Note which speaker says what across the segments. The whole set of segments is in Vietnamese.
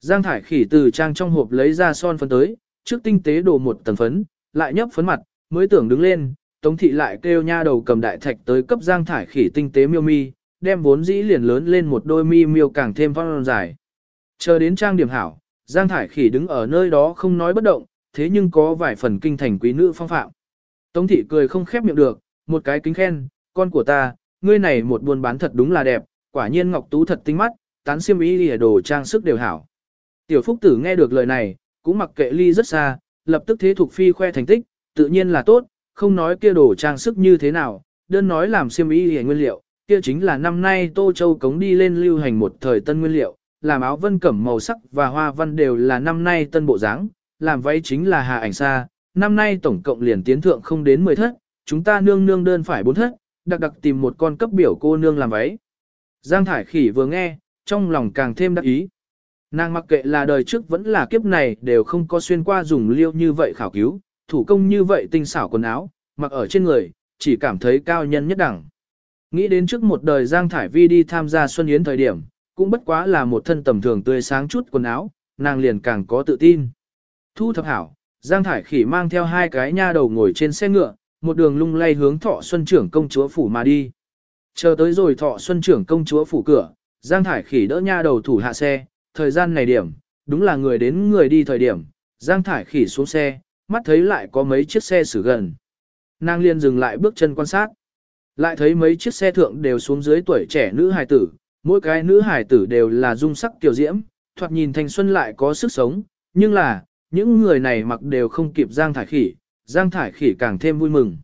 Speaker 1: Giang Thải Khỉ từ trang trong hộp lấy ra son phấn tới, trước tinh tế đổ một tầng phấn, lại nhấp phấn mặt, mới tưởng đứng lên, Tống thị lại kêu nha đầu cầm đại thạch tới cấp Giang Thải Khỉ tinh tế miêu mi, đem vốn dĩ liền lớn lên một đôi mi miêu càng thêm phong dài. Chờ đến trang điểm hảo, Giang Thải Khỉ đứng ở nơi đó không nói bất động, thế nhưng có vài phần kinh thành quý nữ phong phạm. Tống thị cười không khép miệng được, một cái kính khen, con của ta, ngươi này một buôn bán thật đúng là đẹp, quả nhiên Ngọc Tú thật tinh mắt, tán xiêm y lìa đồ trang sức đều hảo. Tiểu Phúc Tử nghe được lời này, cũng mặc kệ ly rất xa, lập tức thế thuộc phi khoe thành tích, tự nhiên là tốt, không nói kia đồ trang sức như thế nào, đơn nói làm xiêm y hề nguyên liệu, kia chính là năm nay Tô Châu cống đi lên lưu hành một thời tân nguyên liệu, làm áo vân cẩm màu sắc và hoa văn đều là năm nay tân bộ dáng, làm váy chính là hà ảnh xa, năm nay tổng cộng liền tiến thượng không đến 10 thất, chúng ta nương nương đơn phải bốn thất, đặc đặc tìm một con cấp biểu cô nương làm váy. Giang Thải Khỉ vừa nghe, trong lòng càng thêm đắc ý. Nàng mặc kệ là đời trước vẫn là kiếp này đều không có xuyên qua dùng liêu như vậy khảo cứu, thủ công như vậy tinh xảo quần áo, mặc ở trên người, chỉ cảm thấy cao nhân nhất đẳng. Nghĩ đến trước một đời Giang Thải Vi đi tham gia Xuân Yến thời điểm, cũng bất quá là một thân tầm thường tươi sáng chút quần áo, nàng liền càng có tự tin. Thu thập hảo, Giang Thải Khỉ mang theo hai cái nha đầu ngồi trên xe ngựa, một đường lung lay hướng thọ xuân trưởng công chúa phủ mà đi. Chờ tới rồi thọ xuân trưởng công chúa phủ cửa, Giang Thải Khỉ đỡ nha đầu thủ hạ xe, thời gian này điểm, đúng là người đến người đi thời điểm, Giang Thải Khỉ xuống xe, mắt thấy lại có mấy chiếc xe xử gần. Nàng liền dừng lại bước chân quan sát. Lại thấy mấy chiếc xe thượng đều xuống dưới tuổi trẻ nữ hài tử, mỗi cái nữ hài tử đều là dung sắc tiểu diễm, thoạt nhìn thanh xuân lại có sức sống, nhưng là, những người này mặc đều không kịp Giang Thải Khỉ, Giang Thải Khỉ càng thêm vui mừng.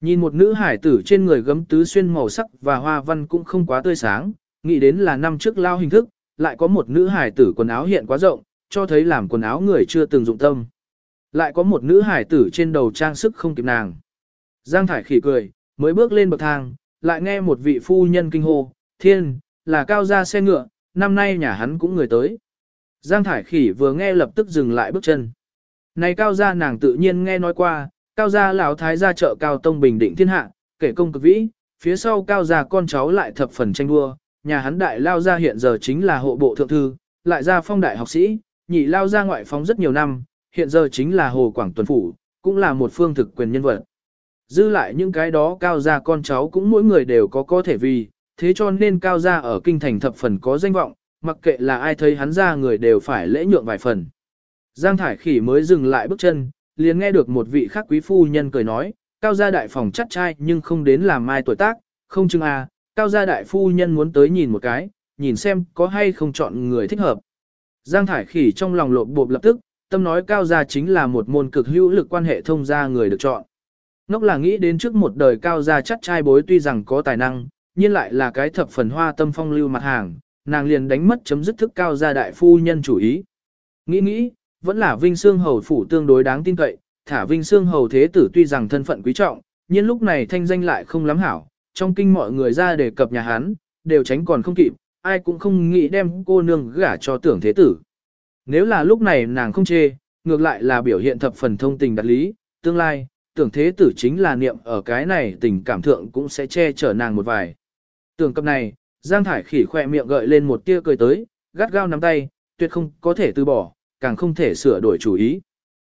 Speaker 1: Nhìn một nữ hải tử trên người gấm tứ xuyên màu sắc và hoa văn cũng không quá tươi sáng, nghĩ đến là năm trước lao hình thức, lại có một nữ hải tử quần áo hiện quá rộng, cho thấy làm quần áo người chưa từng dụng tâm. Lại có một nữ hải tử trên đầu trang sức không kịp nàng. Giang Thải Khỉ cười, mới bước lên bậc thang, lại nghe một vị phu nhân kinh hô, thiên, là cao gia xe ngựa, năm nay nhà hắn cũng người tới. Giang Thải Khỉ vừa nghe lập tức dừng lại bước chân. Này cao gia nàng tự nhiên nghe nói qua, cao gia lão thái gia chợ cao tông bình định thiên hạ, kể công cực vĩ, phía sau cao gia con cháu lại thập phần tranh đua, nhà hắn đại lao gia hiện giờ chính là hộ bộ thượng thư, lại ra phong đại học sĩ, nhị lao gia ngoại phóng rất nhiều năm, hiện giờ chính là hồ quảng tuần phủ, cũng là một phương thực quyền nhân vật. Dư lại những cái đó cao gia con cháu cũng mỗi người đều có có thể vì, thế cho nên cao gia ở kinh thành thập phần có danh vọng, mặc kệ là ai thấy hắn ra người đều phải lễ nhượng vài phần. Giang Thải Khỉ mới dừng lại bước chân, liền nghe được một vị khác quý phu nhân cười nói, cao gia đại phòng chắc trai nhưng không đến làm mai tuổi tác, không chừng à, cao gia đại phu nhân muốn tới nhìn một cái, nhìn xem có hay không chọn người thích hợp. Giang Thải Khỉ trong lòng lộp bộp lập tức, tâm nói cao gia chính là một môn cực hữu lực quan hệ thông gia người được chọn. Ngốc là nghĩ đến trước một đời cao gia chắc trai bối tuy rằng có tài năng, nhưng lại là cái thập phần hoa tâm phong lưu mặt hàng, nàng liền đánh mất chấm dứt thức cao gia đại phu nhân chủ ý. Nghĩ nghĩ, vẫn là Vinh Sương Hầu phủ tương đối đáng tin cậy, thả Vinh Sương Hầu thế tử tuy rằng thân phận quý trọng, nhưng lúc này thanh danh lại không lắm hảo, trong kinh mọi người ra đề cập nhà hắn, đều tránh còn không kịp, ai cũng không nghĩ đem cô nương gả cho tưởng thế tử. Nếu là lúc này nàng không chê, ngược lại là biểu hiện thập phần thông tình đặt lý, tương lai, tưởng thế tử chính là niệm ở cái này tình cảm thượng cũng sẽ che chở nàng một vài. Tưởng cập này, Giang Thải khỉ khỏe miệng gợi lên một tia cười tới, gắt gao nắm tay, tuyệt không có thể từ bỏ, càng không thể sửa đổi chủ ý.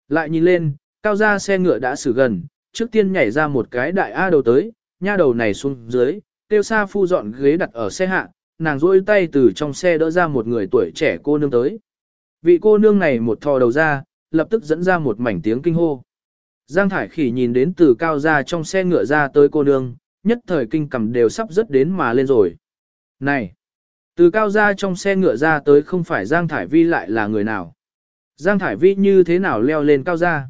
Speaker 1: Lại nhìn lên, cao ra xe ngựa đã xử gần, trước tiên nhảy ra một cái đại A đầu tới, nha đầu này xuống dưới, tiêu xa phu dọn ghế đặt ở xe hạ, nàng rôi tay từ trong xe đỡ ra một người tuổi trẻ cô nương tới. Vị cô nương này một thò đầu ra, lập tức dẫn ra một mảnh tiếng kinh hô. Giang Thải Khỉ nhìn đến từ cao ra trong xe ngựa ra tới cô nương, nhất thời kinh cầm đều sắp rớt đến mà lên rồi. Này! Từ cao ra trong xe ngựa ra tới không phải Giang Thải Vi lại là người nào. Giang Thải Vi như thế nào leo lên cao ra.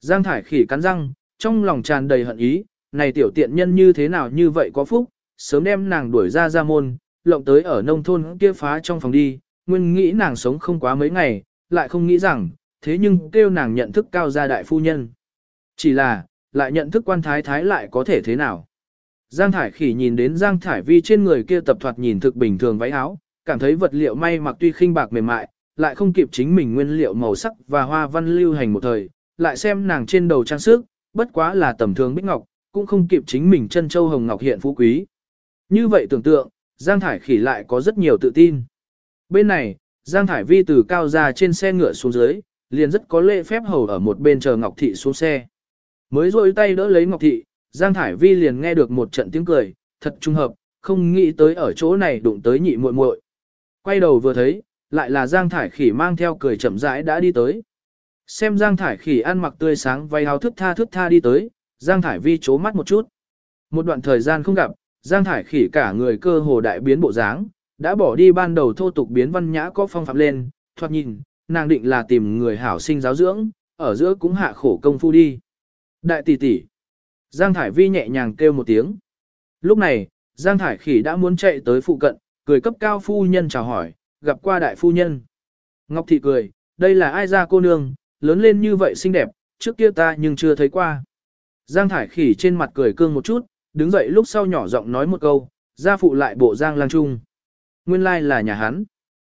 Speaker 1: Giang Thải khỉ cắn răng, trong lòng tràn đầy hận ý, này tiểu tiện nhân như thế nào như vậy có phúc, sớm đem nàng đuổi ra ra môn, lộng tới ở nông thôn kia phá trong phòng đi, nguyên nghĩ nàng sống không quá mấy ngày, lại không nghĩ rằng, thế nhưng kêu nàng nhận thức cao gia đại phu nhân. Chỉ là, lại nhận thức quan thái thái lại có thể thế nào. Giang Thải Khỉ nhìn đến Giang Thải Vi trên người kia tập thoạt nhìn thực bình thường váy áo, cảm thấy vật liệu may mặc tuy khinh bạc mềm mại, lại không kịp chính mình nguyên liệu màu sắc và hoa văn lưu hành một thời, lại xem nàng trên đầu trang sức, bất quá là tầm thường bích ngọc, cũng không kịp chính mình chân châu hồng ngọc hiện phú quý. Như vậy tưởng tượng, Giang Thải Khỉ lại có rất nhiều tự tin. Bên này, Giang Thải Vi từ cao ra trên xe ngựa xuống dưới, liền rất có lễ phép hầu ở một bên chờ Ngọc Thị xuống xe. Mới rôi tay đỡ lấy Ngọc Thị, Giang Thải Vi liền nghe được một trận tiếng cười, thật trung hợp, không nghĩ tới ở chỗ này đụng tới nhị muội muội. Quay đầu vừa thấy, lại là Giang Thải Khỉ mang theo cười chậm rãi đã đi tới. Xem Giang Thải Khỉ ăn mặc tươi sáng váy áo thức tha thức tha đi tới, Giang Thải Vi chố mắt một chút. Một đoạn thời gian không gặp, Giang Thải Khỉ cả người cơ hồ đại biến bộ dáng, đã bỏ đi ban đầu thô tục biến văn nhã có phong phạm lên, thoạt nhìn, nàng định là tìm người hảo sinh giáo dưỡng, ở giữa cũng hạ khổ công phu đi. Đại tỷ tỷ. Giang Thải Vi nhẹ nhàng kêu một tiếng. Lúc này, Giang Thải Khỉ đã muốn chạy tới phụ cận, cười cấp cao phu nhân chào hỏi, gặp qua đại phu nhân. Ngọc Thị cười, đây là ai ra cô nương, lớn lên như vậy xinh đẹp, trước kia ta nhưng chưa thấy qua. Giang Thải Khỉ trên mặt cười cương một chút, đứng dậy lúc sau nhỏ giọng nói một câu, gia phụ lại bộ Giang Lang Trung. Nguyên lai like là nhà hắn.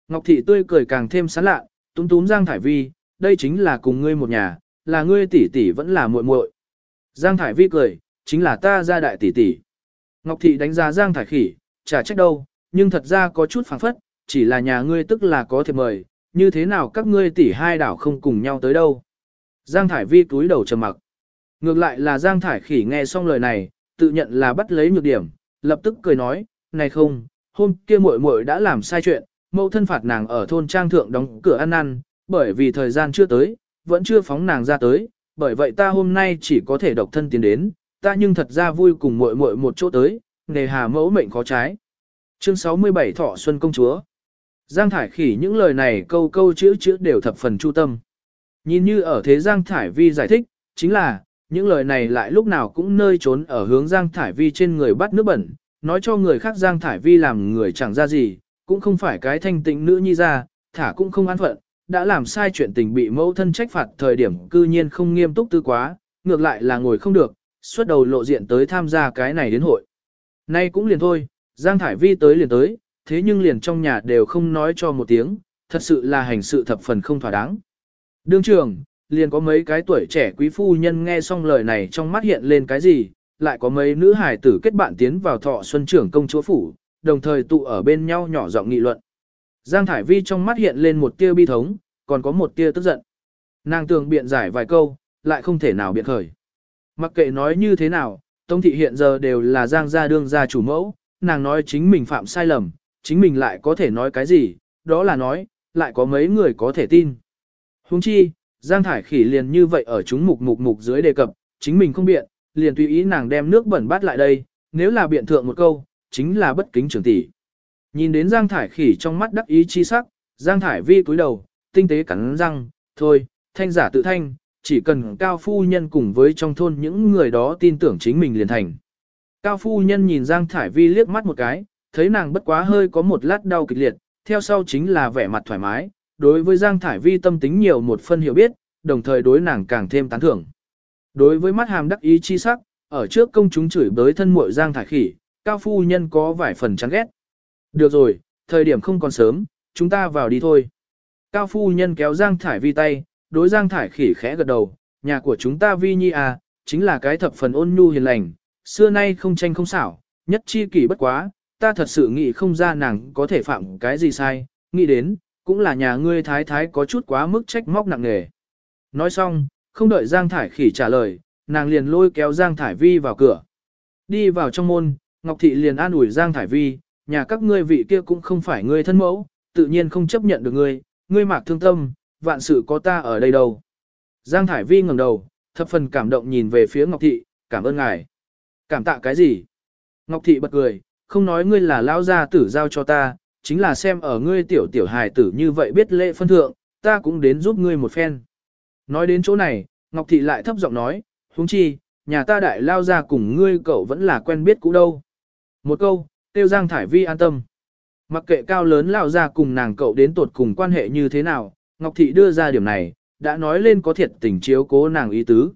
Speaker 1: Ngọc Thị tươi cười càng thêm sán lạ, túm túm Giang Thải Vi, đây chính là cùng ngươi một nhà, là ngươi tỷ tỷ vẫn là muội muội. Giang Thải Vi cười, chính là ta gia đại tỷ tỷ. Ngọc Thị đánh giá Giang Thải Khỉ, chả trách đâu, nhưng thật ra có chút phảng phất, chỉ là nhà ngươi tức là có thể mời, như thế nào các ngươi tỷ hai đảo không cùng nhau tới đâu. Giang Thải Vi túi đầu trầm mặc. Ngược lại là Giang Thải Khỉ nghe xong lời này, tự nhận là bắt lấy nhược điểm, lập tức cười nói, này không, hôm kia muội muội đã làm sai chuyện, mẫu thân phạt nàng ở thôn trang thượng đóng cửa ăn ăn, bởi vì thời gian chưa tới, vẫn chưa phóng nàng ra tới, bởi vậy ta hôm nay chỉ có thể độc thân tiến đến, ta nhưng thật ra vui cùng muội muội một chỗ tới, nề hà mẫu mệnh khó trái. Chương 67 Thọ Xuân Công Chúa Giang Thải Khỉ những lời này câu câu chữ chữ đều thập phần chu tâm. Nhìn như ở thế Giang Thải Vi giải thích, chính là, những lời này lại lúc nào cũng nơi trốn ở hướng Giang Thải Vi trên người bắt nước bẩn, nói cho người khác Giang Thải Vi làm người chẳng ra gì, cũng không phải cái thanh tịnh nữ nhi ra, thả cũng không an phận, đã làm sai chuyện tình bị mẫu thân trách phạt thời điểm cư nhiên không nghiêm túc tư quá, ngược lại là ngồi không được, suốt đầu lộ diện tới tham gia cái này đến hội. Nay cũng liền thôi, Giang Thải Vi tới liền tới, thế nhưng liền trong nhà đều không nói cho một tiếng, thật sự là hành sự thập phần không thỏa đáng. Đương trường, liền có mấy cái tuổi trẻ quý phu nhân nghe xong lời này trong mắt hiện lên cái gì, lại có mấy nữ hài tử kết bạn tiến vào thọ xuân trưởng công chúa phủ, đồng thời tụ ở bên nhau nhỏ giọng nghị luận. Giang Thải Vi trong mắt hiện lên một tia bi thống, còn có một tia tức giận. Nàng tường biện giải vài câu, lại không thể nào biện khởi. Mặc kệ nói như thế nào, Tông thị hiện giờ đều là Giang gia đương gia chủ mẫu, nàng nói chính mình phạm sai lầm, chính mình lại có thể nói cái gì, đó là nói, lại có mấy người có thể tin. Huống chi, Giang Thải Khỉ liền như vậy ở chúng mục mục mục dưới đề cập, chính mình không biện, liền tùy ý nàng đem nước bẩn bắt lại đây, nếu là biện thượng một câu, chính là bất kính trưởng tỷ. Nhìn đến Giang Thải Khỉ trong mắt đắc ý chi sắc, Giang Thải Vi cúi đầu, tinh tế cắn răng, thôi, thanh giả tự thanh, chỉ cần cao phu nhân cùng với trong thôn những người đó tin tưởng chính mình liền thành. Cao phu nhân nhìn Giang Thải Vi liếc mắt một cái, thấy nàng bất quá hơi có một lát đau kịch liệt, theo sau chính là vẻ mặt thoải mái, đối với Giang Thải Vi tâm tính nhiều một phân hiểu biết, đồng thời đối nàng càng thêm tán thưởng. Đối với mắt hàm đắc ý chi sắc, ở trước công chúng chửi bới thân muội Giang Thải Khỉ, cao phu nhân có vài phần chán ghét. Được rồi, thời điểm không còn sớm, chúng ta vào đi thôi. Cao phu nhân kéo Giang Thải Vi tay, đối Giang Thải Khỉ khẽ gật đầu, nhà của chúng ta Vi Nhi à, chính là cái thập phần ôn nhu hiền lành, xưa nay không tranh không xảo, nhất chi kỷ bất quá, ta thật sự nghĩ không ra nàng có thể phạm cái gì sai, nghĩ đến, cũng là nhà ngươi thái thái có chút quá mức trách móc nặng nề. Nói xong, không đợi Giang Thải Khỉ trả lời, nàng liền lôi kéo Giang Thải Vi vào cửa. Đi vào trong môn, Ngọc Thị liền an ủi Giang Thải Vi, nhà các ngươi vị kia cũng không phải ngươi thân mẫu, tự nhiên không chấp nhận được ngươi, ngươi mạc thương tâm, vạn sự có ta ở đây đâu. Giang Thải Vi ngẩng đầu, thập phần cảm động nhìn về phía Ngọc Thị, cảm ơn ngài. Cảm tạ cái gì? Ngọc Thị bật cười, không nói ngươi là lão gia tử giao cho ta, chính là xem ở ngươi tiểu tiểu hài tử như vậy biết lễ phân thượng, ta cũng đến giúp ngươi một phen. Nói đến chỗ này, Ngọc Thị lại thấp giọng nói, huống chi, nhà ta đại lao ra cùng ngươi cậu vẫn là quen biết cũ đâu. Một câu, tiêu Giang Thải Vi an tâm. Mặc kệ cao lớn lao ra cùng nàng cậu đến tột cùng quan hệ như thế nào, Ngọc Thị đưa ra điểm này, đã nói lên có thiệt tình chiếu cố nàng ý tứ.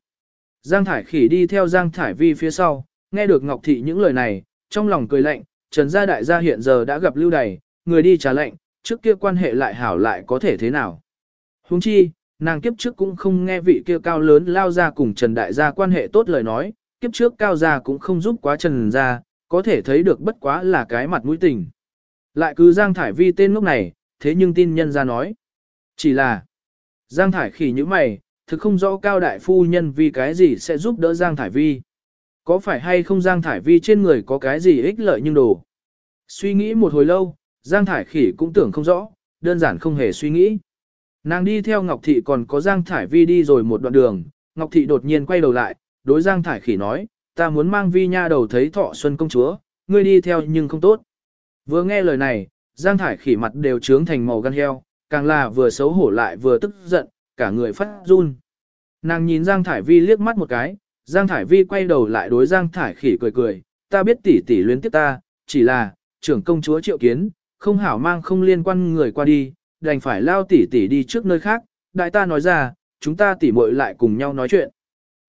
Speaker 1: Giang Thải Khỉ đi theo Giang Thải Vi phía sau, nghe được Ngọc Thị những lời này, trong lòng cười lạnh, Trần Gia Đại gia hiện giờ đã gặp lưu đầy, người đi trả lệnh, trước kia quan hệ lại hảo lại có thể thế nào. Huống chi, nàng kiếp trước cũng không nghe vị kia cao lớn lao ra cùng Trần Đại gia quan hệ tốt lời nói, kiếp trước cao gia cũng không giúp quá Trần gia, có thể thấy được bất quá là cái mặt mũi tình. Lại cứ Giang Thải Vi tên lúc này, thế nhưng tin nhân ra nói. Chỉ là, Giang Thải khỉ như mày, thực không rõ cao đại phu nhân vì cái gì sẽ giúp đỡ Giang Thải Vi. Có phải hay không Giang Thải Vi trên người có cái gì ích lợi nhưng đồ. Suy nghĩ một hồi lâu, Giang Thải khỉ cũng tưởng không rõ, đơn giản không hề suy nghĩ. Nàng đi theo Ngọc Thị còn có Giang Thải Vi đi rồi một đoạn đường, Ngọc Thị đột nhiên quay đầu lại, đối Giang Thải khỉ nói, ta muốn mang Vi Nha đầu thấy thọ xuân công chúa, ngươi đi theo nhưng không tốt. Vừa nghe lời này, Giang Thải khỉ mặt đều trướng thành màu gan heo, càng là vừa xấu hổ lại vừa tức giận, cả người phát run. Nàng nhìn Giang Thải Vi liếc mắt một cái, Giang Thải Vi quay đầu lại đối Giang Thải khỉ cười cười, ta biết tỷ tỷ luyến tiếc ta, chỉ là, trưởng công chúa triệu kiến, không hảo mang không liên quan người qua đi, đành phải lao tỷ tỷ đi trước nơi khác, đại ta nói ra, chúng ta tỷ muội lại cùng nhau nói chuyện.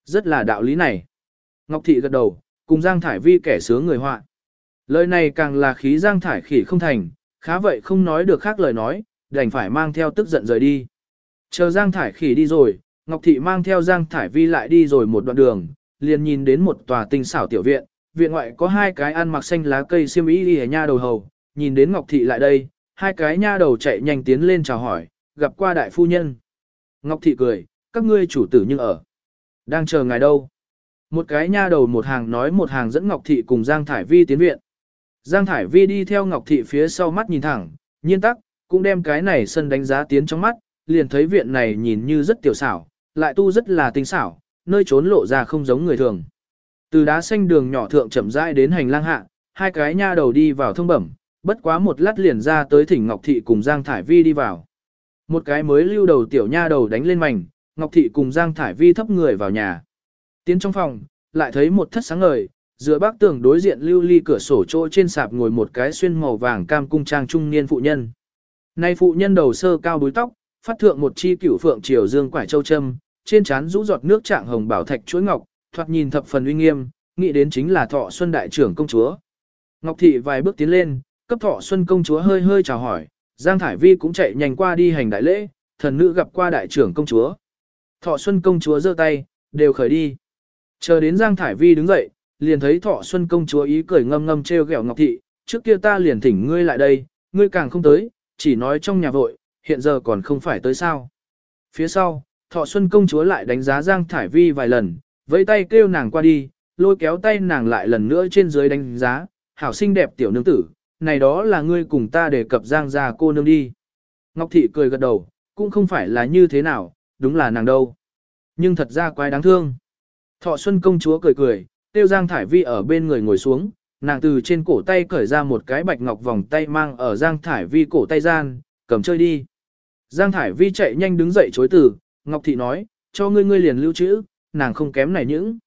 Speaker 1: Rất là đạo lý này. Ngọc Thị gật đầu, cùng Giang Thải Vi kẻ sướng người họa. Lời này càng là khí Giang Thải khỉ không thành, khá vậy không nói được khác lời nói, đành phải mang theo tức giận rời đi. Chờ Giang Thải khỉ đi rồi, Ngọc Thị mang theo Giang Thải Vi lại đi rồi một đoạn đường, liền nhìn đến một tòa tinh xảo tiểu viện, viện ngoại có hai cái ăn mặc xanh lá cây xiêm y đi ở nha đầu hầu, nhìn đến Ngọc Thị lại đây, hai cái nha đầu chạy nhanh tiến lên chào hỏi, gặp qua đại phu nhân. Ngọc Thị cười, các ngươi chủ tử nhưng ở. Đang chờ ngài đâu? Một cái nha đầu một hàng nói một hàng dẫn Ngọc Thị cùng Giang Thải Vi tiến viện. Giang Thải Vi đi theo Ngọc Thị phía sau mắt nhìn thẳng, nhiên tắc, cũng đem cái này sân đánh giá tiến trong mắt, liền thấy viện này nhìn như rất tiểu xảo, lại tu rất là tinh xảo, nơi trốn lộ ra không giống người thường. Từ đá xanh đường nhỏ thượng chậm rãi đến hành lang hạ, hai cái nha đầu đi vào thông bẩm, bất quá một lát liền ra tới thỉnh Ngọc Thị cùng Giang Thải Vi đi vào. Một cái mới lưu đầu tiểu nha đầu đánh lên mảnh, Ngọc Thị cùng Giang Thải Vi thấp người vào nhà. Tiến trong phòng, lại thấy một thất sáng ngời, giữa bác tường đối diện lưu ly cửa sổ chỗ trên sạp ngồi một cái xuyên màu vàng cam cung trang trung niên phụ nhân. Nay phụ nhân đầu sơ cao búi tóc, phát thượng một chi cửu phượng triều dương quải châu châm, trên trán rũ giọt nước trạng hồng bảo thạch chuỗi ngọc, thoạt nhìn thập phần uy nghiêm, nghĩ đến chính là Thọ Xuân đại trưởng công chúa. Ngọc thị vài bước tiến lên, cấp Thọ Xuân công chúa hơi hơi chào hỏi, Giang Thải Vi cũng chạy nhanh qua đi hành đại lễ, thần nữ gặp qua đại trưởng công chúa. Thọ Xuân công chúa giơ tay, đều khởi đi. Chờ đến Giang Thải Vi đứng dậy, liền thấy Thọ Xuân công chúa ý cười ngâm ngâm trêu ghẹo Ngọc thị, trước kia ta liền thỉnh ngươi lại đây, ngươi càng không tới, chỉ nói trong nhà vội, hiện giờ còn không phải tới sao. Phía sau, Thọ Xuân công chúa lại đánh giá Giang Thải Vi vài lần, vẫy tay kêu nàng qua đi, lôi kéo tay nàng lại lần nữa trên dưới đánh giá, hảo xinh đẹp tiểu nương tử, này đó là ngươi cùng ta đề cập Giang gia cô nương đi. Ngọc Thị cười gật đầu, cũng không phải là như thế nào, đúng là nàng đâu. Nhưng thật ra quái đáng thương. Thọ Xuân công chúa cười cười, tiêu Giang Thải Vi ở bên người ngồi xuống, nàng từ trên cổ tay cởi ra một cái bạch ngọc vòng tay mang ở Giang Thải Vi cổ tay gian, cầm chơi đi. Giang Thải Vi chạy nhanh đứng dậy chối từ, Ngọc Thị nói, cho ngươi ngươi liền lưu trữ, nàng không kém này những.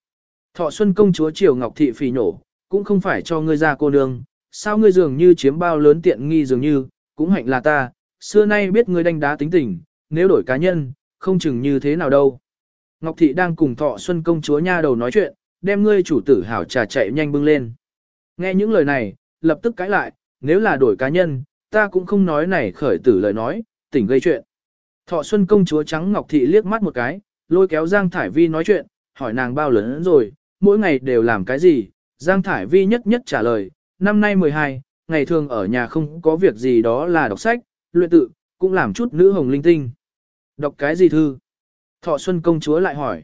Speaker 1: Thọ Xuân công chúa chiều Ngọc Thị phì nổ, cũng không phải cho ngươi ra cô nương, sao ngươi dường như chiếm bao lớn tiện nghi dường như, cũng hạnh là ta, xưa nay biết ngươi đánh đá tính tình, nếu đổi cá nhân, không chừng như thế nào đâu. Ngọc Thị đang cùng Thọ Xuân công chúa nha đầu nói chuyện, đem ngươi chủ tử hảo trà chạy nhanh bưng lên. Nghe những lời này, lập tức cãi lại, nếu là đổi cá nhân, ta cũng không nói này khởi tử lời nói, tỉnh gây chuyện. Thọ Xuân công chúa trắng Ngọc Thị liếc mắt một cái, lôi kéo Giang Thải Vi nói chuyện, hỏi nàng bao lớn rồi, mỗi ngày đều làm cái gì, Giang Thải Vi nhất nhất trả lời, năm nay 12, ngày thường ở nhà không có việc gì đó là đọc sách, luyện tự, cũng làm chút nữ hồng linh tinh. Đọc cái gì thư? Thọ Xuân công chúa lại hỏi.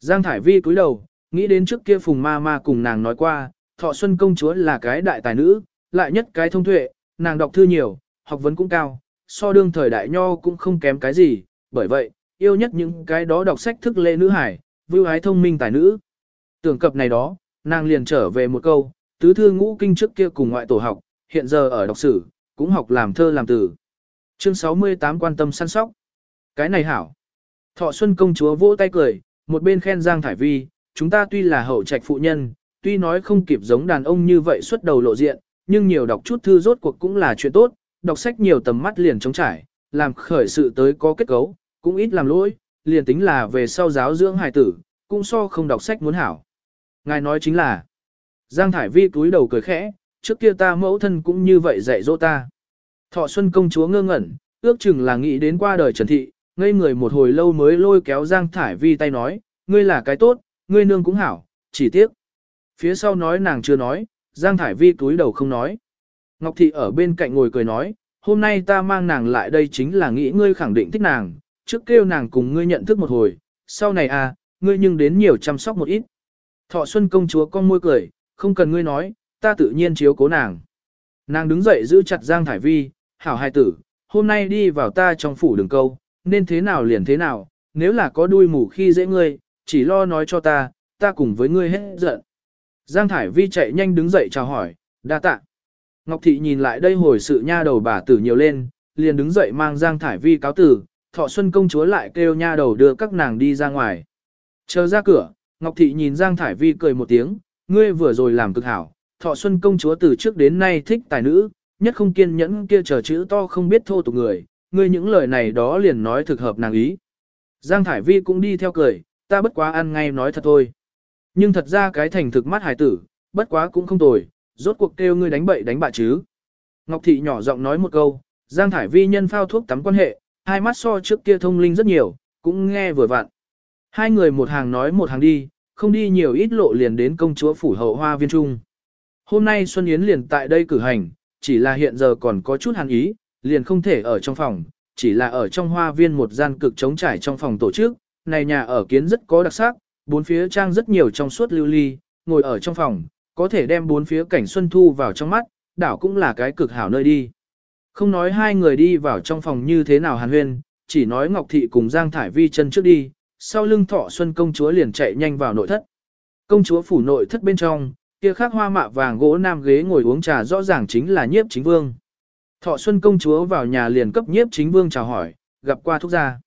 Speaker 1: Giang Thải Vi cúi đầu, nghĩ đến trước kia Phùng Ma Ma cùng nàng nói qua, Thọ Xuân công chúa là cái đại tài nữ, lại nhất cái thông tuệ, nàng đọc thư nhiều, học vấn cũng cao, so đương thời đại nho cũng không kém cái gì, bởi vậy, yêu nhất những cái đó đọc sách thức lệ nữ hải, vưu ái thông minh tài nữ. Tưởng cập này đó, nàng liền trở về một câu, tứ thư ngũ kinh trước kia cùng ngoại tổ học, hiện giờ ở đọc sử, cũng học làm thơ làm từ. Chương 68 quan tâm săn sóc. Cái này hảo. Thọ Xuân công chúa vỗ tay cười, một bên khen Giang Thải Vi, chúng ta tuy là hậu trạch phụ nhân, tuy nói không kịp giống đàn ông như vậy xuất đầu lộ diện, nhưng nhiều đọc chút thư rốt cuộc cũng là chuyện tốt, đọc sách nhiều tầm mắt liền trống trải, làm khởi sự tới có kết cấu, cũng ít làm lỗi, liền tính là về sau giáo dưỡng hài tử, cũng so không đọc sách muốn hảo. Ngài nói chính là, Giang Thải Vi túi đầu cười khẽ, trước kia ta mẫu thân cũng như vậy dạy dỗ ta. Thọ Xuân công chúa ngơ ngẩn, ước chừng là nghĩ đến qua đời Trần Thị, ngây người một hồi lâu mới lôi kéo Giang Thải Vi tay nói, ngươi là cái tốt, ngươi nương cũng hảo, chỉ tiếc. Phía sau nói nàng chưa nói, Giang Thải Vi túi đầu không nói. Ngọc Thị ở bên cạnh ngồi cười nói, hôm nay ta mang nàng lại đây chính là nghĩ ngươi khẳng định thích nàng, trước kêu nàng cùng ngươi nhận thức một hồi, sau này à, ngươi nhưng đến nhiều chăm sóc một ít. Thọ Xuân công chúa con môi cười, không cần ngươi nói, ta tự nhiên chiếu cố nàng. Nàng đứng dậy giữ chặt Giang Thải Vi, hảo hai tử, hôm nay đi vào ta trong phủ đường câu, nên thế nào liền thế nào, nếu là có đuôi mù khi dễ ngươi, chỉ lo nói cho ta, ta cùng với ngươi hết giận. Giang Thải Vi chạy nhanh đứng dậy chào hỏi, đa tạ. Ngọc Thị nhìn lại đây hồi sự nha đầu bà tử nhiều lên, liền đứng dậy mang Giang Thải Vi cáo tử, Thọ Xuân công chúa lại kêu nha đầu đưa các nàng đi ra ngoài. Chờ ra cửa, Ngọc Thị nhìn Giang Thải Vi cười một tiếng, ngươi vừa rồi làm cực hảo, Thọ Xuân công chúa từ trước đến nay thích tài nữ, nhất không kiên nhẫn kia chờ chữ to không biết thô tục người, ngươi những lời này đó liền nói thực hợp nàng ý. Giang Thải Vi cũng đi theo cười, ta bất quá ăn ngay nói thật thôi. Nhưng thật ra cái thành thực mắt hài tử, bất quá cũng không tồi, rốt cuộc kêu ngươi đánh bậy đánh bạ chứ. Ngọc Thị nhỏ giọng nói một câu, Giang Thải Vi nhân phao thuốc tắm quan hệ, hai mắt so trước kia thông linh rất nhiều, cũng nghe vừa vặn. Hai người một hàng nói một hàng đi, không đi nhiều ít lộ liền đến công chúa phủ hậu hoa viên trung. Hôm nay Xuân Yến liền tại đây cử hành, chỉ là hiện giờ còn có chút hàn ý, liền không thể ở trong phòng, chỉ là ở trong hoa viên một gian cực trống trải trong phòng tổ chức, này nhà ở kiến rất có đặc sắc, bốn phía trang rất nhiều trong suốt lưu ly, ngồi ở trong phòng, có thể đem bốn phía cảnh xuân thu vào trong mắt, đảo cũng là cái cực hảo nơi đi. Không nói hai người đi vào trong phòng như thế nào hàn huyên, chỉ nói Ngọc Thị cùng Giang Thải Vi chân trước đi, sau lưng thọ xuân công chúa liền chạy nhanh vào nội thất. Công chúa phủ nội thất bên trong, kia khắc hoa mạ vàng gỗ nam ghế ngồi uống trà rõ ràng chính là nhiếp chính vương. Thọ xuân công chúa vào nhà liền cấp nhiếp chính vương chào hỏi, gặp qua thúc gia.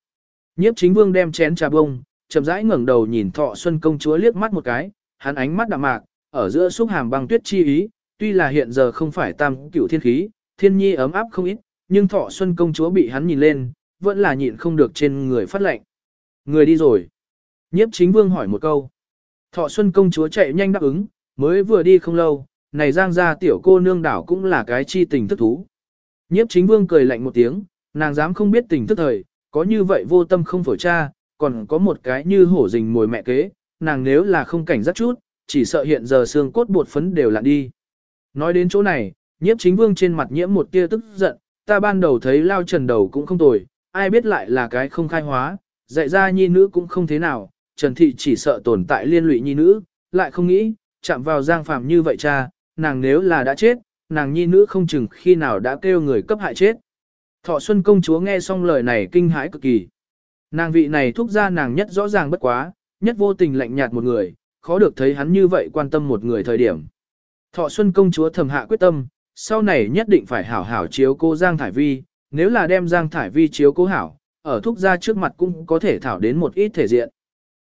Speaker 1: Nhiếp chính vương đem chén trà bông, chậm rãi ngẩng đầu nhìn thọ xuân công chúa liếc mắt một cái, hắn ánh mắt đạm mạc, ở giữa xúc hàm băng tuyết chi ý, tuy là hiện giờ không phải tam cửu thiên khí, thiên nhi ấm áp không ít, nhưng thọ xuân công chúa bị hắn nhìn lên, vẫn là nhịn không được trên người phát lệnh. Người đi rồi. Nhiếp chính vương hỏi một câu. Thọ xuân công chúa chạy nhanh đáp ứng, mới vừa đi không lâu, này giang ra tiểu cô nương đảo cũng là cái chi tình thức thú. Nhiếp chính vương cười lạnh một tiếng, nàng dám không biết tình thức thời, có như vậy vô tâm không phổi cha, còn có một cái như hổ rình mồi mẹ kế, nàng nếu là không cảnh giác chút, chỉ sợ hiện giờ xương cốt bột phấn đều lặn đi. Nói đến chỗ này, nhiếp chính vương trên mặt nhiễm một tia tức giận, ta ban đầu thấy lao trần đầu cũng không tồi, ai biết lại là cái không khai hóa, dạy ra nhi nữ cũng không thế nào, trần thị chỉ sợ tồn tại liên lụy nhi nữ, lại không nghĩ, chạm vào giang phàm như vậy cha, nàng nếu là đã chết, nàng nhi nữ không chừng khi nào đã kêu người cấp hại chết. Thọ Xuân công chúa nghe xong lời này kinh hãi cực kỳ. Nàng vị này thúc ra nàng nhất rõ ràng bất quá, nhất vô tình lạnh nhạt một người, khó được thấy hắn như vậy quan tâm một người thời điểm. Thọ Xuân công chúa thầm hạ quyết tâm, sau này nhất định phải hảo hảo chiếu cô Giang Thải Vi, nếu là đem Giang Thải Vi chiếu cố hảo, ở thúc gia trước mặt cũng có thể thảo đến một ít thể diện.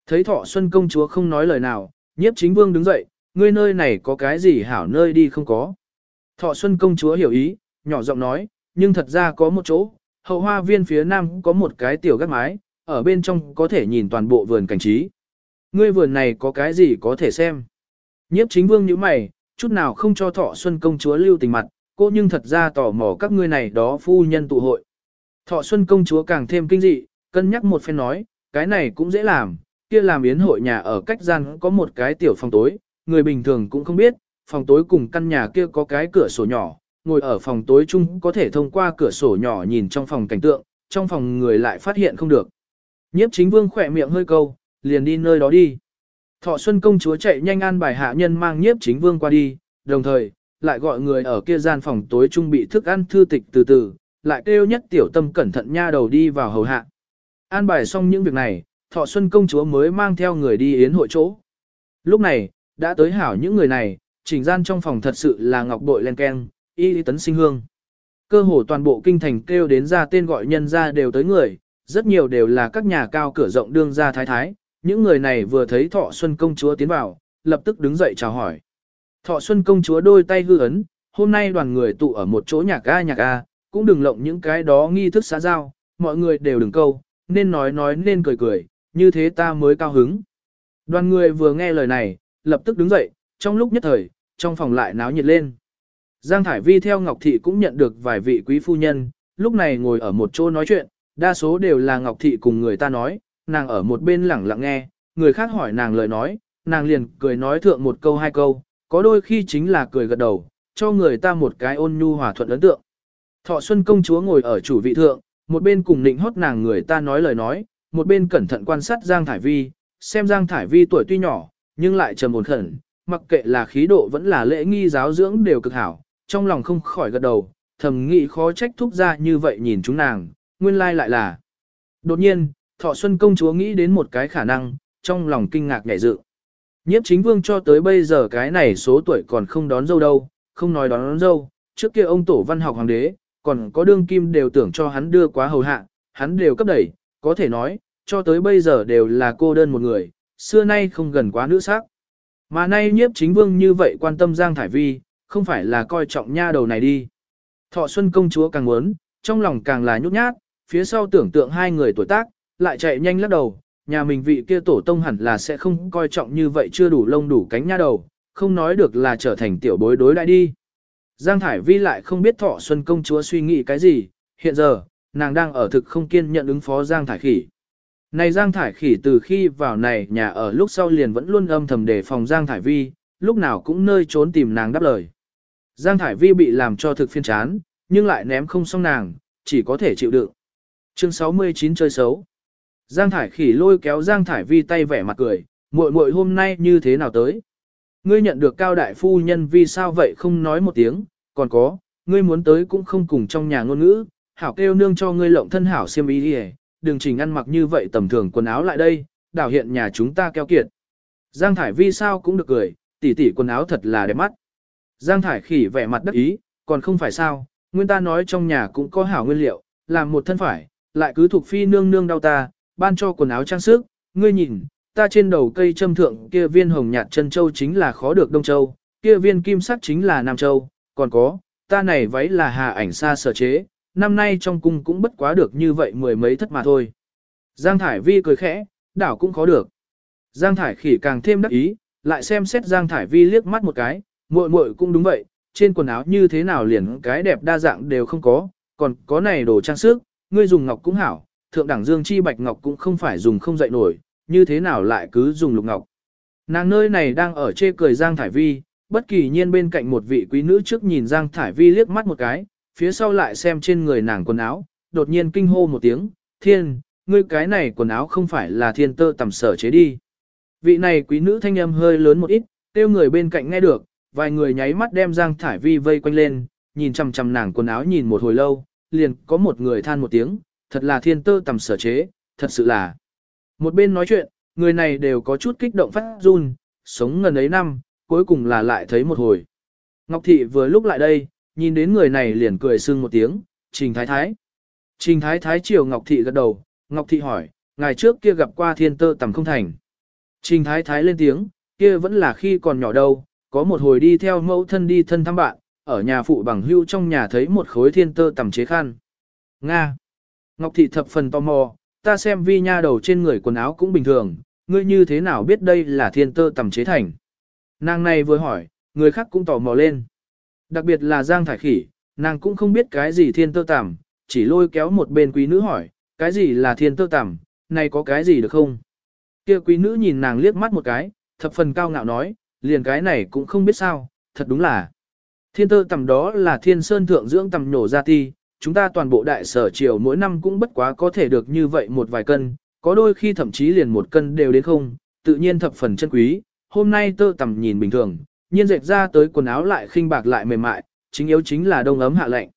Speaker 1: Thấy Thọ Xuân công chúa không nói lời nào, nhiếp chính vương đứng dậy, ngươi nơi này có cái gì hảo nơi đi không có. Thọ Xuân công chúa hiểu ý, nhỏ giọng nói, nhưng thật ra có một chỗ, hậu hoa viên phía nam có một cái tiểu gác mái, ở bên trong có thể nhìn toàn bộ vườn cảnh trí. Ngươi vườn này có cái gì có thể xem. Nhiếp chính vương như mày, chút nào không cho thọ xuân công chúa lưu tình mặt, cô nhưng thật ra tò mò các ngươi này đó phu nhân tụ hội. Thọ xuân công chúa càng thêm kinh dị, cân nhắc một phen nói, cái này cũng dễ làm, kia làm yến hội nhà ở cách gian có một cái tiểu phòng tối, người bình thường cũng không biết, phòng tối cùng căn nhà kia có cái cửa sổ nhỏ, ngồi ở phòng tối chung có thể thông qua cửa sổ nhỏ nhìn trong phòng cảnh tượng, trong phòng người lại phát hiện không được. Nhiếp chính vương khỏe miệng hơi câu, liền đi nơi đó đi. Thọ Xuân công chúa chạy nhanh an bài hạ nhân mang nhiếp chính vương qua đi, đồng thời, lại gọi người ở kia gian phòng tối trung bị thức ăn thư tịch từ từ, lại kêu nhất tiểu tâm cẩn thận nha đầu đi vào hầu hạ. An bài xong những việc này, Thọ Xuân công chúa mới mang theo người đi yến hội chỗ. Lúc này, đã tới hảo những người này, trình gian trong phòng thật sự là ngọc bội len keng, y tấn sinh hương. Cơ hồ toàn bộ kinh thành kêu đến ra tên gọi nhân ra đều tới người, rất nhiều đều là các nhà cao cửa rộng đương gia thái thái, những người này vừa thấy Thọ Xuân công chúa tiến vào, lập tức đứng dậy chào hỏi. Thọ Xuân công chúa đôi tay hư ấn, hôm nay đoàn người tụ ở một chỗ nhạc A nhạc A, cũng đừng lộng những cái đó nghi thức xã giao, mọi người đều đừng câu, nên nói nói nên cười cười, như thế ta mới cao hứng. Đoàn người vừa nghe lời này, lập tức đứng dậy, trong lúc nhất thời, trong phòng lại náo nhiệt lên. Giang Thải Vi theo Ngọc Thị cũng nhận được vài vị quý phu nhân, lúc này ngồi ở một chỗ nói chuyện, đa số đều là Ngọc Thị cùng người ta nói, nàng ở một bên lẳng lặng nghe, người khác hỏi nàng lời nói, nàng liền cười nói thượng một câu hai câu, có đôi khi chính là cười gật đầu, cho người ta một cái ôn nhu hòa thuận ấn tượng. Thọ Xuân công chúa ngồi ở chủ vị thượng, một bên cùng nịnh hót nàng người ta nói lời nói, một bên cẩn thận quan sát Giang Thải Vi, xem Giang Thải Vi tuổi tuy nhỏ, nhưng lại trầm ổn khẩn, mặc kệ là khí độ vẫn là lễ nghi giáo dưỡng đều cực hảo, trong lòng không khỏi gật đầu, thầm nghĩ khó trách thúc ra như vậy nhìn chúng nàng, nguyên lai lại là. Đột nhiên, Thọ Xuân công chúa nghĩ đến một cái khả năng, trong lòng kinh ngạc nhảy dựng. Nhiếp chính vương cho tới bây giờ cái này số tuổi còn không đón dâu đâu, không nói đón, đón dâu, trước kia ông tổ văn học hoàng đế, còn có đương kim đều tưởng cho hắn đưa quá hầu hạ, hắn đều cấp đẩy, có thể nói, cho tới bây giờ đều là cô đơn một người, xưa nay không gần quá nữ sắc. Mà nay nhiếp chính vương như vậy quan tâm Giang Thải Vi, không phải là coi trọng nha đầu này đi. Thọ Xuân công chúa càng muốn, trong lòng càng là nhút nhát, phía sau tưởng tượng hai người tuổi tác, lại chạy nhanh lắc đầu, nhà mình vị kia tổ tông hẳn là sẽ không coi trọng như vậy chưa đủ lông đủ cánh nha đầu, không nói được là trở thành tiểu bối đối đại đi. Giang Thải Vi lại không biết Thọ Xuân công chúa suy nghĩ cái gì, hiện giờ, nàng đang ở thực không kiên nhận ứng phó Giang Thải Khỉ. Này Giang Thải Khỉ từ khi vào này nhà ở lúc sau liền vẫn luôn âm thầm đề phòng Giang Thải Vi, lúc nào cũng nơi trốn tìm nàng đáp lời. Giang Thải Vi bị làm cho thực phiên chán, nhưng lại ném không xong nàng, chỉ có thể chịu đựng. Chương 69 chơi xấu. Giang Thải Khỉ lôi kéo Giang Thải Vi tay vẻ mặt cười, muội muội hôm nay như thế nào tới? Ngươi nhận được cao đại phu nhân vì sao vậy không nói một tiếng, còn có, ngươi muốn tới cũng không cùng trong nhà ngôn ngữ, hảo kêu nương cho ngươi lộng thân hảo xiêm y đi đừng chỉnh ăn mặc như vậy tầm thường quần áo lại đây, đảo hiện nhà chúng ta keo kiệt. Giang Thải vì sao cũng được cười, tỷ tỷ quần áo thật là đẹp mắt. Giang Thải khỉ vẻ mặt đắc ý, còn không phải sao, nguyên ta nói trong nhà cũng có hảo nguyên liệu, làm một thân phải, lại cứ thuộc phi nương nương đau ta, ban cho quần áo trang sức, ngươi nhìn, ta trên đầu cây châm thượng kia viên hồng nhạt chân châu chính là khó được đông châu, kia viên kim sắc chính là nam châu, còn có, ta này váy là hà ảnh xa sở chế, năm nay trong cung cũng bất quá được như vậy mười mấy thất mà thôi. Giang Thải Vi cười khẽ, đảo cũng khó được. Giang Thải khỉ càng thêm đắc ý, lại xem xét Giang Thải Vi liếc mắt một cái, muội muội cũng đúng vậy, trên quần áo như thế nào liền cái đẹp đa dạng đều không có, còn có này đồ trang sức, ngươi dùng ngọc cũng hảo, thượng đẳng dương chi bạch ngọc cũng không phải dùng không dậy nổi, như thế nào lại cứ dùng lục ngọc. Nàng nơi này đang ở chê cười Giang Thải Vi, bất kỳ nhiên bên cạnh một vị quý nữ trước nhìn Giang Thải Vi liếc mắt một cái, phía sau lại xem trên người nàng quần áo, đột nhiên kinh hô một tiếng, thiên, ngươi cái này quần áo không phải là thiên tơ tầm sở chế đi. Vị này quý nữ thanh âm hơi lớn một ít, tiêu người bên cạnh nghe được, vài người nháy mắt đem Giang Thải Vi vây quanh lên, nhìn chằm chằm nàng quần áo nhìn một hồi lâu, liền có một người than một tiếng, thật là thiên tơ tầm sở chế, thật sự là. Một bên nói chuyện, người này đều có chút kích động phát run, sống ngần ấy năm, cuối cùng là lại thấy một hồi. Ngọc Thị vừa lúc lại đây, nhìn đến người này liền cười sưng một tiếng, Trình Thái Thái. Trình Thái Thái chiều Ngọc Thị gật đầu, Ngọc Thị hỏi, ngày trước kia gặp qua thiên tơ tầm không thành. Trình Thái Thái lên tiếng, kia vẫn là khi còn nhỏ đâu, có một hồi đi theo mẫu thân đi thân thăm bạn, ở nhà phụ bằng hưu trong nhà thấy một khối thiên tơ tầm chế khăn. Nga. Ngọc Thị thập phần tò mò, ta xem vi nha đầu trên người quần áo cũng bình thường, ngươi như thế nào biết đây là thiên tơ tầm chế thành. Nàng này vừa hỏi, người khác cũng tò mò lên. Đặc biệt là Giang Thải Khỉ, nàng cũng không biết cái gì thiên tơ tầm, chỉ lôi kéo một bên quý nữ hỏi, cái gì là thiên tơ tầm, này có cái gì được không? Kia quý nữ nhìn nàng liếc mắt một cái, thập phần cao ngạo nói, liền cái này cũng không biết sao, thật đúng là. Thiên tơ tầm đó là thiên sơn thượng dưỡng tầm nhổ ra ti, chúng ta toàn bộ đại sở triều mỗi năm cũng bất quá có thể được như vậy một vài cân, có đôi khi thậm chí liền một cân đều đến không, tự nhiên thập phần chân quý, hôm nay tơ tầm nhìn bình thường, nhiên dệt ra tới quần áo lại khinh bạc lại mềm mại, chính yếu chính là đông ấm hạ lạnh.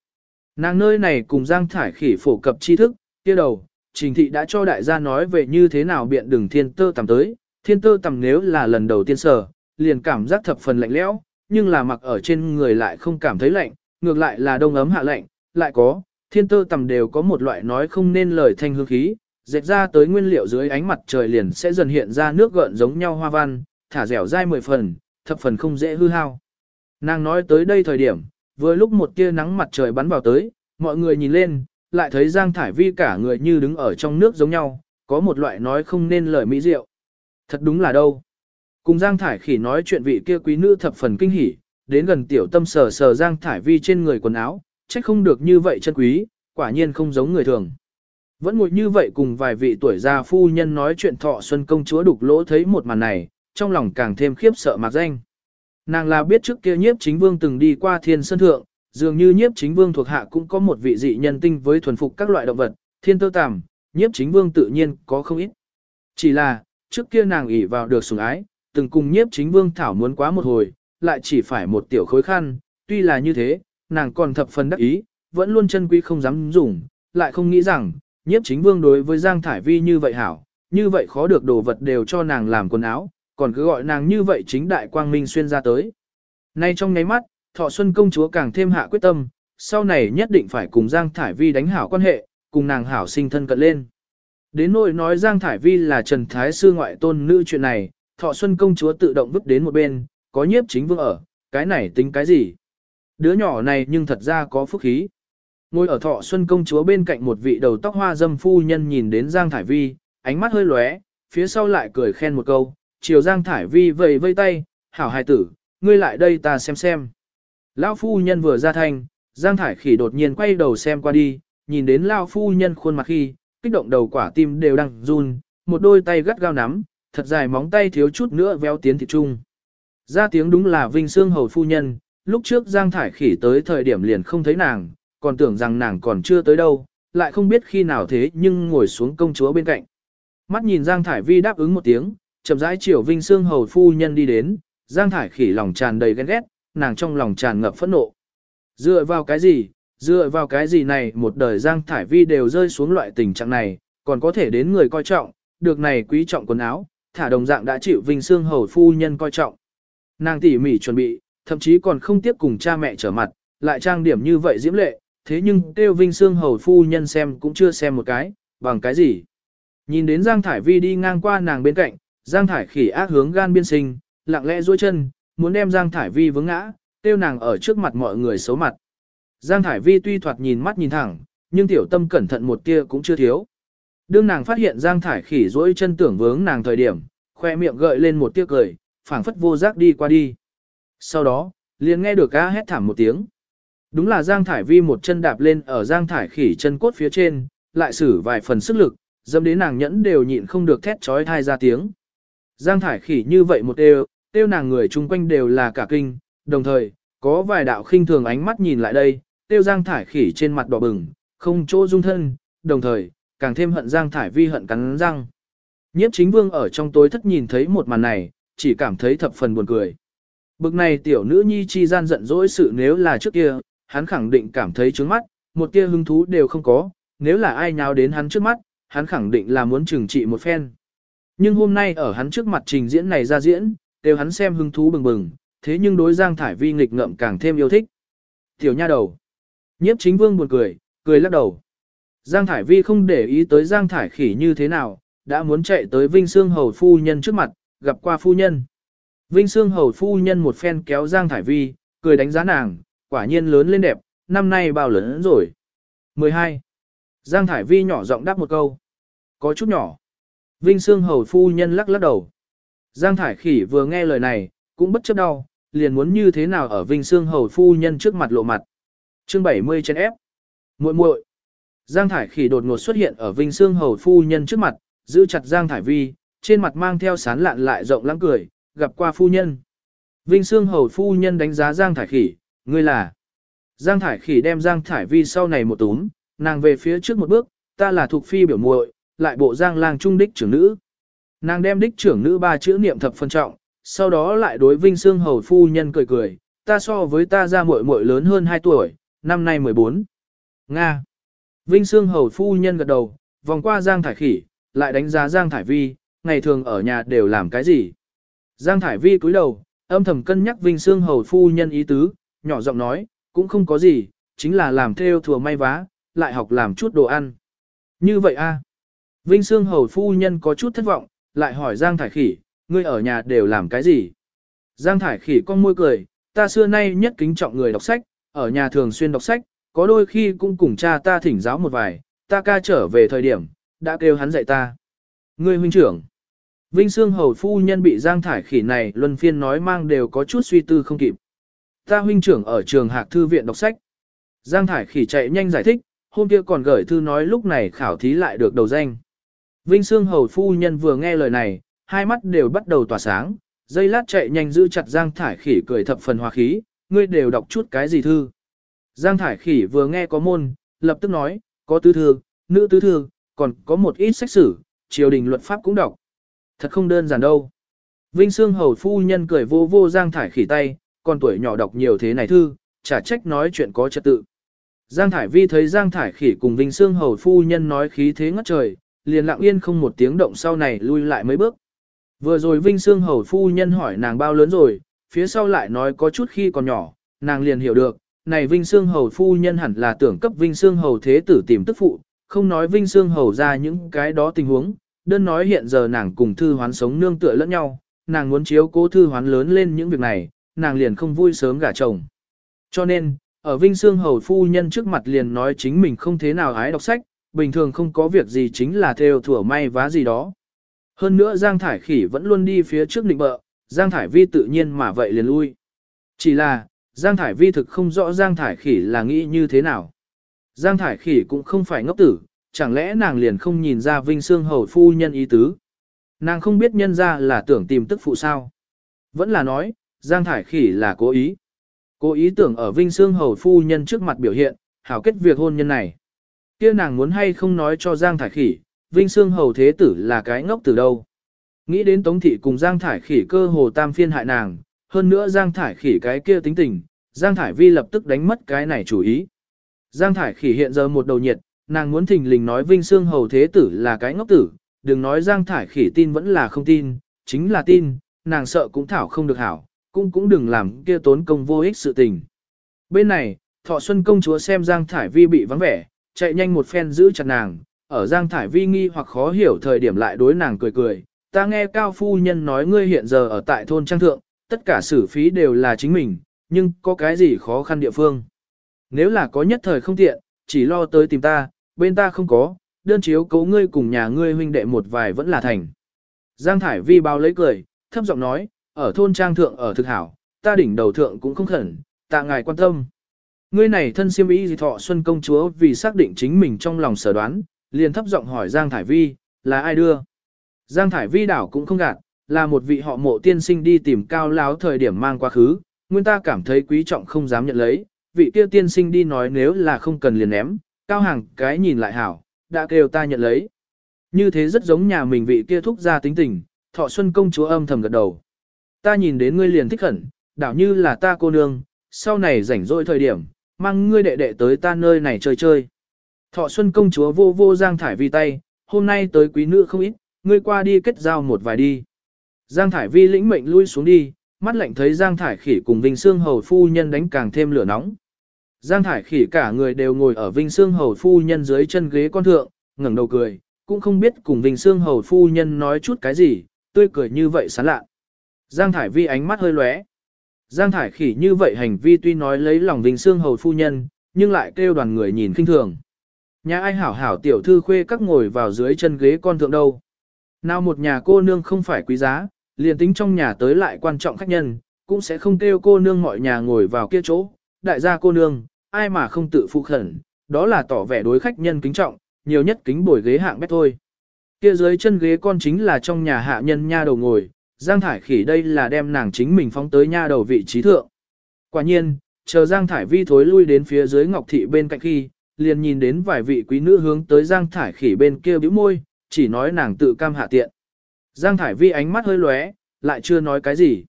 Speaker 1: Nàng nơi này cùng Giang Thải Khỉ phổ cập tri thức, kia đầu, Trình Thị đã cho đại gia nói về như thế nào biện đường thiên tơ tầm tới, thiên tơ tầm nếu là lần đầu tiên sở, liền cảm giác thập phần lạnh lẽo, nhưng là mặc ở trên người lại không cảm thấy lạnh, ngược lại là đông ấm hạ lạnh, lại có, thiên tơ tầm đều có một loại nói không nên lời thanh hương khí, dệt ra tới nguyên liệu dưới ánh mặt trời liền sẽ dần hiện ra nước gợn giống nhau hoa văn, thả dẻo dai mười phần, thập phần không dễ hư hao. Nàng nói tới đây thời điểm, vừa lúc một tia nắng mặt trời bắn vào tới, mọi người nhìn lên, lại thấy Giang Thải Vi cả người như đứng ở trong nước giống nhau, có một loại nói không nên lời mỹ diệu. Thật đúng là đâu. Cùng Giang Thải khỉ nói chuyện vị kia quý nữ thập phần kinh hỉ, đến gần tiểu tâm sờ sờ Giang Thải Vi trên người quần áo, trách không được như vậy chân quý, quả nhiên không giống người thường. Vẫn ngồi như vậy cùng vài vị tuổi già phu nhân nói chuyện thọ xuân công chúa đục lỗ thấy một màn này, trong lòng càng thêm khiếp sợ mạc danh. Nàng là biết trước kia nhiếp chính vương từng đi qua thiên sơn thượng, dường như nhiếp chính vương thuộc hạ cũng có một vị dị nhân tinh với thuần phục các loại động vật, thiên tơ tàm, nhiếp chính vương tự nhiên có không ít. Chỉ là, trước kia nàng ỷ vào được sủng ái, từng cùng nhiếp chính vương thảo muốn quá một hồi, lại chỉ phải một tiểu khối khăn, tuy là như thế, nàng còn thập phần đắc ý, vẫn luôn chân quý không dám dùng, lại không nghĩ rằng, nhiếp chính vương đối với Giang Thải Vi như vậy hảo, như vậy khó được đồ vật đều cho nàng làm quần áo, còn cứ gọi nàng như vậy chính đại quang minh xuyên ra tới. Nay trong nháy mắt, thọ xuân công chúa càng thêm hạ quyết tâm, sau này nhất định phải cùng Giang Thải Vi đánh hảo quan hệ, cùng nàng hảo sinh thân cận lên. Đến nỗi nói Giang Thải Vi là Trần Thái Sư ngoại tôn nữ chuyện này, thọ xuân công chúa tự động vứt đến một bên, có nhiếp chính vương ở, cái này tính cái gì? Đứa nhỏ này nhưng thật ra có phúc khí. Ngồi ở thọ xuân công chúa bên cạnh một vị đầu tóc hoa dâm phu nhân nhìn đến Giang Thải Vi, ánh mắt hơi lóe, phía sau lại cười khen một câu, chiều Giang Thải Vi vầy vây tay, hảo hài tử, ngươi lại đây ta xem xem. Lão phu nhân vừa ra thanh, Giang Thải Khỉ đột nhiên quay đầu xem qua đi, nhìn đến Lão phu nhân khuôn mặt khi, kích động đầu quả tim đều đang run, một đôi tay gắt gao nắm, thật dài móng tay thiếu chút nữa véo tiến thịt trung. Ra tiếng đúng là Vinh Sương Hầu phu nhân, lúc trước Giang Thải Khỉ tới thời điểm liền không thấy nàng, còn tưởng rằng nàng còn chưa tới đâu, lại không biết khi nào thế nhưng ngồi xuống công chúa bên cạnh. Mắt nhìn Giang Thải Vi đáp ứng một tiếng, chậm rãi chiều Vinh Sương Hầu phu nhân đi đến, Giang Thải Khỉ lòng tràn đầy ghen ghét, nàng trong lòng tràn ngập phẫn nộ. Dựa vào cái gì, dựa vào cái gì này một đời Giang Thải Vi đều rơi xuống loại tình trạng này, còn có thể đến người coi trọng, được này quý trọng quần áo, thả đồng dạng đã chịu Vinh Sương Hầu phu nhân coi trọng. Nàng tỉ mỉ chuẩn bị, thậm chí còn không tiếp cùng cha mẹ trở mặt, lại trang điểm như vậy diễm lệ, thế nhưng kêu Vinh Sương Hầu phu nhân xem cũng chưa xem một cái, bằng cái gì. Nhìn đến Giang Thải Vi đi ngang qua nàng bên cạnh, Giang Thải khỉ ác hướng gan biên sinh, lặng lẽ duỗi chân, muốn đem Giang Thải Vi vướng ngã, tiêu nàng ở trước mặt mọi người xấu mặt. Giang Thải Vi tuy thoạt nhìn mắt nhìn thẳng, nhưng tiểu tâm cẩn thận một tia cũng chưa thiếu. Đương nàng phát hiện Giang Thải khỉ duỗi chân tưởng vướng nàng thời điểm, khoe miệng gợi lên một tia cười, phảng phất vô giác đi qua đi. Sau đó, liền nghe được ca hét thảm một tiếng. Đúng là Giang Thải Vi một chân đạp lên ở Giang Thải khỉ chân cốt phía trên, lại sử vài phần sức lực, dâm đến nàng nhẫn đều nhịn không được thét trói thai ra tiếng. Giang Thải khỉ như vậy một đều, tiêu nàng người chung quanh đều là cả kinh, đồng thời, có vài đạo khinh thường ánh mắt nhìn lại đây, tiêu Giang Thải khỉ trên mặt đỏ bừng, không chỗ dung thân, đồng thời, càng thêm hận Giang Thải Vi hận cắn răng. Nhiếp chính vương ở trong tối thất nhìn thấy một màn này, chỉ cảm thấy thập phần buồn cười. Bực này tiểu nữ nhi chi gian giận dỗi sự nếu là trước kia, hắn khẳng định cảm thấy trướng mắt, một tia hứng thú đều không có, nếu là ai nháo đến hắn trước mắt, hắn khẳng định là muốn trừng trị một phen. Nhưng hôm nay ở hắn trước mặt trình diễn này ra diễn, đều hắn xem hứng thú bừng bừng, thế nhưng đối Giang Thải Vi nghịch ngợm càng thêm yêu thích. Tiểu nha đầu. Nhiếp chính vương buồn cười, cười lắc đầu. Giang Thải Vi không để ý tới Giang Thải khỉ như thế nào, đã muốn chạy tới Vinh Sương Hầu Phu Nhân trước mặt, gặp qua Phu Nhân. Vinh Sương Hầu Phu Nhân một phen kéo Giang Thải Vi, cười đánh giá nàng, quả nhiên lớn lên đẹp, năm nay bao lớn rồi. 12. Giang Thải Vi nhỏ giọng đáp một câu. Có chút nhỏ. Vinh Sương Hầu Phu Nhân lắc lắc đầu. Giang Thải Khỉ vừa nghe lời này, cũng bất chấp đau, liền muốn như thế nào ở Vinh Sương Hầu Phu Nhân trước mặt lộ mặt. Chương 70 trên ép. muội muội Giang Thải Khỉ đột ngột xuất hiện ở Vinh Sương Hầu Phu Nhân trước mặt, giữ chặt Giang Thải Vi, trên mặt mang theo sán lạn lại rộng lãng cười, gặp qua Phu Nhân. Vinh Sương Hầu Phu Nhân đánh giá Giang Thải Khỉ, ngươi là. Giang Thải Khỉ đem Giang Thải Vi sau này một túm, nàng về phía trước một bước, ta là thuộc phi biểu muội, lại bộ Giang lang trung đích trưởng nữ. Nàng đem đích trưởng nữ ba chữ niệm thập phân trọng, sau đó lại đối Vinh Sương Hầu Phu Nhân cười cười, ta so với ta ra muội muội lớn hơn 2 tuổi, năm nay 14. Nga. Vinh Sương Hầu Phu Nhân gật đầu, vòng qua Giang Thải Khỉ, lại đánh giá Giang Thải Vi, ngày thường ở nhà đều làm cái gì. Giang Thải Vi cúi đầu, âm thầm cân nhắc Vinh Sương Hầu Phu Nhân ý tứ, nhỏ giọng nói, cũng không có gì, chính là làm theo thừa may vá, lại học làm chút đồ ăn. Như vậy a Vinh Sương Hầu Phu Nhân có chút thất vọng, lại hỏi Giang Thải Khỉ, ngươi ở nhà đều làm cái gì? Giang Thải Khỉ con môi cười, ta xưa nay nhất kính trọng người đọc sách, ở nhà thường xuyên đọc sách, có đôi khi cũng cùng cha ta thỉnh giáo một vài, ta ca trở về thời điểm, đã kêu hắn dạy ta. Ngươi huynh trưởng. Vinh Sương Hầu Phu Nhân bị Giang Thải Khỉ này luân phiên nói mang đều có chút suy tư không kịp. Ta huynh trưởng ở trường Hạc Thư viện đọc sách. Giang Thải Khỉ chạy nhanh giải thích, hôm kia còn gửi thư nói lúc này khảo thí lại được đầu danh. Vinh Sương Hầu Phu Nhân vừa nghe lời này, hai mắt đều bắt đầu tỏa sáng, dây lát chạy nhanh giữ chặt Giang Thải Khỉ cười thập phần hòa khí, ngươi đều đọc chút cái gì thư. Giang Thải Khỉ vừa nghe có môn, lập tức nói, có tứ thư, nữ tứ thư, còn có một ít sách sử, triều đình luật pháp cũng đọc. Thật không đơn giản đâu. Vinh Sương Hầu Phu Nhân cười vô vô Giang Thải Khỉ tay, con tuổi nhỏ đọc nhiều thế này thư, chả trách nói chuyện có trật tự. Giang Thải Vi thấy Giang Thải Khỉ cùng Vinh Sương Hầu Phu Nhân nói khí thế ngất trời, liền lặng yên không một tiếng động sau này lui lại mấy bước. Vừa rồi Vinh Sương Hầu Phu Nhân hỏi nàng bao lớn rồi, phía sau lại nói có chút khi còn nhỏ, nàng liền hiểu được, này Vinh Sương Hầu Phu Nhân hẳn là tưởng cấp Vinh Sương Hầu Thế Tử tìm tức phụ, không nói Vinh Sương Hầu ra những cái đó tình huống, đơn nói hiện giờ nàng cùng Thư Hoán sống nương tựa lẫn nhau, nàng muốn chiếu cố Thư Hoán lớn lên những việc này, nàng liền không vui sớm gả chồng. Cho nên, ở Vinh Sương Hầu Phu Nhân trước mặt liền nói chính mình không thế nào hái đọc sách, bình thường không có việc gì chính là theo thủa may vá gì đó. Hơn nữa Giang Thải Khỉ vẫn luôn đi phía trước định bợ, Giang Thải Vi tự nhiên mà vậy liền lui. Chỉ là, Giang Thải Vi thực không rõ Giang Thải Khỉ là nghĩ như thế nào. Giang Thải Khỉ cũng không phải ngốc tử, chẳng lẽ nàng liền không nhìn ra Vinh Sương Hầu Phu Nhân ý tứ. Nàng không biết nhân ra là tưởng tìm tức phụ sao. Vẫn là nói, Giang Thải Khỉ là cố ý. Cố ý tưởng ở Vinh Sương Hầu Phu Nhân trước mặt biểu hiện, hảo kết việc hôn nhân này. kia nàng muốn hay không nói cho Giang Thải Khỉ, Vinh Sương Hầu Thế Tử là cái ngốc từ đâu. Nghĩ đến Tống Thị cùng Giang Thải Khỉ cơ hồ tam phiên hại nàng, hơn nữa Giang Thải Khỉ cái kia tính tình, Giang Thải Vi lập tức đánh mất cái này chủ ý. Giang Thải Khỉ hiện giờ một đầu nhiệt, nàng muốn thình lình nói Vinh Sương Hầu Thế Tử là cái ngốc tử, đừng nói Giang Thải Khỉ tin vẫn là không tin, chính là tin, nàng sợ cũng thảo không được hảo, cũng cũng đừng làm kia tốn công vô ích sự tình. Bên này, Thọ Xuân công chúa xem Giang Thải Vi bị vắng vẻ, chạy nhanh một phen giữ chặt nàng, ở Giang Thải Vi nghi hoặc khó hiểu thời điểm lại đối nàng cười cười, ta nghe Cao Phu Nhân nói ngươi hiện giờ ở tại thôn Trang Thượng, tất cả xử phí đều là chính mình, nhưng có cái gì khó khăn địa phương. Nếu là có nhất thời không tiện, chỉ lo tới tìm ta, bên ta không có, đơn chiếu cấu ngươi cùng nhà ngươi huynh đệ một vài vẫn là thành. Giang Thải Vi bao lấy cười, thấp giọng nói, ở thôn trang thượng ở thực hảo, ta đỉnh đầu thượng cũng không khẩn, tạ ngài quan tâm. Ngươi này thân siêm ý gì thọ xuân công chúa vì xác định chính mình trong lòng sở đoán, liền thấp giọng hỏi Giang Thải Vi, là ai đưa? Giang Thải Vi đảo cũng không gạt, là một vị họ mộ tiên sinh đi tìm cao láo thời điểm mang quá khứ, nguyên ta cảm thấy quý trọng không dám nhận lấy, vị kia tiên sinh đi nói nếu là không cần liền ném, cao hàng cái nhìn lại hảo, đã kêu ta nhận lấy. Như thế rất giống nhà mình vị kia thúc ra tính tình, thọ xuân công chúa âm thầm gật đầu. Ta nhìn đến ngươi liền thích khẩn, đảo như là ta cô nương, sau này rảnh rỗi thời điểm, mang ngươi đệ đệ tới ta nơi này chơi chơi. Thọ xuân công chúa vô vô giang thải vi tay, hôm nay tới quý nữ không ít, ngươi qua đi kết giao một vài đi. Giang thải vi lĩnh mệnh lui xuống đi, mắt lạnh thấy giang thải khỉ cùng Vinh Sương Hầu Phu Nhân đánh càng thêm lửa nóng. Giang thải khỉ cả người đều ngồi ở Vinh Sương Hầu Phu Nhân dưới chân ghế con thượng, ngẩng đầu cười, cũng không biết cùng Vinh Sương Hầu Phu Nhân nói chút cái gì, tươi cười như vậy sán lạ. Giang Thải Vi ánh mắt hơi lóe. Giang Thải khỉ như vậy hành vi tuy nói lấy lòng Vinh Sương Hầu Phu Nhân, nhưng lại kêu đoàn người nhìn kinh thường. Nhà ai hảo hảo tiểu thư khuê các ngồi vào dưới chân ghế con thượng đâu. Nào một nhà cô nương không phải quý giá, liền tính trong nhà tới lại quan trọng khách nhân, cũng sẽ không kêu cô nương mọi nhà ngồi vào kia chỗ, đại gia cô nương, ai mà không tự phụ khẩn, đó là tỏ vẻ đối khách nhân kính trọng, nhiều nhất kính bồi ghế hạng bét thôi. Kia dưới chân ghế con chính là trong nhà hạ nhân nha đầu ngồi, Giang Thải Khỉ đây là đem nàng chính mình phóng tới nha đầu vị trí thượng. Quả nhiên, chờ Giang Thải Vi thối lui đến phía dưới Ngọc Thị bên cạnh khi, liền nhìn đến vài vị quý nữ hướng tới Giang Thải Khỉ bên kia bĩu môi, chỉ nói nàng tự cam hạ tiện. Giang Thải Vi ánh mắt hơi lóe, lại chưa nói cái gì.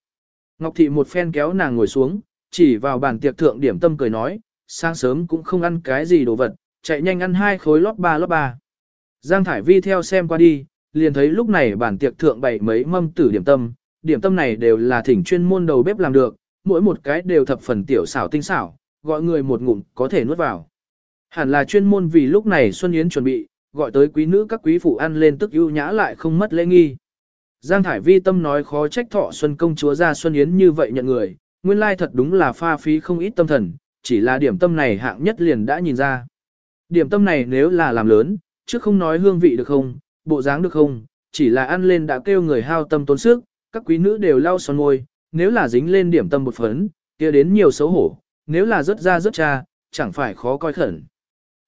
Speaker 1: Ngọc Thị một phen kéo nàng ngồi xuống, chỉ vào bàn tiệc thượng điểm tâm cười nói, sáng sớm cũng không ăn cái gì đồ vật, chạy nhanh ăn hai khối lót ba lót ba. Giang Thải Vi theo xem qua đi, liền thấy lúc này bàn tiệc thượng bày mấy mâm tử điểm tâm, điểm tâm này đều là thỉnh chuyên môn đầu bếp làm được, mỗi một cái đều thập phần tiểu xảo tinh xảo, gọi người một ngụm có thể nuốt vào. Hẳn là chuyên môn vì lúc này Xuân Yến chuẩn bị, gọi tới quý nữ các quý phụ ăn lên tức ưu nhã lại không mất lễ nghi. Giang Thải Vi tâm nói khó trách thọ Xuân công chúa ra Xuân Yến như vậy nhận người, nguyên lai thật đúng là pha phí không ít tâm thần, chỉ là điểm tâm này hạng nhất liền đã nhìn ra. Điểm tâm này nếu là làm lớn, chứ không nói hương vị được không, bộ dáng được không, chỉ là ăn lên đã kêu người hao tâm tốn sức, các quý nữ đều lau son môi, nếu là dính lên điểm tâm một phấn, kia đến nhiều xấu hổ, nếu là rớt ra rớt cha, chẳng phải khó coi khẩn.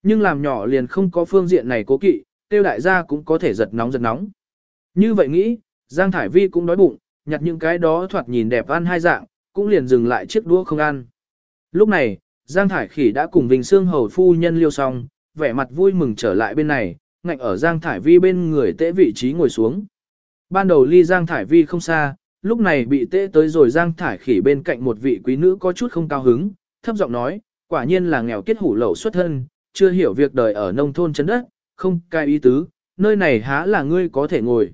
Speaker 1: Nhưng làm nhỏ liền không có phương diện này cố kỵ, tiêu đại gia cũng có thể giật nóng giật nóng. Như vậy nghĩ, Giang Thải Vi cũng đói bụng, nhặt những cái đó thoạt nhìn đẹp ăn hai dạng, cũng liền dừng lại chiếc đũa không ăn. Lúc này, Giang Thải Khỉ đã cùng Vinh Sương Hầu phu nhân liêu xong, vẻ mặt vui mừng trở lại bên này, ngạnh ở Giang Thải Vi bên người tễ vị trí ngồi xuống. Ban đầu ly Giang Thải Vi không xa, lúc này bị tễ tới rồi Giang Thải Khỉ bên cạnh một vị quý nữ có chút không cao hứng, thấp giọng nói, quả nhiên là nghèo kết hủ lậu xuất thân, chưa hiểu việc đời ở nông thôn chấn đất, không cai ý tứ, nơi này há là ngươi có thể ngồi.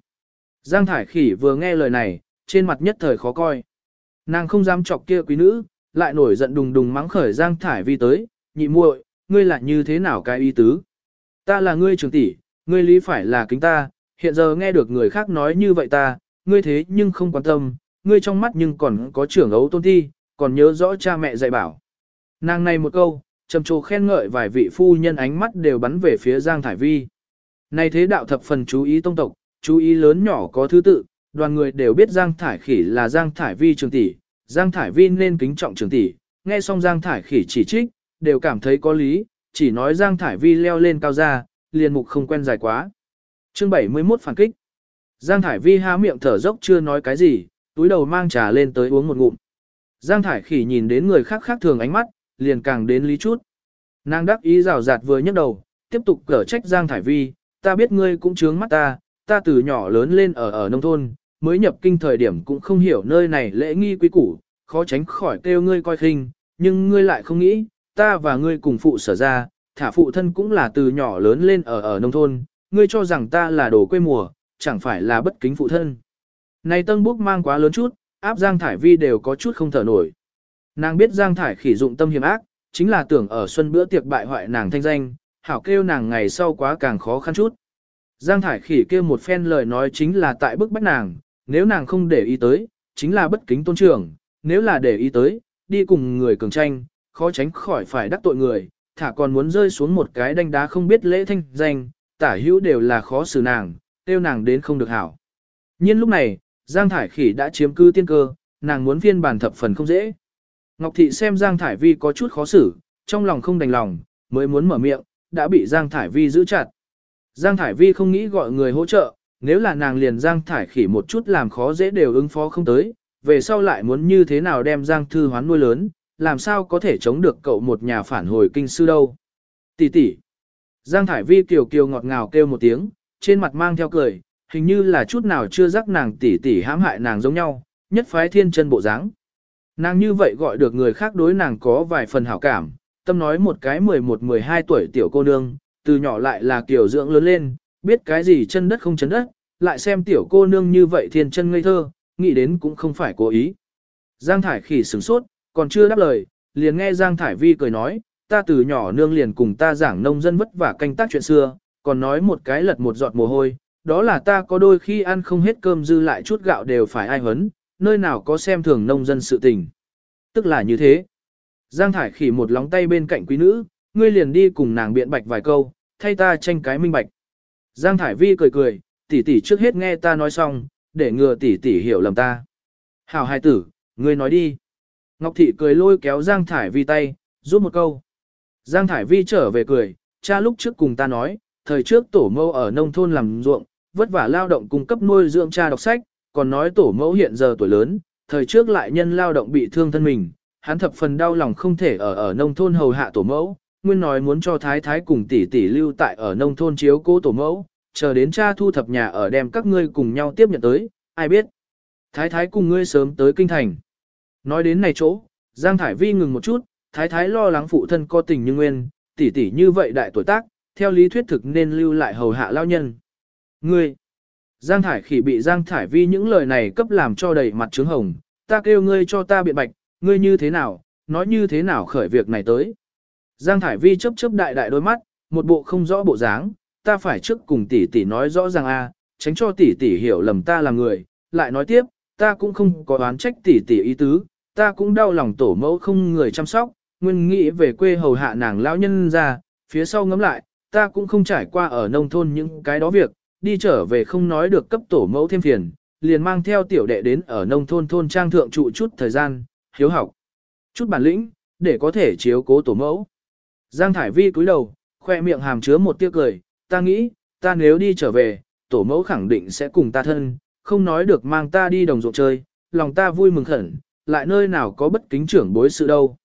Speaker 1: Giang Thải Khỉ vừa nghe lời này, trên mặt nhất thời khó coi. Nàng không dám chọc kia quý nữ, lại nổi giận đùng đùng mắng khởi Giang Thải Vi tới, nhị muội, ngươi là như thế nào cái ý tứ? Ta là ngươi trưởng tỷ, ngươi lý phải là kính ta, hiện giờ nghe được người khác nói như vậy ta, ngươi thế nhưng không quan tâm, ngươi trong mắt nhưng còn có trưởng ấu tôn thi, còn nhớ rõ cha mẹ dạy bảo. Nàng này một câu, trầm trồ khen ngợi vài vị phu nhân ánh mắt đều bắn về phía Giang Thải Vi. Này thế đạo thập phần chú ý tông tộc, chú ý lớn nhỏ có thứ tự, đoàn người đều biết Giang Thải Khỉ là Giang Thải Vi trường tỷ, Giang Thải Vi nên kính trọng trường tỷ, nghe xong Giang Thải Khỉ chỉ trích, đều cảm thấy có lý, chỉ nói Giang Thải Vi leo lên cao ra, liền mục không quen dài quá. Chương 71 phản kích. Giang Thải Vi há miệng thở dốc chưa nói cái gì, túi đầu mang trà lên tới uống một ngụm. Giang Thải Khỉ nhìn đến người khác khác thường ánh mắt, liền càng đến lý chút. Nàng đắc ý rào rạt vừa nhấc đầu, tiếp tục cở trách Giang Thải Vi, ta biết ngươi cũng trướng mắt ta, ta từ nhỏ lớn lên ở ở nông thôn, mới nhập kinh thời điểm cũng không hiểu nơi này lễ nghi quý củ, khó tránh khỏi kêu ngươi coi khinh, nhưng ngươi lại không nghĩ, ta và ngươi cùng phụ sở ra, thả phụ thân cũng là từ nhỏ lớn lên ở ở nông thôn, ngươi cho rằng ta là đồ quê mùa, chẳng phải là bất kính phụ thân. Này tân bốc mang quá lớn chút, áp Giang Thải Vi đều có chút không thở nổi. Nàng biết Giang Thải khỉ dụng tâm hiểm ác, chính là tưởng ở xuân bữa tiệc bại hoại nàng thanh danh, hảo kêu nàng ngày sau quá càng khó khăn chút. Giang Thải khỉ kêu một phen lời nói chính là tại bức bách nàng, nếu nàng không để ý tới, chính là bất kính tôn trưởng, nếu là để ý tới, đi cùng người cường tranh, khó tránh khỏi phải đắc tội người, thả còn muốn rơi xuống một cái đanh đá không biết lễ thanh danh, tả hữu đều là khó xử nàng, tiêu nàng đến không được hảo. Nhưng lúc này, Giang Thải Khỉ đã chiếm cư tiên cơ, nàng muốn phiên bản thập phần không dễ. Ngọc Thị xem Giang Thải Vi có chút khó xử, trong lòng không đành lòng, mới muốn mở miệng, đã bị Giang Thải Vi giữ chặt. Giang Thải Vi không nghĩ gọi người hỗ trợ, nếu là nàng liền Giang Thải Khỉ một chút làm khó dễ đều ứng phó không tới, về sau lại muốn như thế nào đem Giang Thư hoán nuôi lớn, làm sao có thể chống được cậu một nhà phản hồi kinh sư đâu. Tỷ tỷ. Giang Thải Vi kiều kiều ngọt ngào kêu một tiếng, trên mặt mang theo cười, hình như là chút nào chưa rắc nàng tỷ tỷ hãm hại nàng giống nhau, nhất phái thiên chân bộ dáng. Nàng như vậy gọi được người khác đối nàng có vài phần hảo cảm, tâm nói một cái 11-12 tuổi tiểu cô nương, từ nhỏ lại là kiểu dưỡng lớn lên, biết cái gì chân đất không chân đất, lại xem tiểu cô nương như vậy thiên chân ngây thơ, nghĩ đến cũng không phải cố ý. Giang Thải khỉ sửng sốt, còn chưa đáp lời, liền nghe Giang Thải Vi cười nói, ta từ nhỏ nương liền cùng ta giảng nông dân vất vả canh tác chuyện xưa, còn nói một cái lật một giọt mồ hôi, đó là ta có đôi khi ăn không hết cơm dư lại chút gạo đều phải ai hấn, nơi nào có xem thường nông dân sự tình. Tức là như thế. Giang Thải khỉ một lóng tay bên cạnh quý nữ, ngươi liền đi cùng nàng biện bạch vài câu, thay ta tranh cái minh bạch. Giang Thải Vi cười cười, tỷ tỷ trước hết nghe ta nói xong, để ngừa tỷ tỷ hiểu lầm ta. Hảo hai tử, ngươi nói đi. Ngọc Thị cười lôi kéo Giang Thải Vi tay, giúp một câu. Giang Thải Vi trở về cười, cha lúc trước cùng ta nói, thời trước tổ mẫu ở nông thôn làm ruộng, vất vả lao động cung cấp nuôi dưỡng cha đọc sách, còn nói tổ mẫu hiện giờ tuổi lớn, thời trước lại nhân lao động bị thương thân mình, hắn thập phần đau lòng không thể ở ở nông thôn hầu hạ tổ mẫu, nguyên nói muốn cho thái thái cùng tỷ tỷ lưu tại ở nông thôn chiếu cố tổ mẫu, chờ đến cha thu thập nhà ở đem các ngươi cùng nhau tiếp nhận tới, ai biết. Thái thái cùng ngươi sớm tới kinh thành. Nói đến này chỗ, Giang Thải Vi ngừng một chút, thái thái lo lắng phụ thân co tình như nguyên, tỷ tỷ như vậy đại tuổi tác, theo lý thuyết thực nên lưu lại hầu hạ lao nhân. Ngươi, Giang Thải khỉ bị Giang Thải Vi những lời này cấp làm cho đầy mặt trướng hồng, ta kêu ngươi cho ta biện bạch, ngươi như thế nào, nói như thế nào khởi việc này tới. Giang Thải Vi chớp chớp đại đại đôi mắt, một bộ không rõ bộ dáng, ta phải trước cùng tỷ tỷ nói rõ ràng a, tránh cho tỷ tỷ hiểu lầm ta là người, lại nói tiếp, ta cũng không có oán trách tỷ tỷ ý tứ, ta cũng đau lòng tổ mẫu không người chăm sóc, nguyên nghĩ về quê hầu hạ nàng lão nhân ra, phía sau ngẫm lại, ta cũng không trải qua ở nông thôn những cái đó việc, đi trở về không nói được cấp tổ mẫu thêm phiền, liền mang theo tiểu đệ đến ở nông thôn thôn trang thượng trụ chút thời gian, hiếu học, chút bản lĩnh, để có thể chiếu cố tổ mẫu. Giang Thải Vi cúi đầu, khoe miệng hàm chứa một tia cười, ta nghĩ, ta nếu đi trở về, tổ mẫu khẳng định sẽ cùng ta thân, không nói được mang ta đi đồng ruộng chơi, lòng ta vui mừng khẩn, lại nơi nào có bất kính trưởng bối sự đâu.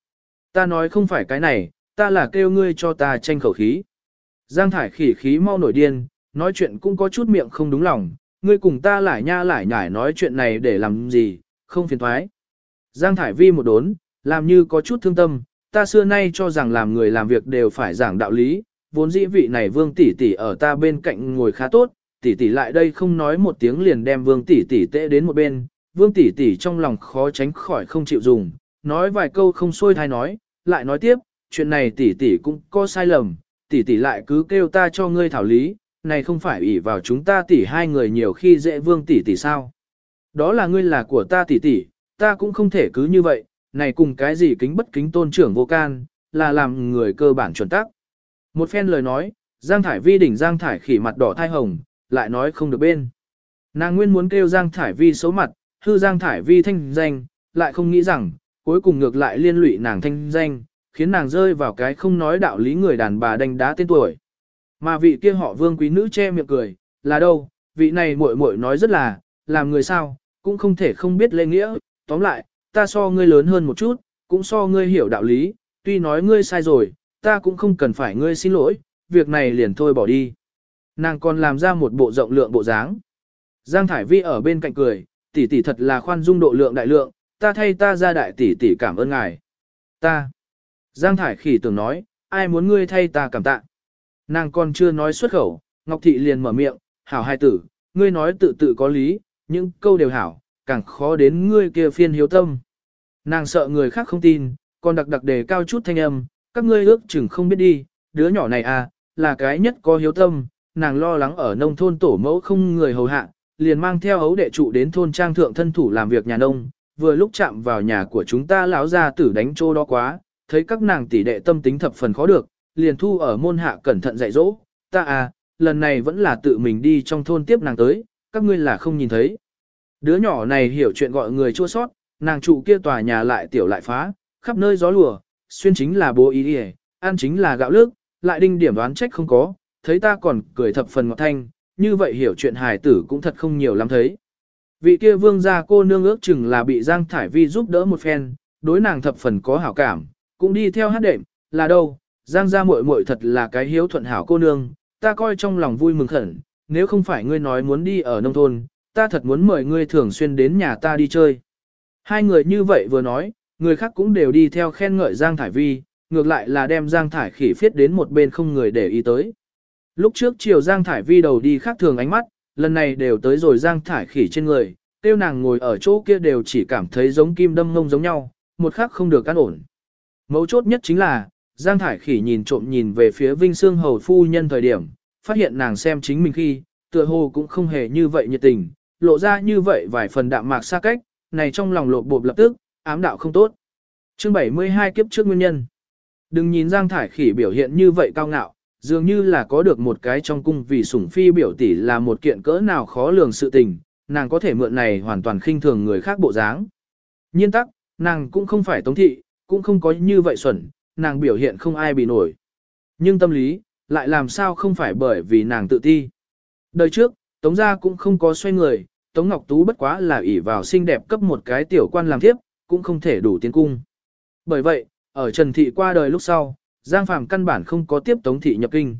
Speaker 1: Ta nói không phải cái này, ta là kêu ngươi cho ta tranh khẩu khí. Giang thải khỉ khí mau nổi điên, nói chuyện cũng có chút miệng không đúng lòng, ngươi cùng ta lại nha lại nhải nói chuyện này để làm gì, không phiền thoái. Giang thải vi một đốn, làm như có chút thương tâm, ta xưa nay cho rằng làm người làm việc đều phải giảng đạo lý, vốn dĩ vị này vương tỷ tỷ ở ta bên cạnh ngồi khá tốt, tỷ tỷ lại đây không nói một tiếng liền đem vương tỷ tỷ tệ đến một bên, vương tỷ tỷ trong lòng khó tránh khỏi không chịu dùng, nói vài câu không xuôi thai nói, lại nói tiếp, chuyện này tỷ tỷ cũng có sai lầm, tỷ tỷ lại cứ kêu ta cho ngươi thảo lý, này không phải ủy vào chúng ta tỷ hai người nhiều khi dễ vương tỷ tỷ sao. Đó là ngươi là của ta tỷ tỷ, ta cũng không thể cứ như vậy, này cùng cái gì kính bất kính tôn trưởng vô can, là làm người cơ bản chuẩn tắc. Một phen lời nói, Giang Thải Vi đỉnh Giang Thải khỉ mặt đỏ thai hồng, lại nói không được bên. Nàng nguyên muốn kêu Giang Thải Vi xấu mặt, hư Giang Thải Vi thanh danh, lại không nghĩ rằng, cuối cùng ngược lại liên lụy nàng thanh danh, khiến nàng rơi vào cái không nói đạo lý người đàn bà đánh đá tên tuổi. Mà vị kia họ vương quý nữ che miệng cười, là đâu, vị này muội muội nói rất là, làm người sao, cũng không thể không biết lễ nghĩa, tóm lại, ta so ngươi lớn hơn một chút, cũng so ngươi hiểu đạo lý, tuy nói ngươi sai rồi, ta cũng không cần phải ngươi xin lỗi, việc này liền thôi bỏ đi. Nàng còn làm ra một bộ rộng lượng bộ dáng. Giang Thải Vi ở bên cạnh cười, tỷ tỷ thật là khoan dung độ lượng đại lượng, ta thay ta ra đại tỷ tỷ cảm ơn ngài. Ta. Giang Thải khỉ tưởng nói, ai muốn ngươi thay ta cảm tạ. Nàng còn chưa nói xuất khẩu, Ngọc Thị liền mở miệng, hảo hai tử, ngươi nói tự tự có lý, những câu đều hảo, càng khó đến ngươi kia phiên hiếu tâm. Nàng sợ người khác không tin, còn đặc đặc đề cao chút thanh âm, các ngươi ước chừng không biết đi, đứa nhỏ này à, là cái nhất có hiếu tâm, nàng lo lắng ở nông thôn tổ mẫu không người hầu hạ, liền mang theo ấu đệ trụ đến thôn trang thượng thân thủ làm việc nhà nông, vừa lúc chạm vào nhà của chúng ta lão ra tử đánh trô đó quá, thấy các nàng tỷ đệ tâm tính thập phần khó được, liền thu ở môn hạ cẩn thận dạy dỗ, ta à, lần này vẫn là tự mình đi trong thôn tiếp nàng tới, các ngươi là không nhìn thấy. Đứa nhỏ này hiểu chuyện gọi người chua sót, nàng trụ kia tòa nhà lại tiểu lại phá, khắp nơi gió lùa, xuyên chính là bố ý đi ăn chính là gạo lước, lại đinh điểm đoán trách không có, thấy ta còn cười thập phần ngọt thanh, như vậy hiểu chuyện hài tử cũng thật không nhiều lắm thấy. Vị kia vương gia cô nương ước chừng là bị Giang Thải Vi giúp đỡ một phen, đối nàng thập phần có hảo cảm, cũng đi theo hát đệm, là đâu, Giang gia muội muội thật là cái hiếu thuận hảo cô nương, ta coi trong lòng vui mừng khẩn, nếu không phải ngươi nói muốn đi ở nông thôn, ta thật muốn mời ngươi thường xuyên đến nhà ta đi chơi. Hai người như vậy vừa nói, người khác cũng đều đi theo khen ngợi Giang Thải Vi, ngược lại là đem Giang Thải khỉ phiết đến một bên không người để ý tới. Lúc trước chiều Giang Thải Vi đầu đi khác thường ánh mắt, lần này đều tới rồi Giang Thải khỉ trên người, tiêu nàng ngồi ở chỗ kia đều chỉ cảm thấy giống kim đâm ngông giống nhau, một khắc không được căn ổn. Mấu chốt nhất chính là, Giang Thải khỉ nhìn trộm nhìn về phía Vinh Sương Hầu Phu Nhân thời điểm, phát hiện nàng xem chính mình khi, tựa hồ cũng không hề như vậy nhiệt tình, lộ ra như vậy vài phần đạm mạc xa cách, này trong lòng lột bộp lập tức, ám đạo không tốt. Chương 72 kiếp trước nguyên nhân. Đừng nhìn Giang Thải Khỉ biểu hiện như vậy cao ngạo, dường như là có được một cái trong cung vì sủng phi biểu tỷ là một kiện cỡ nào khó lường sự tình, nàng có thể mượn này hoàn toàn khinh thường người khác bộ dáng. Nhiên tắc, nàng cũng không phải tống thị, cũng không có như vậy xuẩn, nàng biểu hiện không ai bị nổi. Nhưng tâm lý, lại làm sao không phải bởi vì nàng tự ti. Đời trước, Tống gia cũng không có xoay người, Tống Ngọc Tú bất quá là ỷ vào xinh đẹp cấp một cái tiểu quan làm tiếp, cũng không thể đủ tiến cung. Bởi vậy, ở Trần Thị qua đời lúc sau, Giang Phàm căn bản không có tiếp Tống Thị nhập kinh.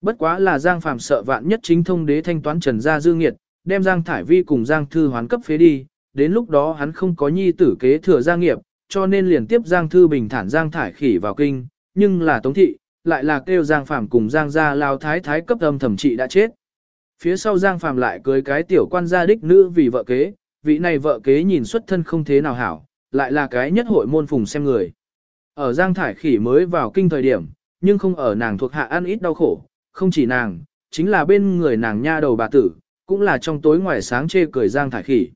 Speaker 1: Bất quá là Giang Phàm sợ vạn nhất chính thông đế thanh toán Trần gia dư nghiệt, đem Giang Thải Vi cùng Giang Thư hoán cấp phế đi, đến lúc đó hắn không có nhi tử kế thừa gia nghiệp, cho nên liền tiếp Giang Thư bình thản Giang Thải khỉ vào kinh, nhưng là Tống Thị, lại là kêu Giang Phàm cùng Giang gia lao thái thái cấp âm thẩm trị đã chết. Phía sau Giang Phàm lại cưới cái tiểu quan gia đích nữ vì vợ kế, vị này vợ kế nhìn xuất thân không thế nào hảo, lại là cái nhất hội môn phùng xem người. Ở Giang Thải Khỉ mới vào kinh thời điểm, nhưng không ở nàng thuộc hạ ăn ít đau khổ, không chỉ nàng, chính là bên người nàng nha đầu bà tử, cũng là trong tối ngoài sáng chê cười Giang Thải Khỉ.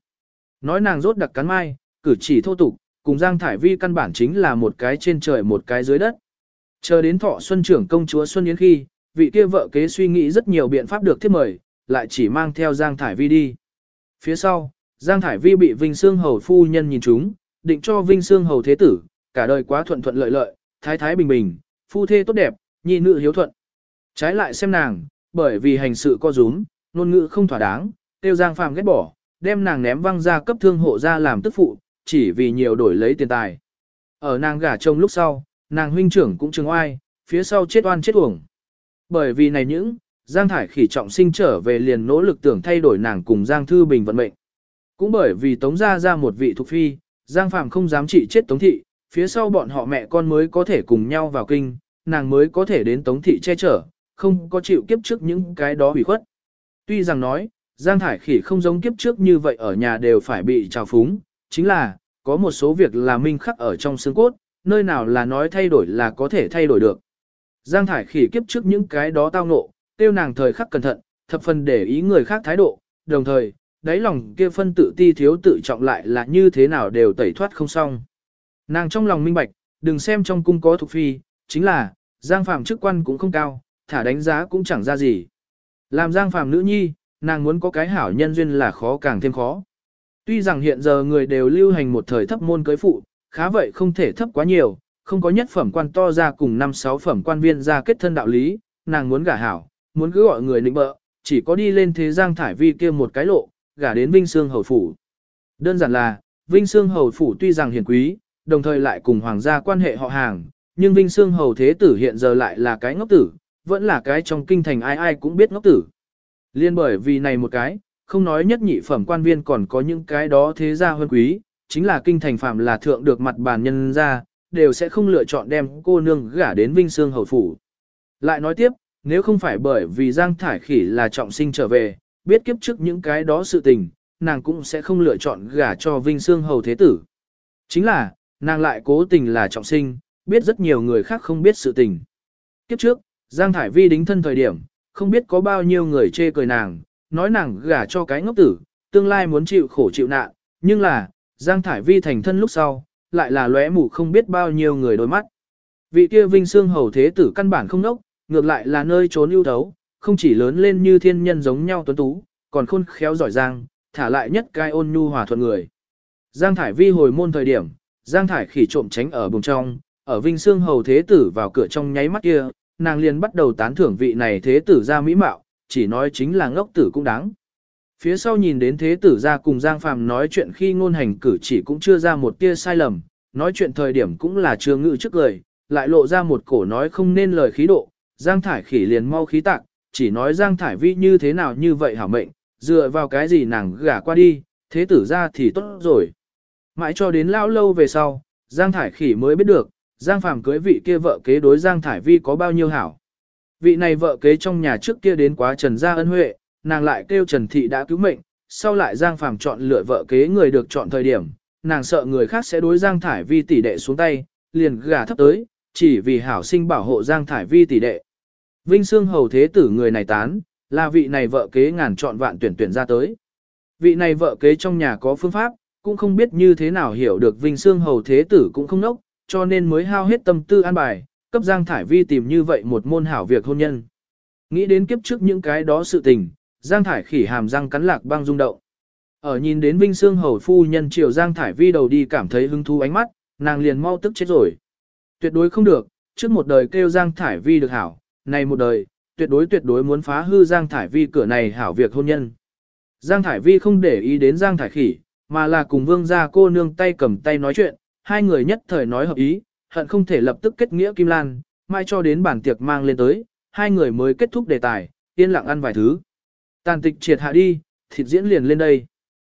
Speaker 1: Nói nàng rốt đặc cắn mai, cử chỉ thô tục, cùng Giang Thải Vi căn bản chính là một cái trên trời một cái dưới đất. Chờ đến thọ xuân trưởng công chúa Xuân Yến khi, vị kia vợ kế suy nghĩ rất nhiều biện pháp được thiết mời, lại chỉ mang theo Giang Thải Vi đi. Phía sau, Giang Thải Vi bị Vinh Sương Hầu phu nhân nhìn chúng, định cho Vinh Sương Hầu thế tử, cả đời quá thuận thuận lợi lợi, thái thái bình bình, phu thê tốt đẹp, nhi nữ hiếu thuận. Trái lại xem nàng, bởi vì hành sự co rúm, ngôn ngữ không thỏa đáng, tiêu Giang Phàm ghét bỏ, đem nàng ném văng ra cấp thương hộ ra làm tức phụ, chỉ vì nhiều đổi lấy tiền tài. Ở nàng gả chồng lúc sau, nàng huynh trưởng cũng trừng oai, phía sau chết oan chết uổng. Bởi vì này những, Giang Thải khỉ trọng sinh trở về liền nỗ lực tưởng thay đổi nàng cùng Giang Thư Bình vận mệnh. Cũng bởi vì Tống gia ra một vị thuộc phi, Giang Phạm không dám trị chết Tống Thị, phía sau bọn họ mẹ con mới có thể cùng nhau vào kinh, nàng mới có thể đến Tống Thị che chở, không có chịu kiếp trước những cái đó hủy khuất. Tuy rằng nói, Giang Thải Khỉ không giống kiếp trước như vậy ở nhà đều phải bị trào phúng, chính là, có một số việc là minh khắc ở trong xương cốt, nơi nào là nói thay đổi là có thể thay đổi được. Giang Thải Khỉ kiếp trước những cái đó tao ngộ, tiêu nàng thời khắc cẩn thận, thập phần để ý người khác thái độ, đồng thời, đáy lòng kia phân tự ti thiếu tự trọng lại là như thế nào đều tẩy thoát không xong. Nàng trong lòng minh bạch, đừng xem trong cung có thuộc phi, chính là, Giang Phạm chức quan cũng không cao, thả đánh giá cũng chẳng ra gì. Làm Giang Phạm nữ nhi, nàng muốn có cái hảo nhân duyên là khó càng thêm khó. Tuy rằng hiện giờ người đều lưu hành một thời thấp môn cưới phụ, khá vậy không thể thấp quá nhiều, không có nhất phẩm quan to ra cùng năm sáu phẩm quan viên ra kết thân đạo lý, nàng muốn gả hảo, muốn cứ gọi người nịnh bợ, chỉ có đi lên thế Giang Thải Vi kia một cái lộ, gả đến Vinh Sương Hầu Phủ. Đơn giản là, Vinh Sương Hầu Phủ tuy rằng hiền quý, đồng thời lại cùng hoàng gia quan hệ họ hàng, nhưng Vinh Sương Hầu Thế Tử hiện giờ lại là cái ngốc tử, vẫn là cái trong kinh thành ai ai cũng biết ngốc tử. Liên bởi vì này một cái, không nói nhất nhị phẩm quan viên còn có những cái đó thế gia hơn quý, chính là kinh thành phạm là thượng được mặt bàn nhân ra, đều sẽ không lựa chọn đem cô nương gả đến Vinh Sương Hầu Phủ. Lại nói tiếp, nếu không phải bởi vì Giang Thải Khỉ là trọng sinh trở về, biết kiếp trước những cái đó sự tình, nàng cũng sẽ không lựa chọn gả cho Vinh Sương Hầu Thế Tử. Chính là, nàng lại cố tình là trọng sinh, biết rất nhiều người khác không biết sự tình. Kiếp trước, Giang Thải Vi đính thân thời điểm, không biết có bao nhiêu người chê cười nàng, nói nàng gả cho cái ngốc tử, tương lai muốn chịu khổ chịu nạn, nhưng là, Giang Thải Vi thành thân lúc sau, lại là lóe mù không biết bao nhiêu người đôi mắt. Vị kia Vinh Sương Hầu Thế Tử căn bản không nốc, ngược lại là nơi trốn ưu thấu, không chỉ lớn lên như thiên nhân giống nhau tuấn tú, còn khôn khéo giỏi giang, thả lại nhất cai ôn nhu hòa thuận người. Giang Thải Vi hồi môn thời điểm, Giang Thải khỉ trộm tránh ở bùng trong, ở Vinh Sương Hầu Thế Tử vào cửa trong nháy mắt kia, nàng liền bắt đầu tán thưởng vị này Thế Tử ra mỹ mạo, chỉ nói chính là ngốc tử cũng đáng. Phía sau nhìn đến Thế Tử ra cùng Giang Phàm nói chuyện khi ngôn hành cử chỉ cũng chưa ra một tia sai lầm, nói chuyện thời điểm cũng là chưa ngự trước lời, lại lộ ra một cổ nói không nên lời khí độ, Giang Thải khỉ liền mau khí tạc, chỉ nói Giang Thải Vi như thế nào như vậy hảo mệnh, dựa vào cái gì nàng gả qua đi, thế tử ra thì tốt rồi. Mãi cho đến lao lâu về sau, Giang Thải Khỉ mới biết được, Giang Phàm cưới vị kia vợ kế đối Giang Thải Vi có bao nhiêu hảo. Vị này vợ kế trong nhà trước kia đến quá Trần Gia ân huệ, nàng lại kêu Trần Thị đã cứu mệnh, sau lại Giang Phàm chọn lựa vợ kế người được chọn thời điểm, nàng sợ người khác sẽ đối Giang Thải Vi tỷ đệ xuống tay, liền gả thấp tới, chỉ vì hảo sinh bảo hộ Giang Thải Vi tỷ đệ. Vinh Sương Hầu Thế Tử người này tán, là vị này vợ kế ngàn chọn vạn tuyển tuyển ra tới. Vị này vợ kế trong nhà có phương pháp, cũng không biết như thế nào hiểu được Vinh Sương Hầu Thế Tử cũng không nốc, cho nên mới hao hết tâm tư an bài, cấp Giang Thải Vi tìm như vậy một môn hảo việc hôn nhân. Nghĩ đến kiếp trước những cái đó sự tình, Giang Thải khỉ hàm răng cắn lạc băng rung động. Ở nhìn đến Vinh Sương Hầu Phu nhân chiều Giang Thải Vi đầu đi cảm thấy hứng thú ánh mắt, nàng liền mau tức chết rồi. Tuyệt đối không được, trước một đời kêu Giang Thải Vi được hảo, này một đời, tuyệt đối tuyệt đối muốn phá hư Giang Thải Vi cửa này hảo việc hôn nhân. Giang Thải Vi không để ý đến Giang Thải Khỉ, mà là cùng vương gia cô nương tay cầm tay nói chuyện, hai người nhất thời nói hợp ý, hận không thể lập tức kết nghĩa Kim Lan, mai cho đến bản tiệc mang lên tới, hai người mới kết thúc đề tài, yên lặng ăn vài thứ. Tàn tịch triệt hạ đi, thịt diễn liền lên đây.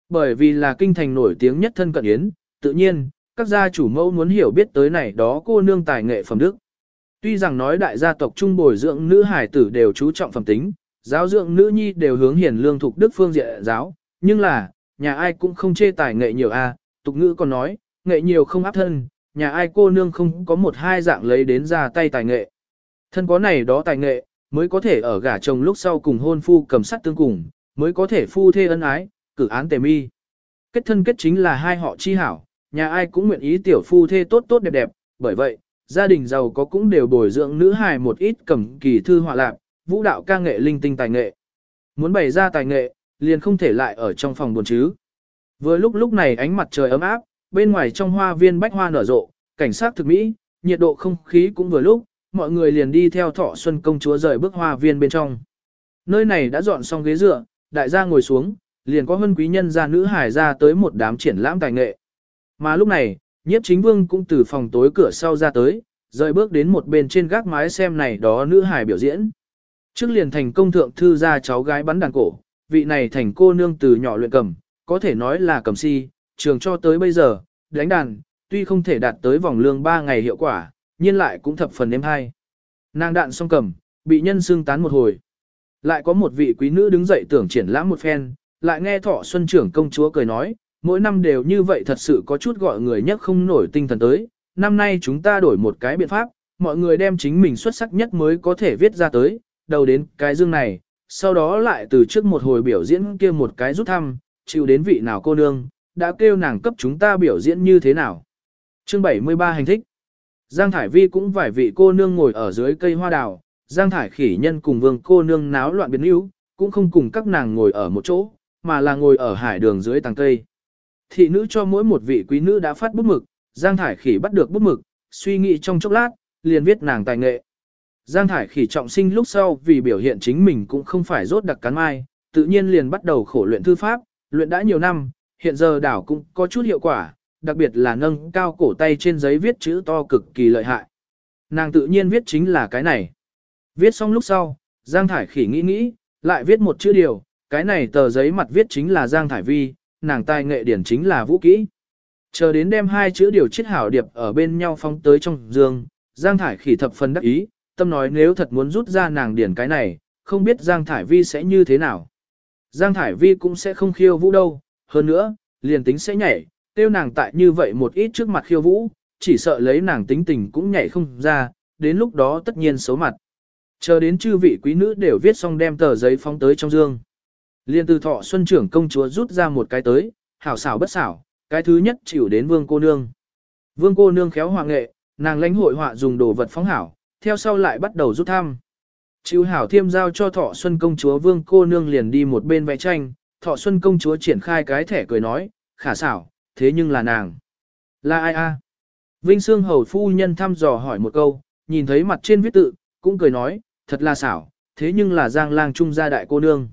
Speaker 1: Bởi vì là kinh thành nổi tiếng nhất thân cận yến, tự nhiên, các gia chủ mẫu muốn hiểu biết tới này đó cô nương tài nghệ phẩm đức. Tuy rằng nói đại gia tộc trung bồi dưỡng nữ hải tử đều chú trọng phẩm tính, giáo dưỡng nữ nhi đều hướng hiền lương thuộc đức phương diện giáo, nhưng là, nhà ai cũng không chê tài nghệ nhiều a, à, tục ngữ còn nói, nghệ nhiều không áp thân, nhà ai cô nương không có một hai dạng lấy đến ra tay tài nghệ. Thân có này đó tài nghệ, mới có thể ở gả chồng lúc sau cùng hôn phu cầm sắt tương cùng, mới có thể phu thê ân ái, cử án tề mi. Kết thân kết chính là hai họ chi hảo, nhà ai cũng nguyện ý tiểu phu thê tốt tốt đẹp đẹp, bởi vậy, gia đình giàu có cũng đều bồi dưỡng nữ hài một ít cầm kỳ thư họa lạc, vũ đạo ca nghệ linh tinh tài nghệ. Muốn bày ra tài nghệ, liền không thể lại ở trong phòng buồn chứ. Vừa lúc lúc này ánh mặt trời ấm áp, bên ngoài trong hoa viên bách hoa nở rộ, cảnh sát thực mỹ, nhiệt độ không khí cũng vừa lúc, mọi người liền đi theo thọ xuân công chúa rời bước hoa viên bên trong. Nơi này đã dọn xong ghế dựa, đại gia ngồi xuống, liền có hân quý nhân gia nữ hải ra tới một đám triển lãm tài nghệ. Mà lúc này, nhiếp chính vương cũng từ phòng tối cửa sau ra tới, rời bước đến một bên trên gác mái xem này đó nữ hài biểu diễn. Trước liền thành công thượng thư ra cháu gái bắn đàn cổ, vị này thành cô nương từ nhỏ luyện cầm, có thể nói là cầm si, trường cho tới bây giờ, đánh đàn, tuy không thể đạt tới vòng lương 3 ngày hiệu quả, nhưng lại cũng thập phần êm hay. Nàng đạn xong cầm, bị nhân xương tán một hồi. Lại có một vị quý nữ đứng dậy tưởng triển lãm một phen, lại nghe thọ xuân trưởng công chúa cười nói, mỗi năm đều như vậy thật sự có chút gọi người nhất không nổi tinh thần tới, năm nay chúng ta đổi một cái biện pháp, mọi người đem chính mình xuất sắc nhất mới có thể viết ra tới, đầu đến cái dương này, sau đó lại từ trước một hồi biểu diễn kia một cái rút thăm, chịu đến vị nào cô nương, đã kêu nàng cấp chúng ta biểu diễn như thế nào. Chương 73 hành thích Giang Thải Vi cũng vài vị cô nương ngồi ở dưới cây hoa đào, Giang Thải khỉ nhân cùng vương cô nương náo loạn biến yếu, cũng không cùng các nàng ngồi ở một chỗ, mà là ngồi ở hải đường dưới tàng cây. Thị nữ cho mỗi một vị quý nữ đã phát bút mực, Giang Thải khỉ bắt được bút mực, suy nghĩ trong chốc lát, liền viết nàng tài nghệ. Giang Thải khỉ trọng sinh lúc sau vì biểu hiện chính mình cũng không phải rốt đặc cán mai, tự nhiên liền bắt đầu khổ luyện thư pháp, luyện đã nhiều năm, hiện giờ đảo cũng có chút hiệu quả, đặc biệt là nâng cao cổ tay trên giấy viết chữ to cực kỳ lợi hại. Nàng tự nhiên viết chính là cái này. Viết xong lúc sau, Giang Thải khỉ nghĩ nghĩ, lại viết một chữ điều, cái này tờ giấy mặt viết chính là Giang Thải Vi, nàng tài nghệ điển chính là vũ kỹ. Chờ đến đem hai chữ điều chiết hảo điệp ở bên nhau phóng tới trong giường, Giang Thải khỉ thập phần đắc ý, tâm nói nếu thật muốn rút ra nàng điển cái này, không biết Giang Thải Vi sẽ như thế nào. Giang Thải Vi cũng sẽ không khiêu vũ đâu, hơn nữa, liền tính sẽ nhảy, tiêu nàng tại như vậy một ít trước mặt khiêu vũ, chỉ sợ lấy nàng tính tình cũng nhảy không ra, đến lúc đó tất nhiên xấu mặt. Chờ đến chư vị quý nữ đều viết xong đem tờ giấy phóng tới trong dương. Liên từ thọ xuân trưởng công chúa rút ra một cái tới, hảo xảo bất xảo, cái thứ nhất chịu đến vương cô nương. Vương cô nương khéo họa nghệ, nàng lãnh hội họa dùng đồ vật phóng hảo, theo sau lại bắt đầu rút thăm. Chịu hảo thiêm giao cho thọ xuân công chúa vương cô nương liền đi một bên vẽ tranh, thọ xuân công chúa triển khai cái thẻ cười nói, khả xảo, thế nhưng là nàng. Là ai a? Vinh Sương Hầu phu nhân thăm dò hỏi một câu, nhìn thấy mặt trên viết tự, cũng cười nói, thật là xảo, thế nhưng là Giang Lang Trung gia đại cô nương.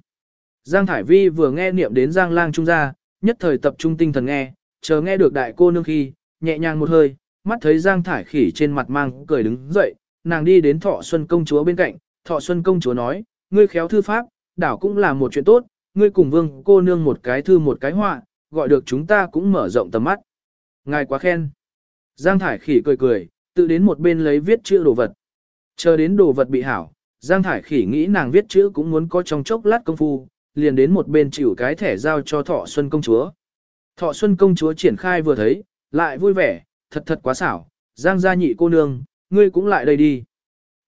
Speaker 1: Giang Thải Vi vừa nghe niệm đến Giang Lang Trung gia, nhất thời tập trung tinh thần nghe, chờ nghe được đại cô nương khi, nhẹ nhàng một hơi, mắt thấy Giang Thải khỉ trên mặt mang cười đứng dậy, nàng đi đến Thọ Xuân công chúa bên cạnh, Thọ Xuân công chúa nói, ngươi khéo thư pháp, đảo cũng là một chuyện tốt, ngươi cùng vương cô nương một cái thư một cái họa, gọi được chúng ta cũng mở rộng tầm mắt. Ngài quá khen. Giang Thải khỉ cười cười, tự đến một bên lấy viết chữ đồ vật. Chờ đến đồ vật bị hảo, Giang Thải khỉ nghĩ nàng viết chữ cũng muốn có trong chốc lát công phu, liền đến một bên chịu cái thẻ giao cho Thọ Xuân công chúa. Thọ Xuân công chúa triển khai vừa thấy, lại vui vẻ, thật thật quá xảo, Giang gia nhị cô nương, ngươi cũng lại đây đi.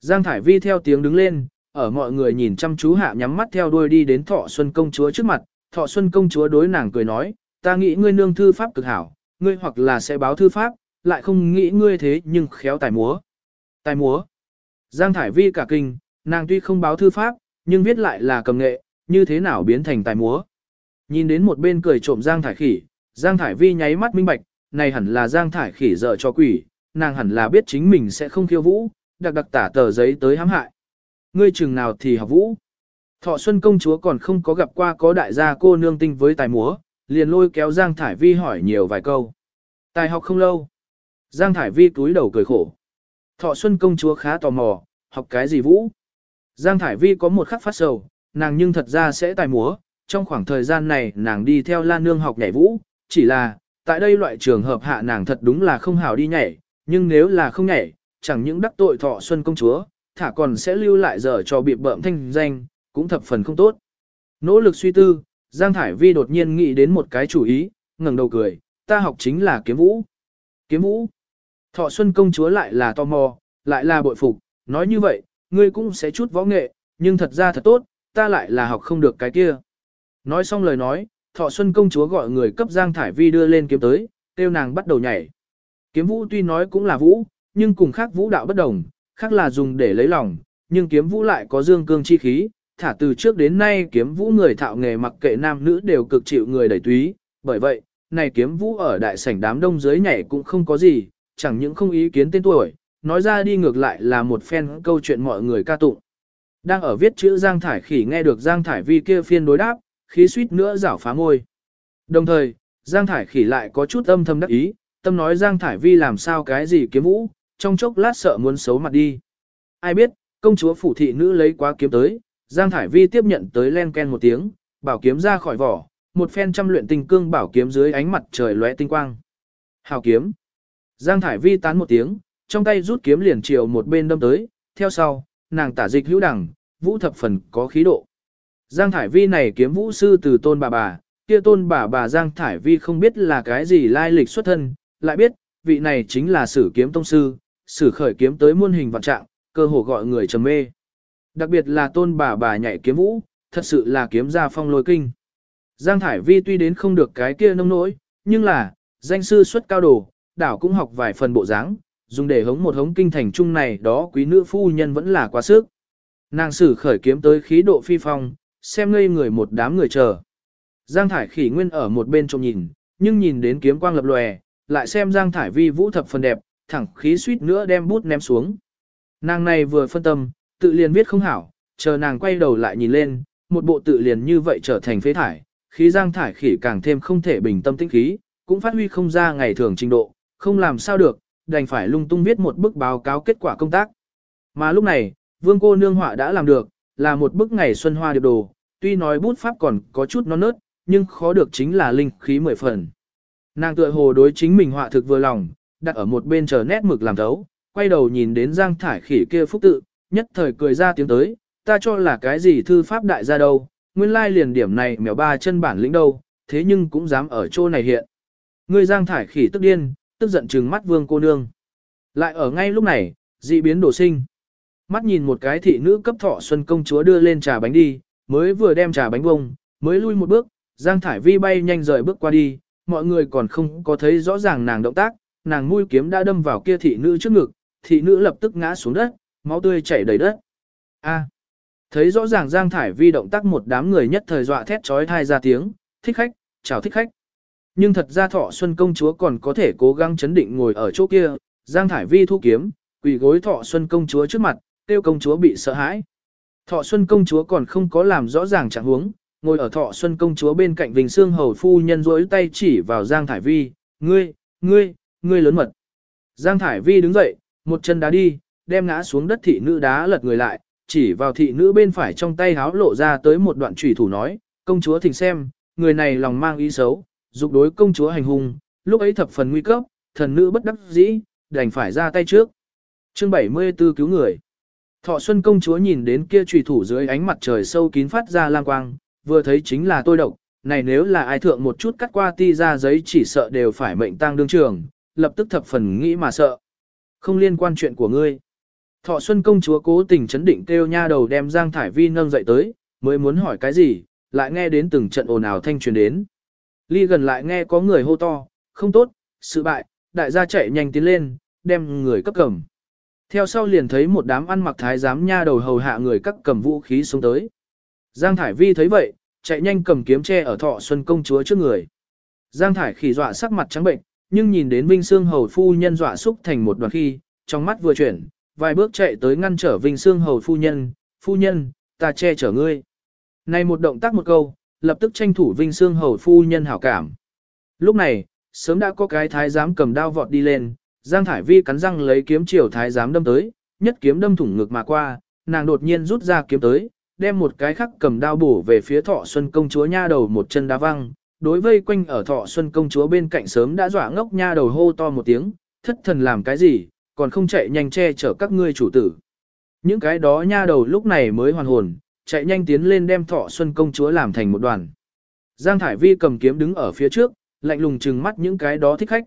Speaker 1: Giang Thải Vi theo tiếng đứng lên, ở mọi người nhìn chăm chú hạ nhắm mắt theo đuôi đi đến Thọ Xuân công chúa trước mặt, Thọ Xuân công chúa đối nàng cười nói, ta nghĩ ngươi nương thư pháp cực hảo, ngươi hoặc là sẽ báo thư pháp, lại không nghĩ ngươi thế nhưng khéo tài múa. Tài múa. Giang Thải Vi cả kinh, nàng tuy không báo thư pháp, nhưng viết lại là cầm nghệ, như thế nào biến thành tài múa. Nhìn đến một bên cười trộm Giang Thải Khỉ, Giang Thải Vi nháy mắt minh bạch, này hẳn là Giang Thải Khỉ dở cho quỷ, nàng hẳn là biết chính mình sẽ không khiêu vũ, đặc đặc tả tờ giấy tới hãm hại. Ngươi chừng nào thì học vũ. Thọ Xuân công chúa còn không có gặp qua có đại gia cô nương tinh với tài múa, liền lôi kéo Giang Thải Vi hỏi nhiều vài câu. Tài học không lâu. Giang Thải Vi túi đầu cười khổ. Thọ Xuân công chúa khá tò mò, học cái gì vũ? Giang Thải Vi có một khắc phát sầu, nàng nhưng thật ra sẽ tài múa, trong khoảng thời gian này nàng đi theo Lan Nương học nhảy vũ, chỉ là, tại đây loại trường hợp hạ nàng thật đúng là không hảo đi nhảy, nhưng nếu là không nhảy, chẳng những đắc tội Thọ Xuân công chúa, thả còn sẽ lưu lại giờ cho bị bợm thanh danh, cũng thập phần không tốt. Nỗ lực suy tư, Giang Thải Vi đột nhiên nghĩ đến một cái chủ ý, ngẩng đầu cười, ta học chính là kiếm vũ. Kiếm vũ. Thọ Xuân công chúa lại là tò mò, lại là bội phục, nói như vậy, ngươi cũng sẽ chút võ nghệ, nhưng thật ra thật tốt, ta lại là học không được cái kia. Nói xong lời nói, Thọ Xuân công chúa gọi người cấp Giang Thải Vi đưa lên kiếm tới, kêu nàng bắt đầu nhảy. Kiếm vũ tuy nói cũng là vũ, nhưng cùng khác vũ đạo bất đồng, khác là dùng để lấy lòng, nhưng kiếm vũ lại có dương cương chi khí, thả từ trước đến nay kiếm vũ người thạo nghề mặc kệ nam nữ đều cực chịu người đẩy túy, bởi vậy, này kiếm vũ ở đại sảnh đám đông dưới nhảy cũng không có gì, chẳng những không ý kiến tên tuổi, nói ra đi ngược lại là một phen câu chuyện mọi người ca tụng. Đang ở viết chữ Giang Thải Khỉ nghe được Giang Thải Vi kia phiên đối đáp, khí suýt nữa rảo phá môi. Đồng thời, Giang Thải Khỉ lại có chút âm thầm đắc ý, tâm nói Giang Thải Vi làm sao cái gì kiếm vũ, trong chốc lát sợ muốn xấu mặt đi. Ai biết, công chúa phủ thị nữ lấy quá kiếm tới, Giang Thải Vi tiếp nhận tới len ken một tiếng, bảo kiếm ra khỏi vỏ, một phen trăm luyện tinh cương bảo kiếm dưới ánh mặt trời lóe tinh quang. Hào kiếm. Giang Thải Vi tán một tiếng, trong tay rút kiếm liền chiều một bên đâm tới, theo sau, nàng tả dịch hữu đẳng, vũ thập phần có khí độ. Giang Thải Vi này kiếm vũ sư từ tôn bà bà, kia tôn bà bà Giang Thải Vi không biết là cái gì lai lịch xuất thân, lại biết, vị này chính là sử kiếm tông sư, sử khởi kiếm tới muôn hình vạn trạng, cơ hồ gọi người trầm mê. Đặc biệt là tôn bà bà nhảy kiếm vũ, thật sự là kiếm ra phong lôi kinh. Giang Thải Vi tuy đến không được cái kia nông nỗi, nhưng là, danh sư xuất cao đồ, đảo cũng học vài phần bộ dáng, dùng để hống một hống kinh thành trung này đó quý nữ phu nhân vẫn là quá sức. Nàng sử khởi kiếm tới khí độ phi phong, xem ngây người một đám người chờ. Giang Thải khỉ nguyên ở một bên trông nhìn, nhưng nhìn đến kiếm quang lập lòe, lại xem Giang Thải Vi vũ thập phần đẹp, thẳng khí suýt nữa đem bút ném xuống. Nàng này vừa phân tâm, tự liền viết không hảo, chờ nàng quay đầu lại nhìn lên, một bộ tự liền như vậy trở thành phế thải, khí Giang Thải khỉ càng thêm không thể bình tâm tĩnh khí, cũng phát huy không ra ngày thường trình độ, không làm sao được, đành phải lung tung viết một bức báo cáo kết quả công tác. Mà lúc này, vương cô nương họa đã làm được, là một bức ngày xuân hoa điệp đồ, tuy nói bút pháp còn có chút non nớt, nhưng khó được chính là linh khí mười phần. Nàng tựa hồ đối chính mình họa thực vừa lòng, đặt ở một bên chờ nét mực làm thấu, quay đầu nhìn đến Giang Thải khỉ kia phúc tự, nhất thời cười ra tiếng tới, ta cho là cái gì thư pháp đại gia đâu, nguyên lai liền điểm này mèo ba chân bản lĩnh đâu, thế nhưng cũng dám ở chỗ này hiện. Ngươi Giang Thải khỉ tức điên, tức giận trừng mắt vương cô nương. Lại ở ngay lúc này, dị biến đổ sinh. Mắt nhìn một cái thị nữ cấp thọ xuân công chúa đưa lên trà bánh đi, mới vừa đem trà bánh bông, mới lui một bước, Giang Thải Vi bay nhanh rời bước qua đi, mọi người còn không có thấy rõ ràng nàng động tác, nàng mũi kiếm đã đâm vào kia thị nữ trước ngực, thị nữ lập tức ngã xuống đất, máu tươi chảy đầy đất. A. thấy rõ ràng Giang Thải Vi động tác một đám người nhất thời dọa thét chói tai ra tiếng, thích khách, chào thích khách. Nhưng thật ra thọ xuân công chúa còn có thể cố gắng chấn định ngồi ở chỗ kia, Giang Thải Vi thu kiếm, quỳ gối thọ xuân công chúa trước mặt, tiêu công chúa bị sợ hãi. Thọ xuân công chúa còn không có làm rõ ràng trạng huống, ngồi ở thọ xuân công chúa bên cạnh Vinh Sương Hầu Phu nhân rỗi tay chỉ vào Giang Thải Vi, ngươi, ngươi, ngươi lớn mật. Giang Thải Vi đứng dậy, một chân đá đi, đem ngã xuống đất thị nữ đá lật người lại, chỉ vào thị nữ bên phải trong tay háo lộ ra tới một đoạn trùy thủ nói, công chúa thỉnh xem, người này lòng mang ý xấu, dục đối công chúa hành hung, lúc ấy thập phần nguy cấp, thần nữ bất đắc dĩ, đành phải ra tay trước. Chương 74 cứu người. Thọ Xuân công chúa nhìn đến kia trùy thủ dưới ánh mặt trời sâu kín phát ra lang quang, vừa thấy chính là tôi độc, này nếu là ai thượng một chút cắt qua ti ra giấy chỉ sợ đều phải mệnh tang đương trường, lập tức thập phần nghĩ mà sợ. Không liên quan chuyện của ngươi. Thọ Xuân công chúa cố tình chấn định kêu nha đầu đem Giang Thải Vi nâng dậy tới, mới muốn hỏi cái gì, lại nghe đến từng trận ồn ào thanh truyền đến. Ly gần lại nghe có người hô to, không tốt, sự bại, đại gia chạy nhanh tiến lên, đem người cấp cầm. Theo sau liền thấy một đám ăn mặc thái giám nha đầu hầu hạ người cấp cầm vũ khí xuống tới. Giang Thải Vi thấy vậy, chạy nhanh cầm kiếm tre ở thọ xuân công chúa trước người. Giang Thải khỉ dọa sắc mặt trắng bệnh, nhưng nhìn đến Vinh Sương Hầu Phu Nhân dọa xúc thành một đoàn khi, trong mắt vừa chuyển, vài bước chạy tới ngăn trở Vinh Sương Hầu Phu Nhân, Phu Nhân, ta che chở ngươi. Này một động tác một câu, lập tức tranh thủ Vinh Sương Hầu Phu Nhân hảo cảm. Lúc này, sớm đã có cái thái giám cầm đao vọt đi lên, Giang Thải Vi cắn răng lấy kiếm chiều thái giám đâm tới, nhất kiếm đâm thủng ngực mà qua, nàng đột nhiên rút ra kiếm tới, đem một cái khắc cầm đao bổ về phía thọ xuân công chúa nha đầu một chân đá văng, đối vây quanh ở thọ xuân công chúa bên cạnh sớm đã dọa ngốc nha đầu hô to một tiếng, thất thần làm cái gì, còn không chạy nhanh che chở các ngươi chủ tử. Những cái đó nha đầu lúc này mới hoàn hồn, chạy nhanh tiến lên đem thọ xuân công chúa làm thành một đoàn. Giang Thải Vi cầm kiếm đứng ở phía trước, lạnh lùng trừng mắt những cái đó thích khách.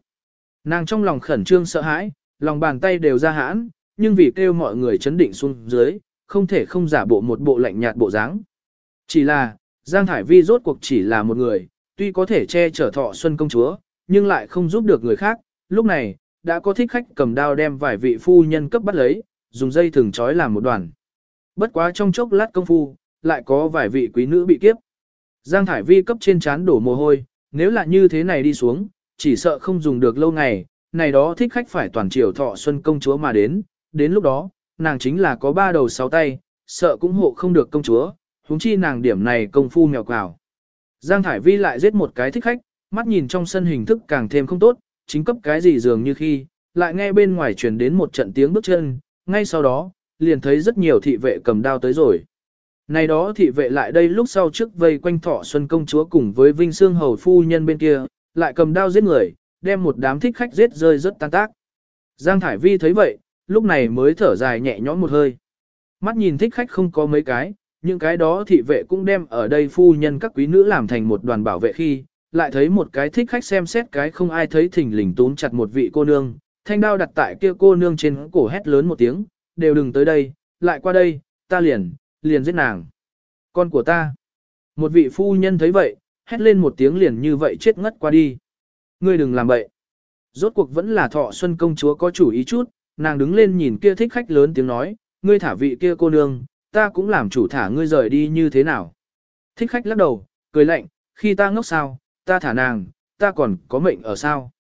Speaker 1: Nàng trong lòng khẩn trương sợ hãi, lòng bàn tay đều ra hãn, nhưng vì kêu mọi người chấn định xuống dưới, không thể không giả bộ một bộ lạnh nhạt bộ dáng. Chỉ là, Giang Thải Vi rốt cuộc chỉ là một người, tuy có thể che chở thọ xuân công chúa, nhưng lại không giúp được người khác. Lúc này, đã có thích khách cầm đao đem vài vị phu nhân cấp bắt lấy, dùng dây thừng trói làm một đoàn. Bất quá trong chốc lát công phu, lại có vài vị quý nữ bị kiếp. Giang Thải Vi cấp trên chán đổ mồ hôi, nếu là như thế này đi xuống, chỉ sợ không dùng được lâu ngày, này đó thích khách phải toàn triều thọ xuân công chúa mà đến, đến lúc đó, nàng chính là có ba đầu sáu tay, sợ cũng hộ không được công chúa, huống chi nàng điểm này công phu mèo quào. Giang Thải Vi lại giết một cái thích khách, mắt nhìn trong sân hình thức càng thêm không tốt, chính cấp cái gì dường như khi, lại nghe bên ngoài truyền đến một trận tiếng bước chân, ngay sau đó, liền thấy rất nhiều thị vệ cầm đao tới rồi. Này đó thị vệ lại đây lúc sau trước vây quanh thọ xuân công chúa cùng với Vinh Sương Hầu Phu Nhân bên kia, lại cầm đao giết người, đem một đám thích khách giết rơi rất tan tác. Giang Thải Vi thấy vậy, lúc này mới thở dài nhẹ nhõm một hơi. Mắt nhìn thích khách không có mấy cái, những cái đó thị vệ cũng đem ở đây phu nhân các quý nữ làm thành một đoàn bảo vệ khi, lại thấy một cái thích khách xem xét cái không ai thấy thỉnh lình túm chặt một vị cô nương, thanh đao đặt tại kia cô nương trên cổ hét lớn một tiếng, đều đừng tới đây, lại qua đây, ta liền, liền giết nàng. Con của ta. Một vị phu nhân thấy vậy, hét lên một tiếng liền như vậy chết ngất qua đi. Ngươi đừng làm vậy. Rốt cuộc vẫn là thọ xuân công chúa có chủ ý chút, nàng đứng lên nhìn kia thích khách lớn tiếng nói, ngươi thả vị kia cô nương, ta cũng làm chủ thả ngươi rời đi như thế nào. Thích khách lắc đầu, cười lạnh, khi ta ngốc sao, ta thả nàng, ta còn có mệnh ở sao.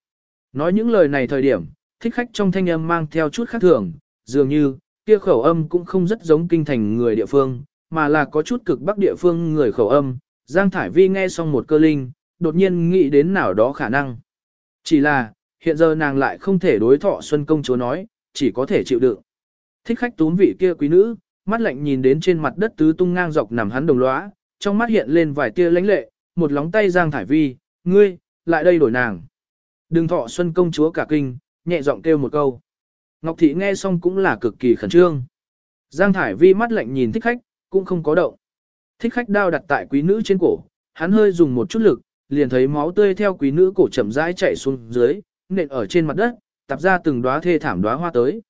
Speaker 1: Nói những lời này thời điểm, thích khách trong thanh âm mang theo chút khác thường, dường như, kia khẩu âm cũng không rất giống kinh thành người địa phương, mà là có chút cực bắc địa phương người khẩu âm. Giang Thải Vi nghe xong một cơ linh, đột nhiên nghĩ đến nào đó khả năng. Chỉ là, hiện giờ nàng lại không thể đối thọ Xuân Công Chúa nói, chỉ có thể chịu đựng. Thích khách tún vị kia quý nữ, mắt lạnh nhìn đến trên mặt đất tứ tung ngang dọc nằm hắn đồng lõa, trong mắt hiện lên vài tia lãnh lệ, một lóng tay Giang Thải Vi, ngươi, lại đây đổi nàng. Đừng thọ Xuân Công Chúa cả kinh, nhẹ giọng kêu một câu. Ngọc Thị nghe xong cũng là cực kỳ khẩn trương. Giang Thải Vi mắt lạnh nhìn thích khách, cũng không có động. Thích khách đao đặt tại quý nữ trên cổ, hắn hơi dùng một chút lực, liền thấy máu tươi theo quý nữ cổ chậm rãi chảy xuống dưới, nện ở trên mặt đất, tập ra từng đóa thê thảm đóa hoa tới.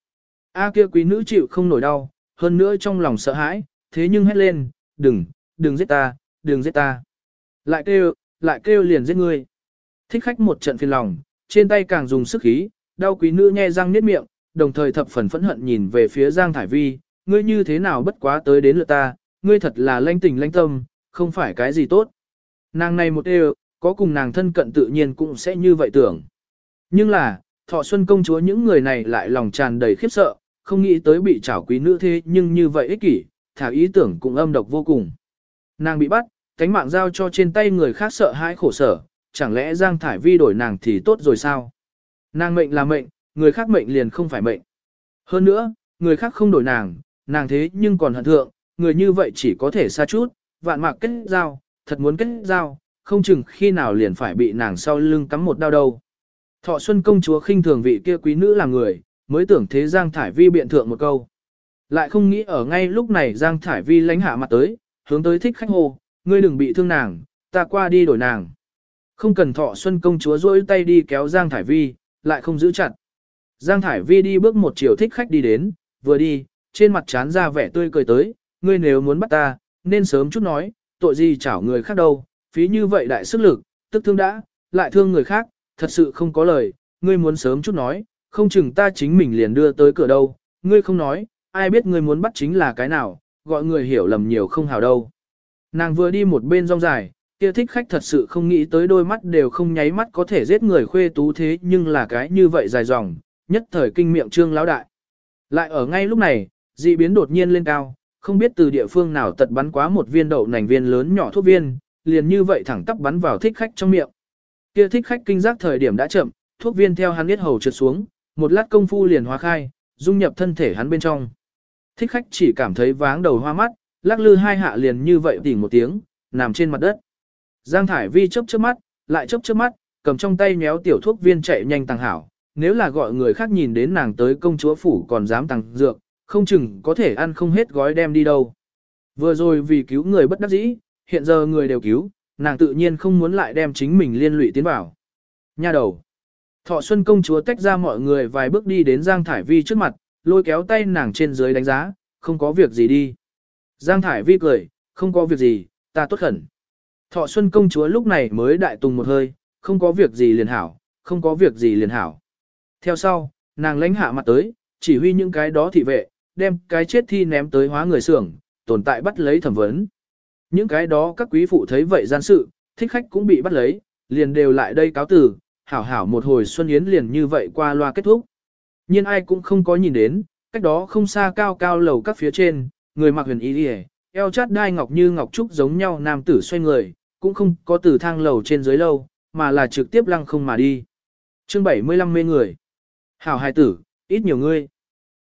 Speaker 1: A kia quý nữ chịu không nổi đau, hơn nữa trong lòng sợ hãi, thế nhưng hét lên, đừng, đừng giết ta, đừng giết ta. Lại kêu, lại kêu liền giết ngươi. Thích khách một trận phiền lòng, trên tay càng dùng sức khí, đau quý nữ nhe răng niết miệng, đồng thời thập phần phẫn hận nhìn về phía Giang Thải Vi, ngươi như thế nào bất quá tới đến lượt ta, ngươi thật là lanh tình lanh tâm, không phải cái gì tốt. Nàng này một đều, có cùng nàng thân cận tự nhiên cũng sẽ như vậy tưởng. Nhưng là, thọ xuân công chúa những người này lại lòng tràn đầy khiếp sợ, không nghĩ tới bị trảo quý nữ thế nhưng như vậy ích kỷ, thả ý tưởng cũng âm độc vô cùng. Nàng bị bắt, cánh mạng giao cho trên tay người khác sợ hãi khổ sở, chẳng lẽ Giang Thải Vi đổi nàng thì tốt rồi sao? Nàng mệnh là mệnh, người khác mệnh liền không phải mệnh. Hơn nữa, người khác không đổi nàng, nàng thế nhưng còn hận thượng, người như vậy chỉ có thể xa chút, vạn mạc kết giao, thật muốn kết giao, không chừng khi nào liền phải bị nàng sau lưng cắm một đau đâu. Thọ Xuân công chúa khinh thường vị kia quý nữ là người, mới tưởng thế Giang Thải Vi biện thượng một câu. Lại không nghĩ ở ngay lúc này Giang Thải Vi lánh hạ mặt tới, hướng tới thích khách hồ, ngươi đừng bị thương nàng, ta qua đi đổi nàng. Không cần Thọ Xuân công chúa rỗi tay đi kéo Giang Thải Vi, lại không giữ chặt. Giang Thải Vi đi bước một chiều thích khách đi đến, vừa đi, trên mặt chán ra vẻ tươi cười tới, ngươi nếu muốn bắt ta, nên sớm chút nói, tội gì chảo người khác đâu, phí như vậy đại sức lực, tức thương đã, lại thương người khác, thật sự không có lời, ngươi muốn sớm chút nói, không chừng ta chính mình liền đưa tới cửa đâu, ngươi không nói, ai biết ngươi muốn bắt chính là cái nào, gọi người hiểu lầm nhiều không hào đâu. Nàng vừa đi một bên rong dài, kia thích khách thật sự không nghĩ tới đôi mắt đều không nháy mắt có thể giết người khuê tú thế nhưng là cái như vậy dài dòng, nhất thời kinh miệng trương lão đại. Lại ở ngay lúc này, dị biến đột nhiên lên cao, không biết từ địa phương nào tật bắn quá một viên đậu nành viên lớn nhỏ thuốc viên, liền như vậy thẳng tắp bắn vào thích khách trong miệng. Kia thích khách kinh giác thời điểm đã chậm, thuốc viên theo hắn biết hầu trượt xuống, một lát công phu liền hóa khai, dung nhập thân thể hắn bên trong. Thích khách chỉ cảm thấy váng đầu hoa mắt, lắc lư hai hạ liền như vậy tỉnh một tiếng, nằm trên mặt đất. Giang Thải Vi chớp chớp mắt, lại chớp chớp mắt, cầm trong tay nhéo tiểu thuốc viên chạy nhanh tăng hảo. Nếu là gọi người khác nhìn đến nàng tới công chúa phủ còn dám tặng dược, không chừng có thể ăn không hết gói đem đi đâu. Vừa rồi vì cứu người bất đắc dĩ, hiện giờ người đều cứu, nàng tự nhiên không muốn lại đem chính mình liên lụy tiến vào. Nha đầu. Thọ Xuân công chúa tách ra mọi người vài bước đi đến Giang Thải Vi trước mặt, lôi kéo tay nàng trên dưới đánh giá, không có việc gì đi. Giang Thải Vi cười, không có việc gì, ta tốt khẩn. Thọ Xuân công chúa lúc này mới đại tùng một hơi, không có việc gì liền hảo, không có việc gì liền hảo. Theo sau, nàng lãnh hạ mặt tới, chỉ huy những cái đó thị vệ, đem cái chết thi ném tới hóa người xưởng, tồn tại bắt lấy thẩm vấn. Những cái đó các quý phụ thấy vậy gian sự, thích khách cũng bị bắt lấy, liền đều lại đây cáo tử, hảo hảo một hồi xuân yến liền như vậy qua loa kết thúc. Nhưng ai cũng không có nhìn đến, cách đó không xa cao cao lầu các phía trên, người mặc huyền y đi eo chát đai ngọc như ngọc trúc giống nhau nam tử xoay người, cũng không có từ thang lầu trên dưới lâu, mà là trực tiếp lăng không mà đi. Chương 75 mê người. Hảo hài tử, ít nhiều ngươi.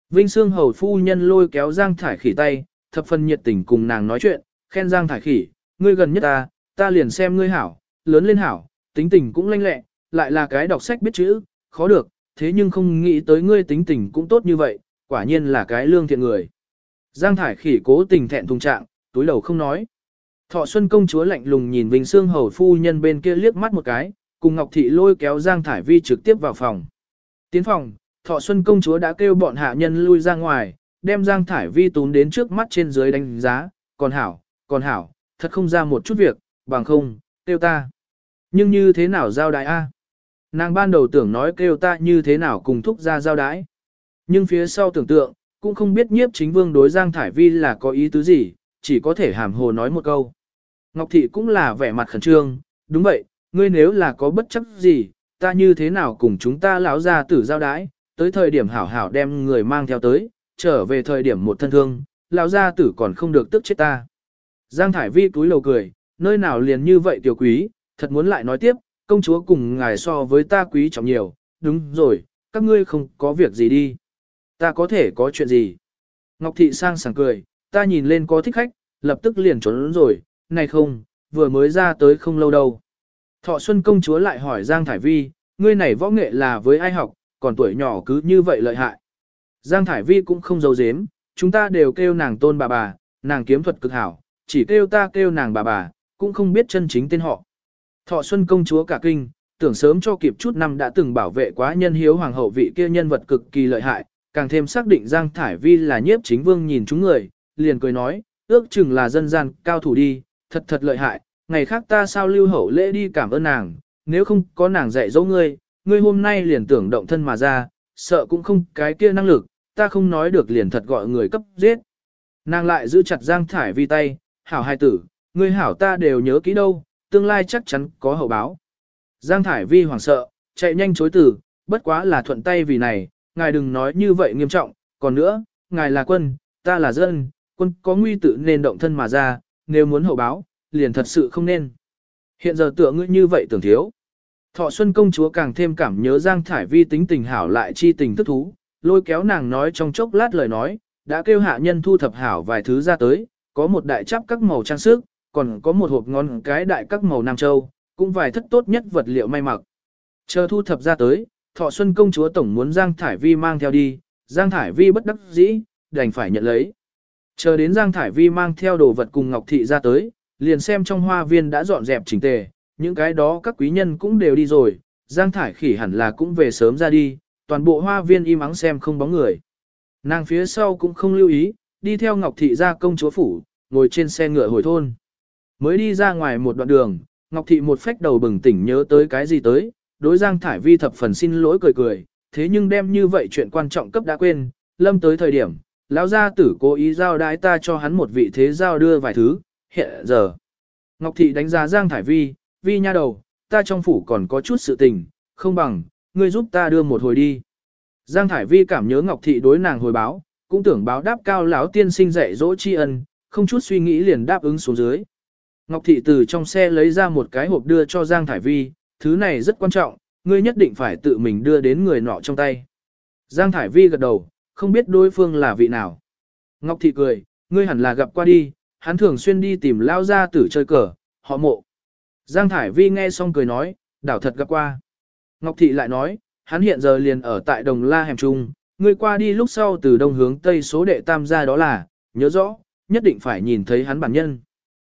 Speaker 1: Vinh Sương Hầu phu nhân lôi kéo Giang Thải Khỉ tay, thập phần nhiệt tình cùng nàng nói chuyện, khen Giang Thải Khỉ, ngươi gần nhất ta, ta liền xem ngươi hảo, lớn lên hảo, tính tình cũng lanh lẹ, lại là cái đọc sách biết chữ, khó được, thế nhưng không nghĩ tới ngươi tính tình cũng tốt như vậy, quả nhiên là cái lương thiện người. Giang Thải Khỉ cố tình thẹn thùng trạng, túi đầu không nói. Thọ Xuân công chúa lạnh lùng nhìn Vinh Sương Hầu phu nhân bên kia liếc mắt một cái, cùng Ngọc Thị lôi kéo Giang Thải Vi trực tiếp vào phòng. Tiến phòng, Thọ Xuân công chúa đã kêu bọn hạ nhân lui ra ngoài, đem Giang Thải Vi tún đến trước mắt trên dưới đánh giá, còn hảo, còn hảo, thật không ra một chút việc, bằng không, kêu ta. Nhưng như thế nào giao đái a? Nàng ban đầu tưởng nói kêu ta như thế nào cùng thúc ra giao đái. Nhưng phía sau tưởng tượng, cũng không biết nhiếp chính vương đối Giang Thải Vi là có ý tứ gì, chỉ có thể hàm hồ nói một câu. Ngọc Thị cũng là vẻ mặt khẩn trương, đúng vậy, ngươi nếu là có bất chấp gì, ta như thế nào cùng chúng ta lão ra tử giao đái, tới thời điểm hảo hảo đem người mang theo tới, trở về thời điểm một thân thương, lão gia tử còn không được tức chết ta. Giang Thải Vi túi lầu cười, nơi nào liền như vậy tiểu quý, thật muốn lại nói tiếp, công chúa cùng ngài so với ta quý trọng nhiều, đúng rồi, các ngươi không có việc gì đi. Ta có thể có chuyện gì? Ngọc Thị sang sảng cười, ta nhìn lên có thích khách, lập tức liền trốn rồi, này không, vừa mới ra tới không lâu đâu. Thọ Xuân công chúa lại hỏi Giang Thải Vi, ngươi này võ nghệ là với ai học, còn tuổi nhỏ cứ như vậy lợi hại. Giang Thải Vi cũng không giấu giếm, chúng ta đều kêu nàng tôn bà bà, nàng kiếm thuật cực hảo, chỉ kêu ta kêu nàng bà bà, cũng không biết chân chính tên họ. Thọ Xuân công chúa cả kinh, tưởng sớm cho kịp chút năm đã từng bảo vệ quá nhân hiếu hoàng hậu vị kia nhân vật cực kỳ lợi hại, càng thêm xác định Giang Thải Vi là nhiếp chính vương nhìn chúng người, liền cười nói, ước chừng là dân gian cao thủ đi, thật thật lợi hại, ngày khác ta sao lưu hậu lễ đi cảm ơn nàng, nếu không có nàng dạy dỗ ngươi, ngươi hôm nay liền tưởng động thân mà ra, sợ cũng không cái kia năng lực, ta không nói được liền thật gọi người cấp giết. Nàng lại giữ chặt Giang Thải Vi tay, hảo hai tử, ngươi hảo ta đều nhớ kỹ đâu, tương lai chắc chắn có hậu báo. Giang Thải Vi hoảng sợ, chạy nhanh chối từ, bất quá là thuận tay vì này, ngài đừng nói như vậy nghiêm trọng, còn nữa, ngài là quân, ta là dân, quân có nguy tự nên động thân mà ra, nếu muốn hậu báo, liền thật sự không nên. Hiện giờ tựa ngươi như vậy tưởng thiếu. Thọ Xuân công chúa càng thêm cảm nhớ Giang Thải Vi tính tình hảo lại chi tình thức thú, lôi kéo nàng nói trong chốc lát lời nói, đã kêu hạ nhân thu thập hảo vài thứ ra tới, có một đại chắp các màu trang sức, còn có một hộp ngon cái đại các màu nam châu, cũng vài thất tốt nhất vật liệu may mặc. Chờ thu thập ra tới, Thọ Xuân công chúa tổng muốn Giang Thải Vi mang theo đi, Giang Thải Vi bất đắc dĩ, đành phải nhận lấy. Chờ đến Giang Thải Vi mang theo đồ vật cùng Ngọc Thị ra tới, liền xem trong hoa viên đã dọn dẹp chỉnh tề, những cái đó các quý nhân cũng đều đi rồi, Giang Thải Khỉ hẳn là cũng về sớm ra đi, toàn bộ hoa viên im ắng xem không bóng người. Nàng phía sau cũng không lưu ý, đi theo Ngọc Thị ra công chúa phủ, ngồi trên xe ngựa hồi thôn. Mới đi ra ngoài một đoạn đường, Ngọc Thị một phách đầu bừng tỉnh nhớ tới cái gì tới, đối Giang Thải Vi thập phần xin lỗi cười cười, thế nhưng đem như vậy chuyện quan trọng cấp đã quên, lâm tới thời điểm, lão gia tử cố ý giao đái ta cho hắn một vị thế giao đưa vài thứ, hiện giờ. Ngọc Thị đánh giá Giang Thải Vi, Vi nha đầu, ta trong phủ còn có chút sự tình, không bằng, ngươi giúp ta đưa một hồi đi. Giang Thải Vi cảm nhớ Ngọc Thị đối nàng hồi báo, cũng tưởng báo đáp cao lão tiên sinh dạy dỗ tri ân, không chút suy nghĩ liền đáp ứng xuống dưới. Ngọc Thị từ trong xe lấy ra một cái hộp đưa cho Giang Thải Vi, thứ này rất quan trọng, ngươi nhất định phải tự mình đưa đến người nọ trong tay. Giang Thải Vi gật đầu, không biết đối phương là vị nào. Ngọc Thị cười, ngươi hẳn là gặp qua đi, hắn thường xuyên đi tìm lao ra tử chơi cờ, họ mộ. Giang Thải Vi nghe xong cười nói, đảo thật gặp qua. Ngọc Thị lại nói, hắn hiện giờ liền ở tại Đồng La Hẻm Trung, ngươi qua đi lúc sau từ đông hướng tây số đệ tam gia đó là, nhớ rõ, nhất định phải nhìn thấy hắn bản nhân.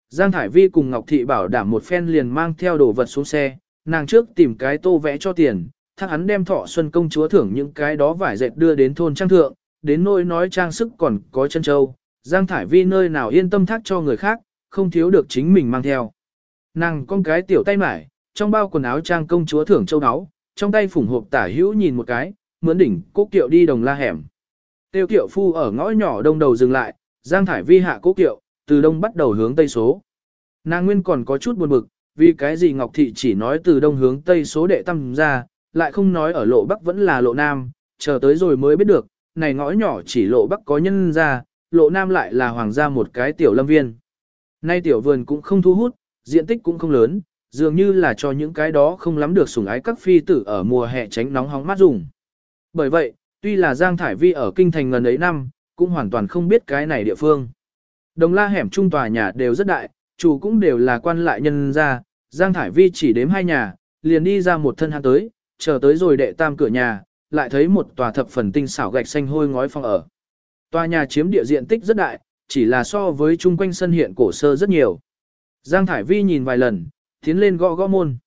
Speaker 1: Giang Thải Vi cùng Ngọc Thị bảo đảm một phen liền mang theo đồ vật xuống xe, nàng trước tìm cái tô vẽ cho tiền, thắc hắn đem thọ xuân công chúa thưởng những cái đó vải dệt đưa đến thôn trang thượng, đến nỗi nói trang sức còn có chân châu. Giang Thải Vi nơi nào yên tâm thác cho người khác, không thiếu được chính mình mang theo. Nàng con cái tiểu tay mải, trong bao quần áo trang công chúa thưởng châu áo, trong tay phủng hộp tả hữu nhìn một cái, mướn đỉnh cố kiệu đi đồng la hẻm. Tiêu kiệu phu ở ngõ nhỏ đông đầu dừng lại, Giang Thải Vi hạ cố kiệu, từ đông bắt đầu hướng tây số. Nàng nguyên còn có chút buồn bực, vì cái gì Ngọc Thị chỉ nói từ đông hướng tây số đệ tâm ra, lại không nói ở lộ bắc vẫn là lộ nam, chờ tới rồi mới biết được, này ngõ nhỏ chỉ lộ bắc có nhân ra, lộ nam lại là hoàng gia một cái tiểu lâm viên. Nay tiểu vườn cũng không thu hút, diện tích cũng không lớn, dường như là cho những cái đó không lắm được sủng ái các phi tử ở mùa hè tránh nóng hóng mát dùng. Bởi vậy, tuy là Giang Thải Vi ở kinh thành gần ấy năm, cũng hoàn toàn không biết cái này địa phương. Đồng la hẻm trung tòa nhà đều rất đại, chủ cũng đều là quan lại nhân gia. Giang Thải Vi chỉ đếm hai nhà, liền đi ra một thân hang tới, chờ tới rồi đệ tam cửa nhà, lại thấy một tòa thập phần tinh xảo gạch xanh hôi ngói phong ở. Tòa nhà chiếm địa diện tích rất đại, chỉ là so với chung quanh sân hiện cổ sơ rất nhiều. Giang Thải Vi nhìn vài lần, tiến lên gõ gõ môn.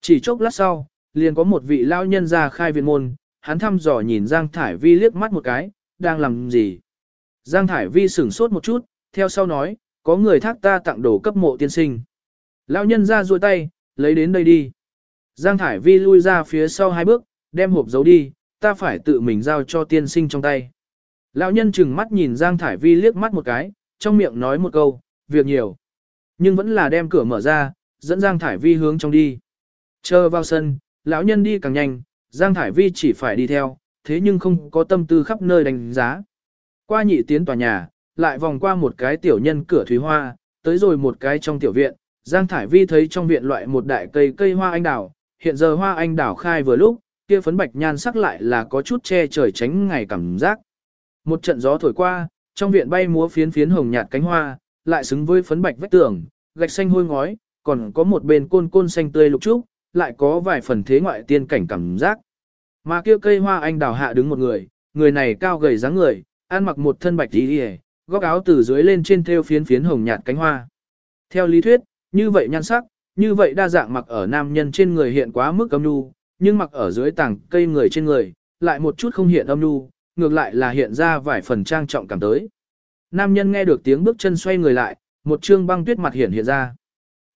Speaker 1: Chỉ chốc lát sau, liền có một vị lao nhân ra khai viện môn, hắn thăm dò nhìn Giang Thải Vi liếc mắt một cái, đang làm gì. Giang Thải Vi sửng sốt một chút, theo sau nói, có người thác ta tặng đồ cấp mộ tiên sinh. Lão nhân ra duỗi tay, lấy đến đây đi. Giang Thải Vi lui ra phía sau hai bước, đem hộp giấu đi, ta phải tự mình giao cho tiên sinh trong tay. Lão nhân chừng mắt nhìn Giang Thải Vi liếc mắt một cái, trong miệng nói một câu, việc nhiều. Nhưng vẫn là đem cửa mở ra, dẫn Giang Thải Vi hướng trong đi. Chờ vào sân, lão nhân đi càng nhanh, Giang Thải Vi chỉ phải đi theo, thế nhưng không có tâm tư khắp nơi đánh giá. Qua nhị tiến tòa nhà, lại vòng qua một cái tiểu nhân cửa thủy hoa, tới rồi một cái trong tiểu viện, Giang Thải Vi thấy trong viện loại một đại cây cây hoa anh đào, hiện giờ hoa anh đào khai vừa lúc, kia phấn bạch nhan sắc lại là có chút che trời tránh ngày cảm giác. Một trận gió thổi qua, trong viện bay múa phiến phiến hồng nhạt cánh hoa, lại xứng với phấn bạch vách tường, gạch xanh hôi ngói, còn có một bên côn côn xanh tươi lục trúc, lại có vài phần thế ngoại tiên cảnh cảm giác. Mà kia cây hoa anh đào hạ đứng một người, người này cao gầy dáng người, ăn mặc một thân bạch y, đi góc áo từ dưới lên trên thêu phiến phiến hồng nhạt cánh hoa. Theo lý thuyết, như vậy nhan sắc, như vậy đa dạng mặc ở nam nhân trên người hiện quá mức âm nhu, nhưng mặc ở dưới tảng cây người trên người, lại một chút không hiện âm nhu, ngược lại là hiện ra vài phần trang trọng cảm tới. Nam nhân nghe được tiếng bước chân xoay người lại, một trương băng tuyết mặt hiện hiện ra.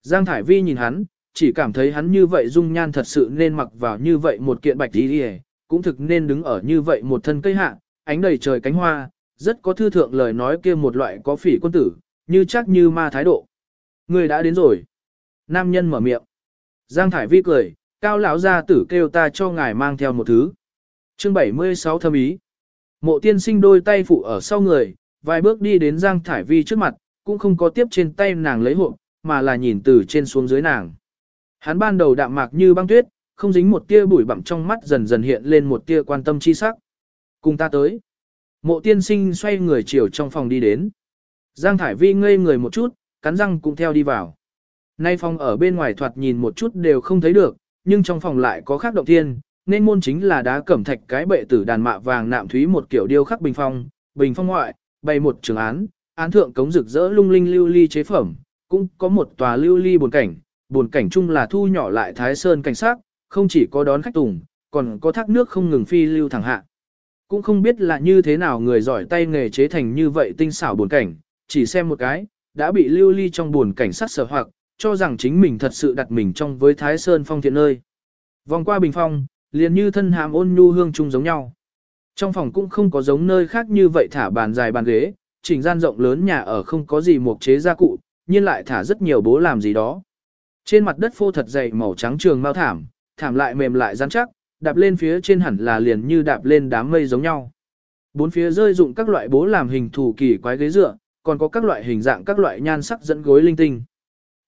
Speaker 1: Giang Thải Vi nhìn hắn, chỉ cảm thấy hắn như vậy dung nhan thật sự nên mặc vào như vậy một kiện bạch đi đi cũng thực nên đứng ở như vậy một thân cây hạ, ánh đầy trời cánh hoa, rất có thư thượng lời nói kia một loại có phỉ quân tử, như chắc như ma thái độ. Người đã đến rồi. Nam nhân mở miệng. Giang Thải Vi cười, cao lão gia tử kêu ta cho ngài mang theo một thứ. Chương 76 thâm ý. Mộ tiên sinh đôi tay phụ ở sau người, vài bước đi đến Giang Thải Vi trước mặt, cũng không có tiếp trên tay nàng lấy hộp, mà là nhìn từ trên xuống dưới nàng. Hắn ban đầu đạm mạc như băng tuyết, không dính một tia bụi bặm trong mắt dần dần hiện lên một tia quan tâm chi sắc. Cùng ta tới. Mộ tiên sinh xoay người chiều trong phòng đi đến. Giang Thải Vi ngây người một chút, cắn răng cũng theo đi vào. Nay phòng ở bên ngoài thoạt nhìn một chút đều không thấy được, nhưng trong phòng lại có khác động thiên, nên môn chính là đá cẩm thạch cái bệ tử đàn mạ vàng nạm thúy một kiểu điêu khắc bình phong, bình phong ngoại, bày một trường án, án thượng cống rực rỡ lung linh lưu ly chế phẩm, cũng có một tòa lưu ly buồn cảnh, buồn cảnh chung là thu nhỏ lại thái sơn cảnh sát, không chỉ có đón khách tùng, còn có thác nước không ngừng phi lưu thẳng hạ. Cũng không biết là như thế nào người giỏi tay nghề chế thành như vậy tinh xảo buồn cảnh, chỉ xem một cái, đã bị lưu ly trong buồn cảnh sát sở hoặc, cho rằng chính mình thật sự đặt mình trong với thái sơn phong thiện nơi. Vòng qua bình phong, liền như thân hàm ôn nhu hương chung giống nhau. Trong phòng cũng không có giống nơi khác như vậy thả bàn dài bàn ghế, chỉnh gian rộng lớn nhà ở không có gì mộc chế gia cụ, nhưng lại thả rất nhiều bố làm gì đó. Trên mặt đất phô thật dày màu trắng trường mau thảm, thảm lại mềm lại rắn chắc, đạp lên phía trên hẳn là liền như đạp lên đám mây giống nhau. Bốn phía rơi dụng các loại bố làm hình thủ kỳ quái ghế dựa, còn có các loại hình dạng các loại nhan sắc dẫn gối linh tinh.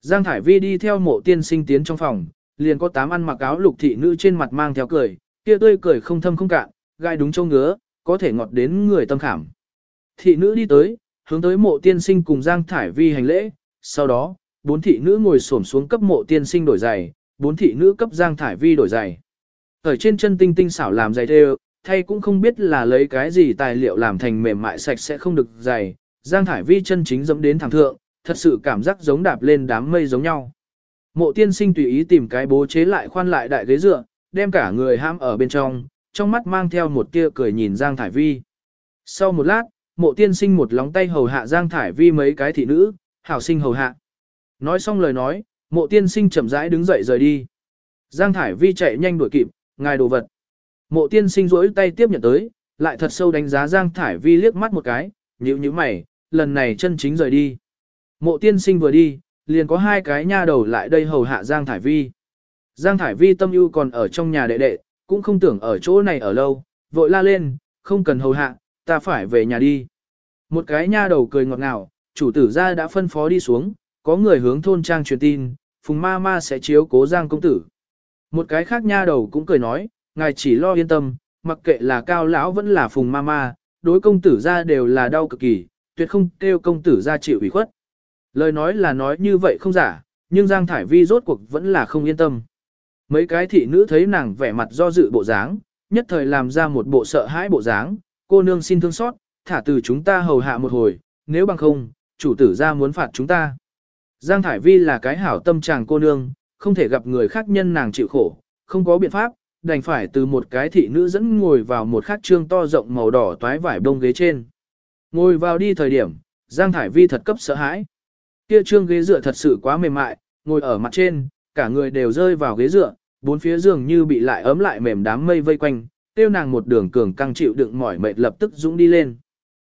Speaker 1: Giang Thải Vi đi theo mộ tiên sinh tiến trong phòng, liền có tám ăn mặc áo lục thị nữ trên mặt mang theo cười, kia tươi cười không thâm không cạn, gai đúng châu ngứa, có thể ngọt đến người tâm khảm. Thị nữ đi tới, hướng tới mộ tiên sinh cùng Giang Thải Vi hành lễ, sau đó, bốn thị nữ ngồi xổm xuống cấp mộ tiên sinh đổi giày, bốn thị nữ cấp Giang Thải Vi đổi giày. Ở trên chân tinh tinh xảo làm giày thêu, thay cũng không biết là lấy cái gì tài liệu làm thành mềm mại sạch sẽ không được giày. Giang Thải Vi chân chính dẫm đến thẳng thượng, thật sự cảm giác giống đạp lên đám mây giống nhau. Mộ tiên sinh tùy ý tìm cái bố chế lại khoan lại đại ghế dựa, đem cả người ham ở bên trong, trong mắt mang theo một tia cười nhìn Giang Thải Vi. Sau một lát, mộ tiên sinh một lóng tay hầu hạ Giang Thải Vi mấy cái thị nữ, hảo sinh hầu hạ. Nói xong lời nói, mộ tiên sinh chậm rãi đứng dậy rời đi. Giang Thải Vi chạy nhanh đuổi kịp, ngài đồ vật. Mộ tiên sinh rỗi tay tiếp nhận tới, lại thật sâu đánh giá Giang Thải Vi liếc mắt một cái, nhíu nhíu mày, lần này chân chính rời đi. Mộ tiên sinh vừa đi, liền có hai cái nha đầu lại đây hầu hạ Giang Thải Vi. Giang Thải Vi tâm ưu còn ở trong nhà đệ đệ, cũng không tưởng ở chỗ này ở lâu, vội la lên, không cần hầu hạ, ta phải về nhà đi. Một cái nha đầu cười ngọt ngào, chủ tử gia đã phân phó đi xuống, có người hướng thôn trang truyền tin, Phùng ma ma sẽ chiếu cố Giang công tử. Một cái khác nha đầu cũng cười nói, ngài chỉ lo yên tâm, mặc kệ là cao lão vẫn là Phùng ma ma, đối công tử gia đều là đau cực kỳ, tuyệt không kêu công tử gia chịu ủy khuất. Lời nói là nói như vậy không giả, nhưng Giang Thải Vi rốt cuộc vẫn là không yên tâm. Mấy cái thị nữ thấy nàng vẻ mặt do dự bộ dáng, nhất thời làm ra một bộ sợ hãi bộ dáng, cô nương xin thương xót, thả từ chúng ta hầu hạ một hồi, nếu bằng không, chủ tử ra muốn phạt chúng ta. Giang Thải Vi là cái hảo tâm chàng cô nương, không thể gặp người khác nhân nàng chịu khổ, không có biện pháp, đành phải từ một cái thị nữ dẫn ngồi vào một khát trương to rộng màu đỏ toái vải đông ghế trên. Ngồi vào đi thời điểm, Giang Thải Vi thật cấp sợ hãi. Kia trương ghế dựa thật sự quá mềm mại, ngồi ở mặt trên, cả người đều rơi vào ghế dựa, bốn phía giường như bị lại ấm lại mềm đám mây vây quanh, tiêu nàng một đường cường căng chịu đựng mỏi mệt lập tức dũng đi lên.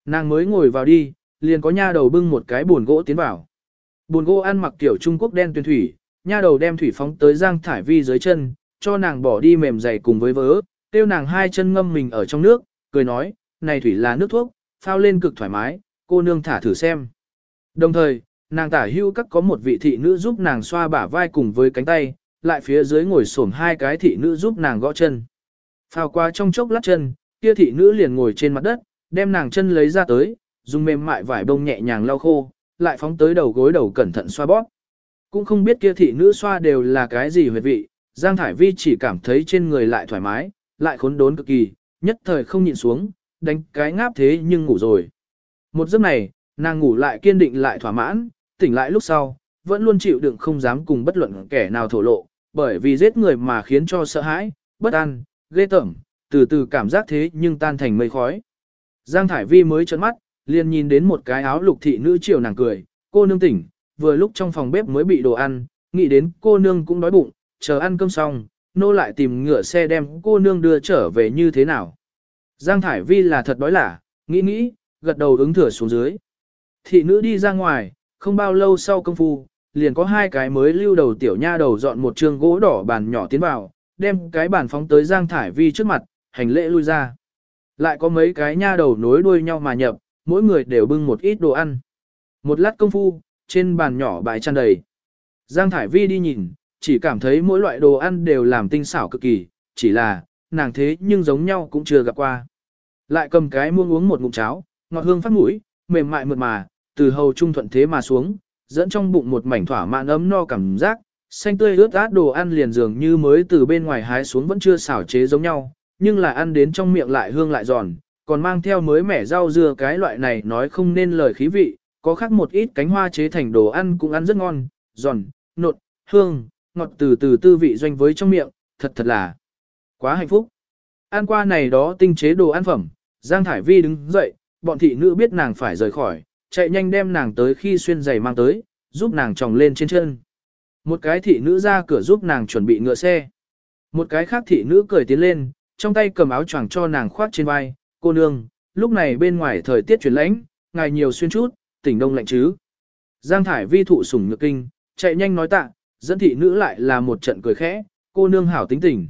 Speaker 1: Nàng mới ngồi vào đi, liền có nha đầu bưng một cái buồn gỗ tiến vào. Buồn gỗ ăn mặc kiểu Trung Quốc đen tuyền thủy, nha đầu đem thủy phóng tới Giang Thải Vi dưới chân, cho nàng bỏ đi mềm dày cùng với vớ, tiêu nàng hai chân ngâm mình ở trong nước, cười nói, này thủy là nước thuốc, phao lên cực thoải mái, cô nương thả thử xem. Đồng thời, nàng tả hưu các có một vị thị nữ giúp nàng xoa bả vai cùng với cánh tay, lại phía dưới ngồi xổm hai cái thị nữ giúp nàng gõ chân. Phao qua trong chốc lát chân, kia thị nữ liền ngồi trên mặt đất, đem nàng chân lấy ra tới, dùng mềm mại vải bông nhẹ nhàng lau khô, lại phóng tới đầu gối đầu cẩn thận xoa bóp. Cũng không biết kia thị nữ xoa đều là cái gì huyệt vị, Giang Thải Vi chỉ cảm thấy trên người lại thoải mái, lại khốn đốn cực kỳ, nhất thời không nhịn xuống, đánh cái ngáp thế nhưng ngủ rồi. Một giấc này, nàng ngủ lại kiên định lại thỏa mãn, tỉnh lại lúc sau, vẫn luôn chịu đựng không dám cùng bất luận kẻ nào thổ lộ, bởi vì giết người mà khiến cho sợ hãi, bất an, ghê tởm, từ từ cảm giác thế nhưng tan thành mây khói. Giang Thải Vi mới trợn mắt, liền nhìn đến một cái áo lục thị nữ chiều nàng cười, cô nương tỉnh, vừa lúc trong phòng bếp mới bị đồ ăn, nghĩ đến cô nương cũng đói bụng, chờ ăn cơm xong, nô lại tìm ngựa xe đem cô nương đưa trở về như thế nào. Giang Thải Vi là thật đói lả, nghĩ nghĩ, gật đầu ứng thừa xuống dưới. Thị nữ đi ra ngoài, không bao lâu sau công phu, liền có hai cái mới lưu đầu tiểu nha đầu dọn một trường gỗ đỏ bàn nhỏ tiến vào, đem cái bàn phóng tới Giang Thải Vi trước mặt, hành lễ lui ra. Lại có mấy cái nha đầu nối đuôi nhau mà nhập, mỗi người đều bưng một ít đồ ăn. Một lát công phu, trên bàn nhỏ bãi tràn đầy. Giang Thải Vi đi nhìn, chỉ cảm thấy mỗi loại đồ ăn đều làm tinh xảo cực kỳ, chỉ là, nàng thế nhưng giống nhau cũng chưa gặp qua. Lại cầm cái muông uống một ngụm cháo, ngọt hương phát mũi, mềm mại mượt mà, từ hầu trung thuận thế mà xuống, dẫn trong bụng một mảnh thỏa mãn ấm no cảm giác, xanh tươi ướt át đồ ăn liền dường như mới từ bên ngoài hái xuống vẫn chưa xảo chế giống nhau, nhưng là ăn đến trong miệng lại hương lại giòn, còn mang theo mới mẻ rau dưa cái loại này nói không nên lời khí vị, có khác một ít cánh hoa chế thành đồ ăn cũng ăn rất ngon, giòn, nột, hương, ngọt từ từ tư vị doanh với trong miệng, thật thật là quá hạnh phúc. Ăn qua này đó tinh chế đồ ăn phẩm, Giang Thải Vi đứng dậy, bọn thị nữ biết nàng phải rời khỏi, chạy nhanh đem nàng tới khi xuyên giày mang tới, giúp nàng tròng lên trên chân. Một cái thị nữ ra cửa giúp nàng chuẩn bị ngựa xe. Một cái khác thị nữ cười tiến lên, trong tay cầm áo choàng cho nàng khoác trên vai, cô nương, lúc này bên ngoài thời tiết chuyển lãnh, ngài nhiều xuyên chút, tỉnh đông lạnh chứ. Giang Thải Vi thụ sủng nhược kinh, chạy nhanh nói tạ, dẫn thị nữ lại là một trận cười khẽ, cô nương hảo tính tình.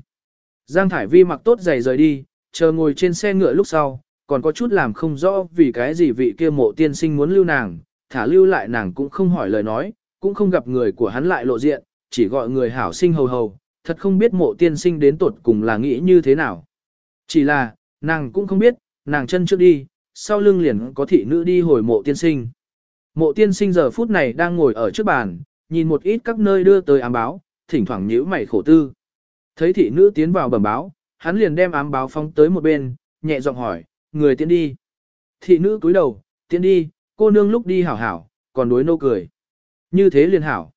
Speaker 1: Giang Thải Vi mặc tốt giày rời đi, chờ ngồi trên xe ngựa lúc sau, còn có chút làm không rõ vì cái gì vị kia mộ tiên sinh muốn lưu nàng, thả lưu lại nàng cũng không hỏi lời nói, cũng không gặp người của hắn lại lộ diện, chỉ gọi người hảo sinh hầu hầu, thật không biết mộ tiên sinh đến tột cùng là nghĩ như thế nào. Chỉ là, nàng cũng không biết, nàng chân trước đi, sau lưng liền có thị nữ đi hồi mộ tiên sinh. Mộ tiên sinh giờ phút này đang ngồi ở trước bàn, nhìn một ít các nơi đưa tới ám báo, thỉnh thoảng nhíu mày khổ tư. Thấy thị nữ tiến vào bẩm báo, hắn liền đem ám báo phóng tới một bên, nhẹ giọng hỏi, người tiến đi. Thị nữ cúi đầu, tiến đi, cô nương lúc đi hảo hảo, còn đối nô cười. Như thế liền hảo.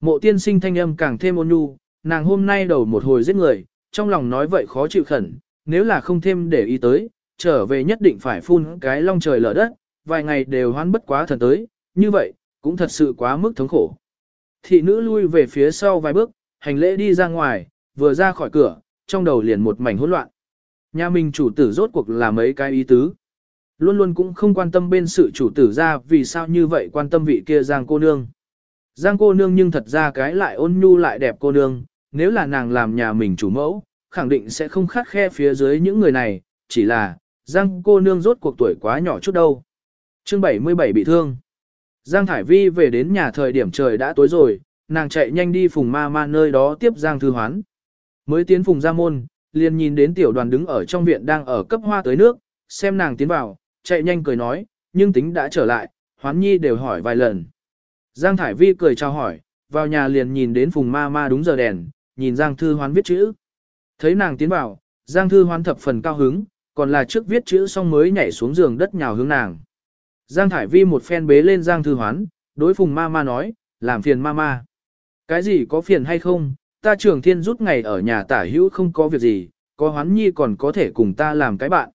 Speaker 1: Mộ tiên sinh thanh âm càng thêm ôn nhu, nàng hôm nay đầu một hồi giết người, trong lòng nói vậy khó chịu khẩn, nếu là không thêm để ý tới, trở về nhất định phải phun cái long trời lở đất, vài ngày đều hoán bất quá thần tới, như vậy, cũng thật sự quá mức thống khổ. Thị nữ lui về phía sau vài bước, hành lễ đi ra ngoài, vừa ra khỏi cửa, trong đầu liền một mảnh hỗn loạn. Nhà mình chủ tử rốt cuộc là mấy cái ý tứ. Luôn luôn cũng không quan tâm bên sự chủ tử ra vì sao như vậy quan tâm vị kia Giang cô nương. Giang cô nương nhưng thật ra cái lại ôn nhu lại đẹp cô nương, nếu là nàng làm nhà mình chủ mẫu, khẳng định sẽ không khát khe phía dưới những người này, chỉ là, Giang cô nương rốt cuộc tuổi quá nhỏ chút đâu. Chương 77 bị thương. Giang Thải Vi về đến nhà thời điểm trời đã tối rồi, nàng chạy nhanh đi phùng ma ma nơi đó tiếp Giang Thư Hoán. Mới tiến phùng ra môn, liền nhìn đến tiểu đoàn đứng ở trong viện đang ở cấp hoa tới nước, xem nàng tiến vào, chạy nhanh cười nói, nhưng tính đã trở lại, Hoán Nhi đều hỏi vài lần. Giang Thải Vi cười chào hỏi, vào nhà liền nhìn đến phùng ma ma đúng giờ đèn, nhìn Giang Thư Hoán viết chữ. Thấy nàng tiến vào, Giang Thư Hoán thập phần cao hứng, còn là trước viết chữ xong mới nhảy xuống giường đất nhào hướng nàng. Giang Thải Vi một phen bế lên Giang Thư Hoán, đối phùng ma ma nói, làm phiền ma ma. Cái gì có phiền hay không, ta trường thiên rút ngày ở nhà tả hữu không có việc gì, có hoán nhi còn có thể cùng ta làm cái bạn.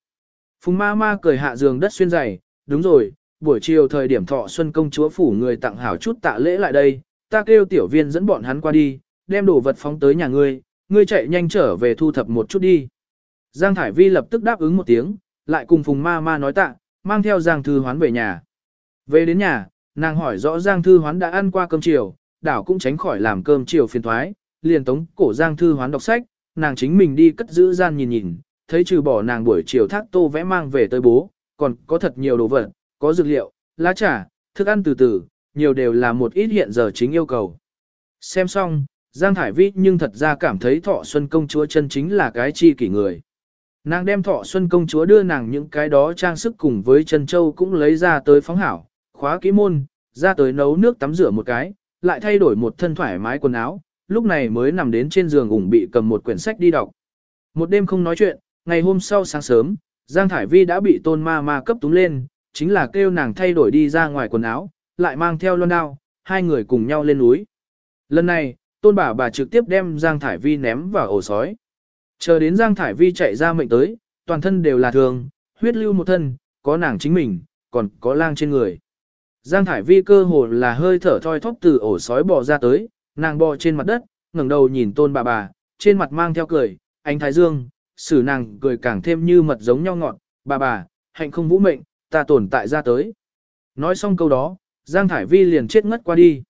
Speaker 1: Phùng ma ma cười hạ giường đất xuyên dày, đúng rồi, buổi chiều thời điểm thọ xuân công chúa phủ người tặng hảo chút tạ lễ lại đây, ta kêu tiểu viên dẫn bọn hắn qua đi, đem đồ vật phóng tới nhà ngươi, ngươi chạy nhanh trở về thu thập một chút đi. Giang Thải Vi lập tức đáp ứng một tiếng, lại cùng Phùng ma ma nói tạ, mang theo Giang Thư Hoán về nhà. Về đến nhà, nàng hỏi rõ Giang Thư Hoán đã ăn qua cơm chiều, đảo cũng tránh khỏi làm cơm chiều phiền thoái, liền tống cổ Giang Thư Hoán đọc sách, nàng chính mình đi cất giữ gian nhìn nhìn, thấy trừ bỏ nàng buổi chiều thác tô vẽ mang về tới bố, còn có thật nhiều đồ vật, có dược liệu, lá trà, thức ăn từ từ, nhiều đều là một ít hiện giờ chính yêu cầu. Xem xong, Giang Thải Vi nhưng thật ra cảm thấy thọ xuân công chúa chân chính là cái chi kỷ người. Nàng đem thọ xuân công chúa đưa nàng những cái đó trang sức cùng với chân châu cũng lấy ra tới phóng hảo, khóa kỹ môn, ra tới nấu nước tắm rửa một cái, lại thay đổi một thân thoải mái quần áo, lúc này mới nằm đến trên giường ủng bị cầm một quyển sách đi đọc. Một đêm không nói chuyện, ngày hôm sau sáng sớm, Giang Thải Vi đã bị tôn ma ma cấp túng lên, chính là kêu nàng thay đổi đi ra ngoài quần áo, lại mang theo loan đao, hai người cùng nhau lên núi. Lần này, tôn bà bà trực tiếp đem Giang Thải Vi ném vào ổ sói. Chờ đến Giang Thải Vi chạy ra mệnh tới, toàn thân đều là thường, huyết lưu một thân, có nàng chính mình, còn có lang trên người. Giang Thải Vi cơ hồ là hơi thở thoi thóp từ ổ sói bò ra tới, nàng bò trên mặt đất, ngẩng đầu nhìn tôn bà bà, trên mặt mang theo cười, ánh thái dương, xử nàng cười càng thêm như mật giống nhau ngọt, bà bà, hạnh không vũ mệnh, ta tồn tại ra tới. Nói xong câu đó, Giang Thải Vi liền chết ngất qua đi.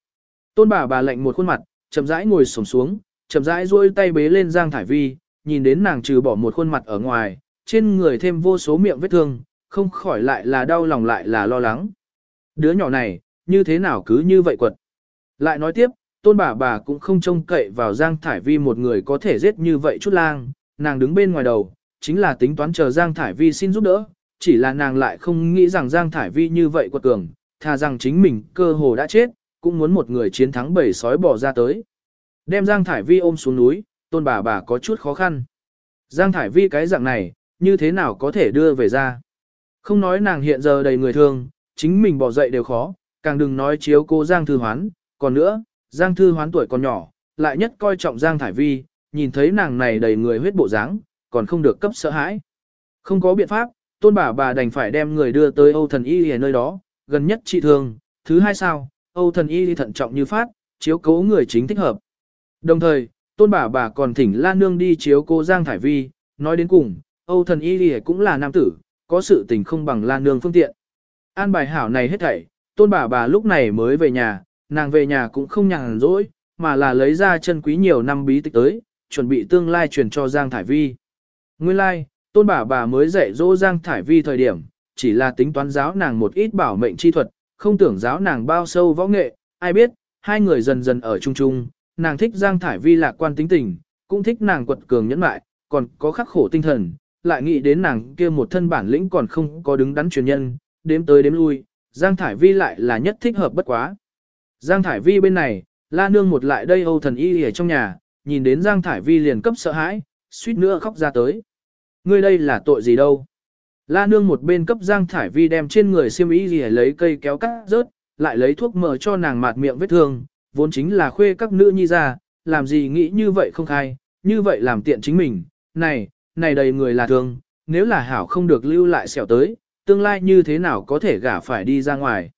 Speaker 1: Tôn bà bà lạnh một khuôn mặt, chậm rãi ngồi xổm xuống, chậm rãi duỗi tay bế lên Giang Thải Vi, nhìn đến nàng trừ bỏ một khuôn mặt ở ngoài, trên người thêm vô số miệng vết thương, không khỏi lại là đau lòng lại là lo lắng. Đứa nhỏ này, như thế nào cứ như vậy quật. Lại nói tiếp, tôn bà bà cũng không trông cậy vào Giang Thải Vi một người có thể giết như vậy chút lang, nàng đứng bên ngoài đầu, chính là tính toán chờ Giang Thải Vi xin giúp đỡ, chỉ là nàng lại không nghĩ rằng Giang Thải Vi như vậy quật cường, thà rằng chính mình cơ hồ đã chết, cũng muốn một người chiến thắng bầy sói bỏ ra tới. Đem Giang Thải Vi ôm xuống núi, tôn bà bà có chút khó khăn. Giang Thải Vi cái dạng này, như thế nào có thể đưa về ra? Không nói nàng hiện giờ đầy người thương, chính mình bỏ dậy đều khó, càng đừng nói chiếu cô Giang Thư Hoán, còn nữa, Giang Thư Hoán tuổi còn nhỏ, lại nhất coi trọng Giang Thải Vi, nhìn thấy nàng này đầy người huyết bộ dáng, còn không được cấp sợ hãi. Không có biện pháp, tôn bà bà đành phải đem người đưa tới Âu Thần Y ở nơi đó, gần nhất trị thương, thứ hai sao, Âu Thần Y thận trọng như phát, chiếu cố người chính thích hợp. Đồng thời, tôn bà bà còn thỉnh La Nương đi chiếu cố Giang Thải Vi, nói đến cùng, Âu Thần Y cũng là nam tử, có sự tình không bằng La Nương phương tiện. An bài hảo này hết thảy, tôn bà bà lúc này mới về nhà, nàng về nhà cũng không nhàn rỗi, mà là lấy ra chân quý nhiều năm bí tịch tới, chuẩn bị tương lai truyền cho Giang Thải Vi. Nguyên lai, like, tôn bà bà mới dạy dỗ Giang Thải Vi thời điểm, chỉ là tính toán giáo nàng một ít bảo mệnh chi thuật, không tưởng giáo nàng bao sâu võ nghệ, ai biết, hai người dần dần ở chung chung, nàng thích Giang Thải Vi lạc quan tính tình, cũng thích nàng quật cường nhẫn mại, còn có khắc khổ tinh thần, lại nghĩ đến nàng kia một thân bản lĩnh còn không có đứng đắn truyền nhân, đếm tới đếm lui, Giang Thải Vi lại là nhất thích hợp bất quá. Giang Thải Vi bên này, La Nương một lại đây Âu Thần Y ở trong nhà, nhìn đến Giang Thải Vi liền cấp sợ hãi, suýt nữa khóc ra tới. Ngươi đây là tội gì đâu? La Nương một bên cấp Giang Thải Vi đem trên người xiêm y gì lấy cây kéo cắt rớt, lại lấy thuốc mở cho nàng mạt miệng vết thương, vốn chính là khuê các nữ nhi ra, làm gì nghĩ như vậy không khai, như vậy làm tiện chính mình, này, này đầy người là thương, nếu là hảo không được lưu lại xẻo tới, tương lai như thế nào có thể gả phải đi ra ngoài.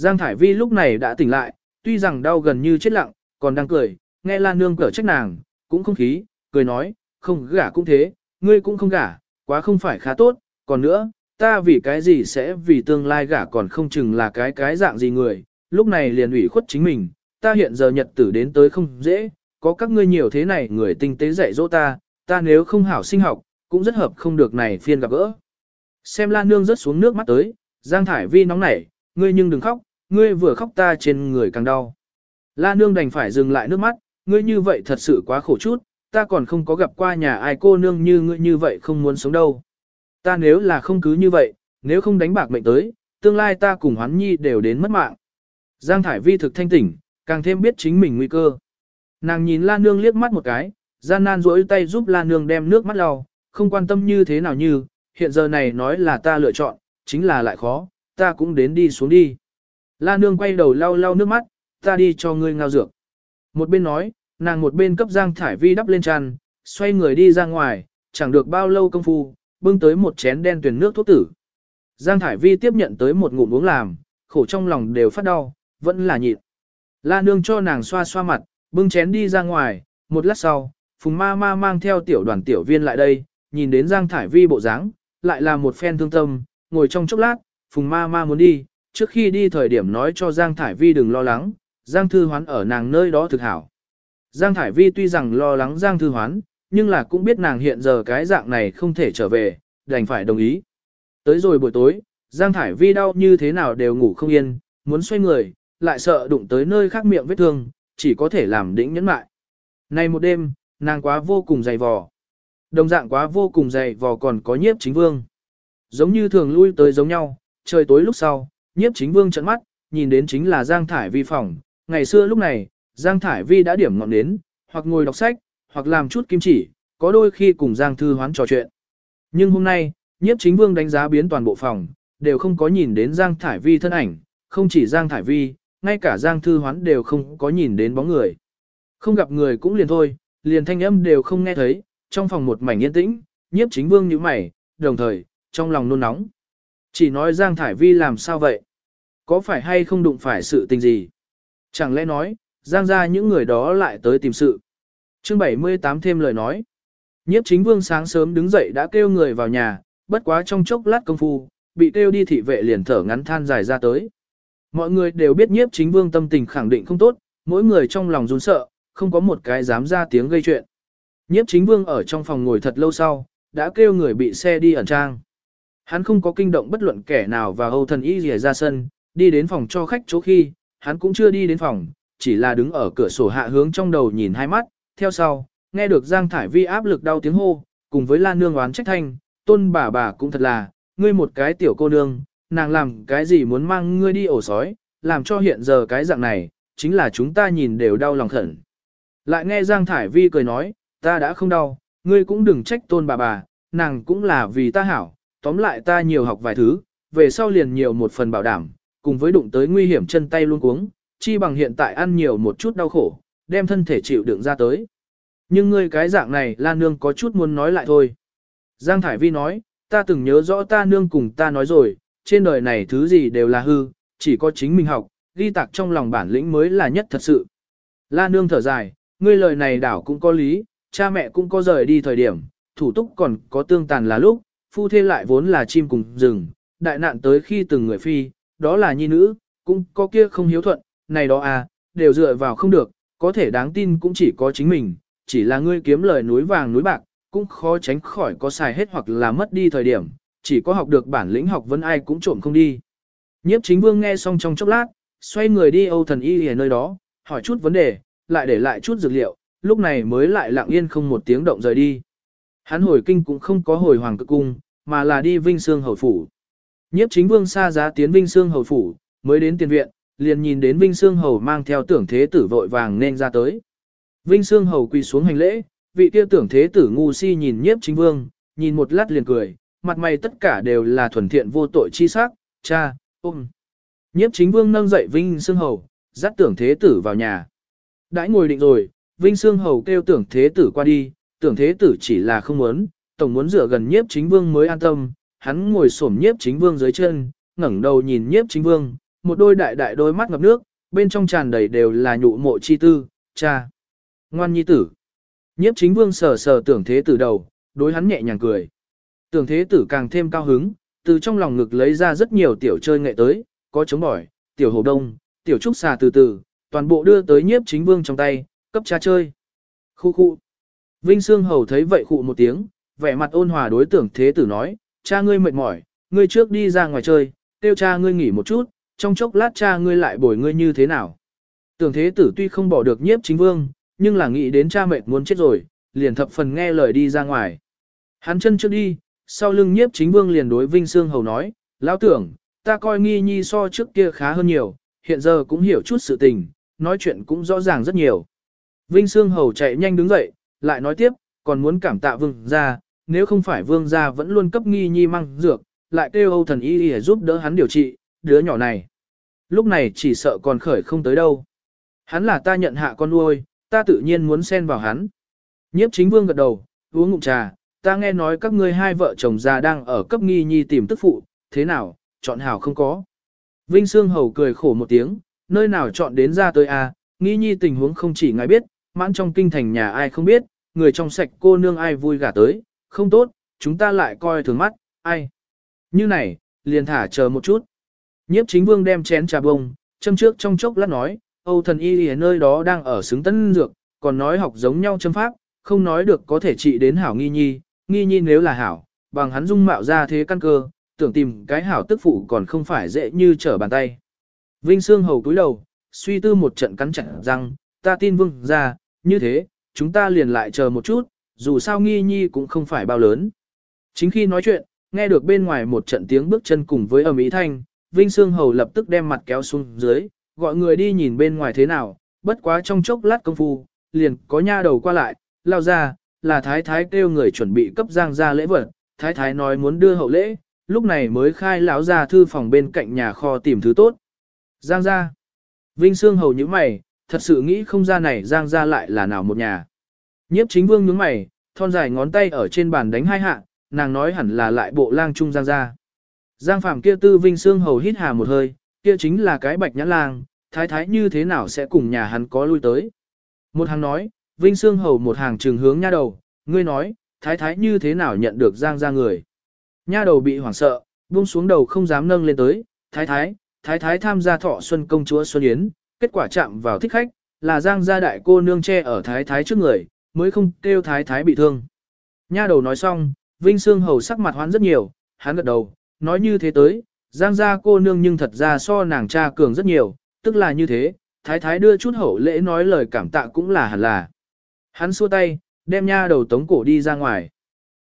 Speaker 1: Giang Thải Vi lúc này đã tỉnh lại, tuy rằng đau gần như chết lặng, còn đang cười, nghe Lan Nương cở trách nàng, cũng không khí, cười nói, không gả cũng thế, ngươi cũng không gả, quá không phải khá tốt, còn nữa, ta vì cái gì sẽ vì tương lai gả còn không chừng là cái cái dạng gì người, lúc này liền ủy khuất chính mình, ta hiện giờ nhật tử đến tới không dễ, có các ngươi nhiều thế này người tinh tế dạy dỗ ta, ta nếu không hảo sinh học, cũng rất hợp không được này phiên gặp gỡ. Xem Lan Nương rớt xuống nước mắt tới, Giang Thải Vi nóng nảy, ngươi nhưng đừng khóc, ngươi vừa khóc ta trên người càng đau. La nương đành phải dừng lại nước mắt, ngươi như vậy thật sự quá khổ chút, ta còn không có gặp qua nhà ai cô nương như ngươi như vậy không muốn sống đâu. Ta nếu là không cứ như vậy, nếu không đánh bạc mệnh tới, tương lai ta cùng hoán nhi đều đến mất mạng. Giang Thải Vi thực thanh tỉnh, càng thêm biết chính mình nguy cơ. Nàng nhìn La Nương liếc mắt một cái, gian nan duỗi tay giúp La Nương đem nước mắt lau, không quan tâm như thế nào như, hiện giờ này nói là ta lựa chọn, chính là lại khó, ta cũng đến đi xuống đi. La Nương quay đầu lau lau nước mắt, ta đi cho ngươi ngao dược. Một bên nói, nàng một bên cấp Giang Thải Vi đắp lên tràn, xoay người đi ra ngoài, chẳng được bao lâu công phu, bưng tới một chén đen tuyển nước thuốc tử. Giang Thải Vi tiếp nhận tới một ngụm uống làm, khổ trong lòng đều phát đau, vẫn là nhịn. La nương cho nàng xoa xoa mặt, bưng chén đi ra ngoài, một lát sau, Phùng ma ma mang theo tiểu đoàn tiểu viên lại đây, nhìn đến Giang Thải Vi bộ dáng, lại là một phen thương tâm, ngồi trong chốc lát, Phùng ma ma muốn đi, trước khi đi thời điểm nói cho Giang Thải Vi đừng lo lắng, Giang Thư Hoán ở nàng nơi đó thực hảo. Giang Thải Vi tuy rằng lo lắng Giang Thư Hoán, nhưng là cũng biết nàng hiện giờ cái dạng này không thể trở về, đành phải đồng ý. Tới rồi buổi tối, Giang Thải Vi đau như thế nào đều ngủ không yên, muốn xoay người, lại sợ đụng tới nơi khác miệng vết thương, chỉ có thể làm đĩnh nhẫn mại. nay một đêm, nàng quá vô cùng dày vò. Đồng dạng quá vô cùng dày vò còn có nhiếp chính vương. Giống như thường lui tới giống nhau, trời tối lúc sau, nhiếp chính vương trận mắt, nhìn đến chính là Giang Thải Vi phòng. Ngày xưa lúc này, Giang Thải Vi đã điểm ngọn đến, hoặc ngồi đọc sách, hoặc làm chút kim chỉ, có đôi khi cùng Giang Thư Hoán trò chuyện. Nhưng hôm nay, nhiếp chính vương đánh giá biến toàn bộ phòng, đều không có nhìn đến Giang Thải Vi thân ảnh, không chỉ Giang Thải Vi, ngay cả Giang Thư Hoán đều không có nhìn đến bóng người. Không gặp người cũng liền thôi, liền thanh âm đều không nghe thấy, trong phòng một mảnh yên tĩnh, nhiếp chính vương như mày, đồng thời, trong lòng nôn nóng. Chỉ nói Giang Thải Vi làm sao vậy? Có phải hay không đụng phải sự tình gì? Chẳng lẽ nói, Giang ra những người đó lại tới tìm sự. chương 78 thêm lời nói. Nhiếp chính vương sáng sớm đứng dậy đã kêu người vào nhà, bất quá trong chốc lát công phu, bị kêu đi thị vệ liền thở ngắn than dài ra tới. Mọi người đều biết nhiếp chính vương tâm tình khẳng định không tốt, mỗi người trong lòng run sợ, không có một cái dám ra tiếng gây chuyện. Nhiếp chính vương ở trong phòng ngồi thật lâu sau, đã kêu người bị xe đi ẩn trang. Hắn không có kinh động bất luận kẻ nào và âu thần y rìa ra sân, đi đến phòng cho khách chỗ khi, hắn cũng chưa đi đến phòng, chỉ là đứng ở cửa sổ hạ hướng trong đầu nhìn hai mắt, theo sau, nghe được Giang Thải Vi áp lực đau tiếng hô, cùng với Lan Nương oán trách thanh, tôn bà bà cũng thật là, ngươi một cái tiểu cô nương, nàng làm cái gì muốn mang ngươi đi ổ sói, làm cho hiện giờ cái dạng này, chính là chúng ta nhìn đều đau lòng khẩn. Lại nghe Giang Thải Vi cười nói, ta đã không đau, ngươi cũng đừng trách tôn bà bà, nàng cũng là vì ta hảo, tóm lại ta nhiều học vài thứ, về sau liền nhiều một phần bảo đảm, cùng với đụng tới nguy hiểm chân tay luôn cuống, chi bằng hiện tại ăn nhiều một chút đau khổ, đem thân thể chịu đựng ra tới. Nhưng ngươi cái dạng này Lan Nương có chút muốn nói lại thôi. Giang Thải Vi nói, ta từng nhớ rõ ta nương cùng ta nói rồi, trên đời này thứ gì đều là hư, chỉ có chính mình học, ghi tạc trong lòng bản lĩnh mới là nhất thật sự. La nương thở dài, ngươi lời này đảo cũng có lý, cha mẹ cũng có rời đi thời điểm, thủ túc còn có tương tàn là lúc, phu thê lại vốn là chim cùng rừng, đại nạn tới khi từng người phi, đó là nhi nữ, cũng có kia không hiếu thuận, này đó à, đều dựa vào không được, có thể đáng tin cũng chỉ có chính mình, chỉ là ngươi kiếm lời núi vàng núi bạc, cũng khó tránh khỏi có xài hết hoặc là mất đi thời điểm, chỉ có học được bản lĩnh học vẫn ai cũng trộm không đi. Nhiếp chính vương nghe xong trong chốc lát, xoay người đi Âu thần y ở nơi đó, hỏi chút vấn đề, lại để lại chút dược liệu, lúc này mới lại lặng yên không một tiếng động rời đi. Hắn hồi kinh cũng không có hồi hoàng cực cung, mà là đi Vinh Sương Hầu Phủ. Nhiếp chính vương xa giá tiến Vinh Sương Hầu Phủ, mới đến tiền viện, liền nhìn đến Vinh Sương Hầu mang theo tưởng thế tử vội vàng nên ra tới. Vinh Sương Hầu quỳ xuống hành lễ, vị kia tưởng thế tử ngu si nhìn nhiếp chính vương, nhìn một lát liền cười, mặt mày tất cả đều là thuần thiện vô tội chi sắc, cha, ôm. Nhiếp chính vương nâng dậy Vinh Sương Hầu, dắt tưởng thế tử vào nhà. Đãi ngồi định rồi, Vinh Sương Hầu kêu tưởng thế tử qua đi, tưởng thế tử chỉ là không muốn, tổng muốn dựa gần nhiếp chính vương mới an tâm, hắn ngồi xổm nhiếp chính vương dưới chân, ngẩng đầu nhìn nhiếp chính vương, một đôi đại đại đôi mắt ngập nước, bên trong tràn đầy đều là nhụ mộ chi tư, cha. Ngoan nhi tử. Nhiếp chính vương sờ sờ tưởng thế tử đầu, đối hắn nhẹ nhàng cười. Tưởng thế tử càng thêm cao hứng, từ trong lòng ngực lấy ra rất nhiều tiểu chơi nghệ tới, có chống bỏi, tiểu hồ đông, tiểu trúc xà từ từ, toàn bộ đưa tới nhiếp chính vương trong tay, cấp cha chơi. Khu khu. Vinh Sương Hầu thấy vậy khụ một tiếng, vẻ mặt ôn hòa đối tưởng thế tử nói, cha ngươi mệt mỏi, ngươi trước đi ra ngoài chơi, tiêu cha ngươi nghỉ một chút, trong chốc lát cha ngươi lại bồi ngươi như thế nào. Tưởng thế tử tuy không bỏ được nhiếp chính vương, nhưng là nghĩ đến cha mệt muốn chết rồi, liền thập phần nghe lời đi ra ngoài. Hắn chân trước đi, sau lưng nhiếp chính vương liền đối Vinh Sương Hầu nói, lão tưởng, ta coi nghi nhi so trước kia khá hơn nhiều, hiện giờ cũng hiểu chút sự tình, nói chuyện cũng rõ ràng rất nhiều. Vinh Sương Hầu chạy nhanh đứng dậy, lại nói tiếp, còn muốn cảm tạ vương gia, nếu không phải vương gia vẫn luôn cấp nghi nhi mang dược, lại kêu Âu thần y để giúp đỡ hắn điều trị, đứa nhỏ này. Lúc này chỉ sợ còn khởi không tới đâu. Hắn là ta nhận hạ con nuôi, ta tự nhiên muốn xen vào hắn. Nhiếp chính vương gật đầu, uống ngụm trà, ta nghe nói các ngươi hai vợ chồng già đang ở cấp nghi nhi tìm tức phụ, thế nào, chọn hảo không có. Vinh Sương Hầu cười khổ một tiếng, nơi nào chọn đến ra tới à, nghi nhi tình huống không chỉ ngài biết, mãn trong kinh thành nhà ai không biết, người trong sạch cô nương ai vui gả tới, không tốt, chúng ta lại coi thường mắt, ai. Như này, liền thả chờ một chút. Nhiếp chính vương đem chén trà bông, châm trước trong chốc lát nói, Âu thần y ở nơi đó đang ở xứng tân dược, còn nói học giống nhau châm pháp, không nói được có thể trị đến hảo nghi nhi, nghi nhi nếu là hảo, bằng hắn dung mạo ra thế căn cơ, tưởng tìm cái hảo tức phụ còn không phải dễ như trở bàn tay. Vinh Sương hầu túi đầu, suy tư một trận cắn chặt răng, ta tin vương ra, như thế, chúng ta liền lại chờ một chút, dù sao nghi nhi cũng không phải bao lớn. Chính khi nói chuyện, nghe được bên ngoài một trận tiếng bước chân cùng với ầm ý thanh, Vinh Sương hầu lập tức đem mặt kéo xuống dưới, gọi người đi nhìn bên ngoài thế nào, bất quá trong chốc lát công phu, liền có nha đầu qua lại, lao ra, là thái thái kêu người chuẩn bị cấp giang ra lễ vật, thái thái nói muốn đưa hậu lễ, lúc này mới khai lão ra thư phòng bên cạnh nhà kho tìm thứ tốt. Giang ra, Vinh Sương hầu như mày, thật sự nghĩ không ra này giang ra lại là nào một nhà. Nhiếp chính vương nhướng mày, thon dài ngón tay ở trên bàn đánh hai hạ, nàng nói hẳn là lại bộ lang trung giang ra. Giang phàm kia tư Vinh xương hầu hít hà một hơi, kia chính là cái bạch nhãn lang, thái thái như thế nào sẽ cùng nhà hắn có lui tới. Một hàng nói, Vinh xương Hầu một hàng trường hướng nha đầu, ngươi nói, thái thái như thế nào nhận được giang ra người. Nha đầu bị hoảng sợ, buông xuống đầu không dám nâng lên tới, thái thái, thái thái tham gia thọ xuân công chúa Xuân Yến, kết quả chạm vào thích khách, là giang gia đại cô nương che ở thái thái trước người, mới không kêu thái thái bị thương. Nha đầu nói xong, Vinh Sương Hầu sắc mặt hoán rất nhiều, hắn gật đầu, nói như thế tới, giang gia cô nương nhưng thật ra so nàng cha cường rất nhiều, tức là như thế, thái thái đưa chút hậu lễ nói lời cảm tạ cũng là hẳn là. Hắn xua tay, đem nha đầu tống cổ đi ra ngoài.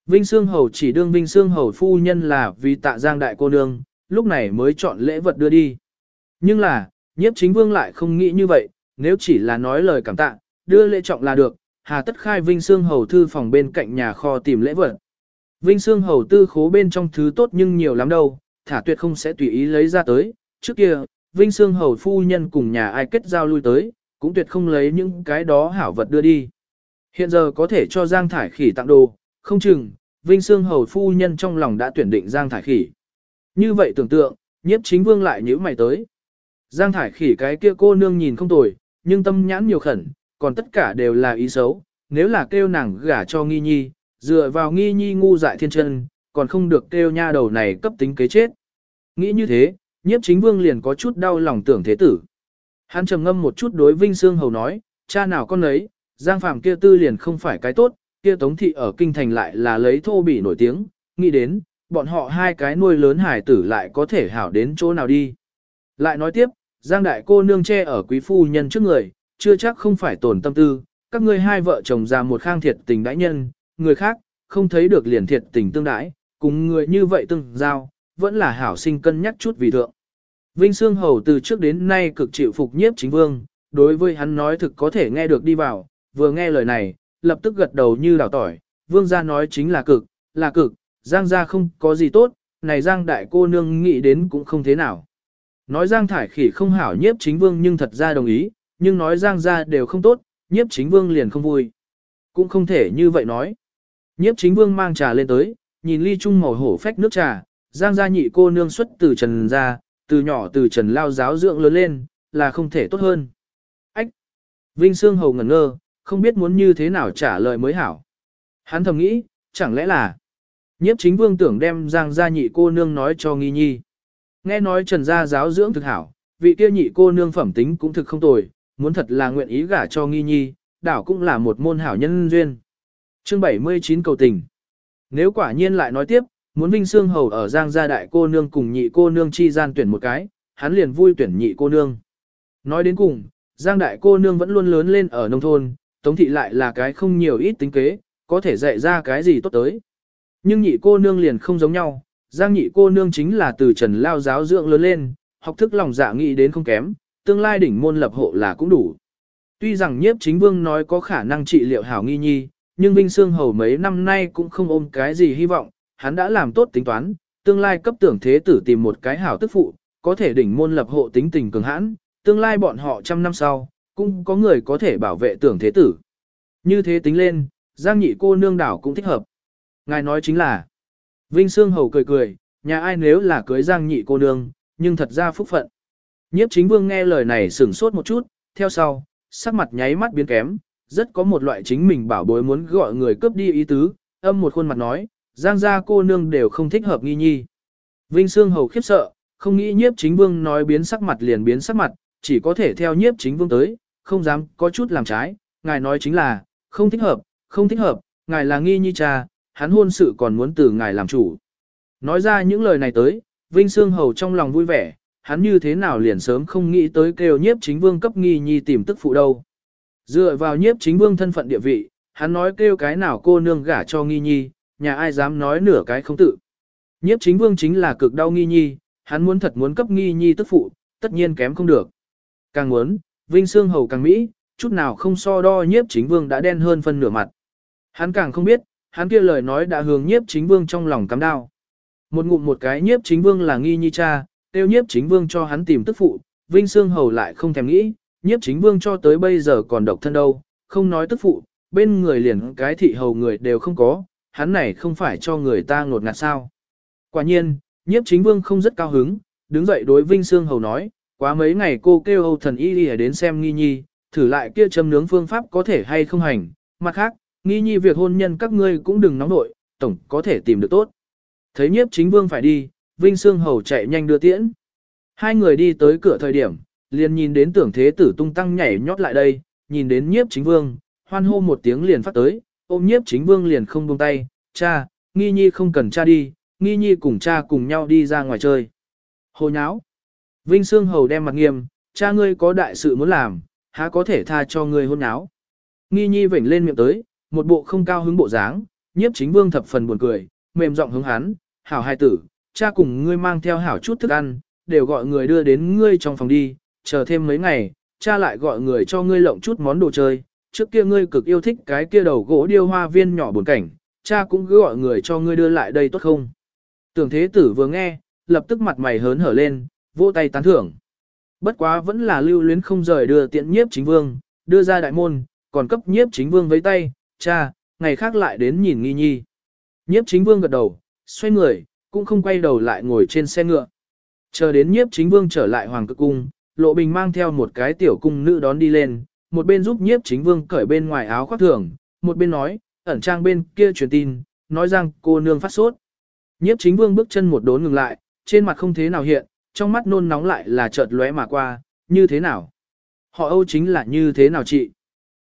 Speaker 1: Vinh Sương Hầu chỉ đương Vinh Sương Hầu phu nhân là vì tạ giang đại cô nương, lúc này mới chọn lễ vật đưa đi. Nhưng là, nhiếp chính vương lại không nghĩ như vậy, nếu chỉ là nói lời cảm tạ, đưa lễ trọng là được, hà tất khai Vinh Sương Hầu thư phòng bên cạnh nhà kho tìm lễ vật. Vinh Sương Hầu tư khố bên trong thứ tốt nhưng nhiều lắm đâu, thả tuyệt không sẽ tùy ý lấy ra tới, trước kia, Vinh Sương Hầu phu nhân cùng nhà ai kết giao lui tới, cũng tuyệt không lấy những cái đó hảo vật đưa đi. Hiện giờ có thể cho Giang Thải Khỉ tặng đồ, không chừng, Vinh Sương Hầu phu nhân trong lòng đã tuyển định Giang Thải Khỉ. Như vậy tưởng tượng, nhiếp chính vương lại nhíu mày tới. Giang Thải Khỉ cái kia cô nương nhìn không tồi, nhưng tâm nhãn nhiều khẩn, còn tất cả đều là ý xấu. Nếu là kêu nàng gả cho nghi nhi, dựa vào nghi nhi ngu dại thiên chân, còn không được kêu nha đầu này cấp tính kế chết. Nghĩ như thế, nhiếp chính vương liền có chút đau lòng tưởng thế tử. Hắn trầm ngâm một chút đối Vinh Sương Hầu nói, cha nào con ấy, Giang Phàm kia tư liền không phải cái tốt, kia Tống Thị ở Kinh Thành lại là lấy thô bỉ nổi tiếng, nghĩ đến, bọn họ hai cái nuôi lớn hải tử lại có thể hảo đến chỗ nào đi. Lại nói tiếp, Giang Đại cô nương che ở quý phu nhân trước người, chưa chắc không phải tổn tâm tư, các ngươi hai vợ chồng ra một khang thiệt tình đãi nhân, người khác, không thấy được liền thiệt tình tương đãi, cùng người như vậy tương giao, vẫn là hảo sinh cân nhắc chút vì thượng. Vinh Sương Hầu từ trước đến nay cực chịu phục nhiếp chính vương, đối với hắn nói thực có thể nghe được đi vào, vừa nghe lời này, lập tức gật đầu như đào tỏi, vương gia nói chính là cực, là cực, giang gia không có gì tốt, này giang đại cô nương nghĩ đến cũng không thế nào. Nói giang thải khỉ không hảo nhiếp chính vương nhưng thật ra đồng ý, nhưng nói giang gia đều không tốt, nhiếp chính vương liền không vui. Cũng không thể như vậy nói. Nhiếp chính vương mang trà lên tới, nhìn ly chung màu hổ phách nước trà, giang gia nhị cô nương xuất từ trần ra, từ nhỏ từ trần lao giáo dưỡng lớn lên, là không thể tốt hơn. Ách! Vinh Sương Hầu ngẩn ngơ, không biết muốn như thế nào trả lời mới hảo. Hắn thầm nghĩ, chẳng lẽ là nhiếp chính vương tưởng đem giang gia nhị cô nương nói cho nghi nhi. Nghe nói trần gia giáo dưỡng thực hảo, vị kia nhị cô nương phẩm tính cũng thực không tồi, muốn thật là nguyện ý gả cho nghi nhi, đảo cũng là một môn hảo nhân duyên. Chương 79 cầu tình. Nếu quả nhiên lại nói tiếp, muốn Vinh Sương Hầu ở Giang gia đại cô nương cùng nhị cô nương chi gian tuyển một cái, hắn liền vui tuyển nhị cô nương. Nói đến cùng, Giang đại cô nương vẫn luôn lớn lên ở nông thôn, Tống thị lại là cái không nhiều ít tính kế, có thể dạy ra cái gì tốt tới. Nhưng nhị cô nương liền không giống nhau, Giang nhị cô nương chính là từ trần lao giáo dưỡng lớn lên, học thức lòng dạ nghĩ đến không kém, tương lai đỉnh môn lập hộ là cũng đủ. Tuy rằng nhiếp chính vương nói có khả năng trị liệu hảo nghi nhi, nhưng Vinh Sương Hầu mấy năm nay cũng không ôm cái gì hy vọng, hắn đã làm tốt tính toán, tương lai cấp tưởng thế tử tìm một cái hảo tức phụ, có thể đỉnh môn lập hộ tính tình cường hãn, tương lai bọn họ trăm năm sau, cũng có người có thể bảo vệ tưởng thế tử. Như thế tính lên, Giang nhị cô nương đảo cũng thích hợp. Ngài nói chính là, Vinh Sương Hầu cười cười, nhà ai nếu là cưới Giang nhị cô nương, nhưng thật ra phúc phận. Nhiếp chính vương nghe lời này sửng sốt một chút, theo sau, sắc mặt nháy mắt biến kém, rất có một loại chính mình bảo bối muốn gọi người cướp đi ý tứ, âm một khuôn mặt nói, Giang gia cô nương đều không thích hợp nghi nhi. Vinh Sương Hầu khiếp sợ, không nghĩ nhiếp chính vương nói biến sắc mặt liền biến sắc mặt, chỉ có thể theo nhiếp chính vương tới, không dám có chút làm trái, ngài nói chính là, không thích hợp, không thích hợp, ngài là nghi nhi cha, hắn hôn sự còn muốn từ ngài làm chủ. Nói ra những lời này tới, Vinh Sương Hầu trong lòng vui vẻ, hắn như thế nào liền sớm không nghĩ tới kêu nhiếp chính vương cấp nghi nhi tìm tức phụ đâu. Dựa vào nhiếp chính vương thân phận địa vị, hắn nói kêu cái nào cô nương gả cho nghi nhi, nhà ai dám nói nửa cái không tự. Nhiếp chính vương chính là cực đau nghi nhi, hắn muốn thật muốn cấp nghi nhi tức phụ, tất nhiên kém không được. Càng muốn, Vinh Sương Hầu càng Mỹ, chút nào không so đo nhiếp chính vương đã đen hơn phân nửa mặt. Hắn càng không biết, hắn kia lời nói đã hướng nhiếp chính vương trong lòng cắm đao. Một ngụm một cái nhiếp chính vương là nghi nhi cha, tiêu nhiếp chính vương cho hắn tìm tức phụ, Vinh Sương Hầu lại không thèm nghĩ, nhiếp chính vương cho tới bây giờ còn độc thân đâu, không nói tức phụ, bên người liền cái thị hầu người đều không có, hắn này không phải cho người ta ngột ngạt sao. Quả nhiên, nhiếp chính vương không rất cao hứng, đứng dậy đối Vinh Sương Hầu nói, quá mấy ngày cô kêu hầu thần y đi đến xem nghi nhi, thử lại kia châm nướng phương pháp có thể hay không hành, mặt khác, nghi nhi việc hôn nhân các ngươi cũng đừng nóng nội, tổng có thể tìm được tốt. Thấy nhiếp chính vương phải đi, Vinh Sương Hầu chạy nhanh đưa tiễn. Hai người đi tới cửa thời điểm, liền nhìn đến tưởng thế tử tung tăng nhảy nhót lại đây, nhìn đến nhiếp chính vương, hoan hô một tiếng liền phát tới, ôm nhiếp chính vương liền không buông tay, cha, nghi nhi không cần cha đi, nghi nhi cùng cha cùng nhau đi ra ngoài chơi. Hồ nháo. Vinh Sương Hầu đem mặt nghiêm, cha ngươi có đại sự muốn làm, há có thể tha cho ngươi hôn nháo. Nghi nhi vểnh lên miệng tới, một bộ không cao hứng bộ dáng, nhiếp chính vương thập phần buồn cười, mềm giọng hướng hắn, hảo hai tử, cha cùng ngươi mang theo hảo chút thức ăn, đều gọi người đưa đến ngươi trong phòng đi, chờ thêm mấy ngày, cha lại gọi người cho ngươi lộng chút món đồ chơi, trước kia ngươi cực yêu thích cái kia đầu gỗ điêu hoa viên nhỏ buồn cảnh, cha cũng cứ gọi người cho ngươi đưa lại đây tốt không. Tưởng thế tử vừa nghe, lập tức mặt mày hớn hở lên, vỗ tay tán thưởng. Bất quá vẫn là lưu luyến không rời đưa tiện nhiếp chính vương, đưa ra đại môn, còn cấp nhiếp chính vương với tay, cha, ngày khác lại đến nhìn nghi nhi. Nhiếp chính vương gật đầu, xoay người, cũng không quay đầu lại ngồi trên xe ngựa. Chờ đến nhiếp chính vương trở lại hoàng cực cung, lộ bình mang theo một cái tiểu cung nữ đón đi lên, một bên giúp nhiếp chính vương cởi bên ngoài áo khoác thường, một bên nói, ẩn trang bên kia truyền tin, nói rằng cô nương phát sốt. Nhiếp chính vương bước chân một đốn ngừng lại, trên mặt không thế nào hiện, trong mắt nôn nóng lại là chợt lóe mà qua, như thế nào? Họ Âu chính là như thế nào chị?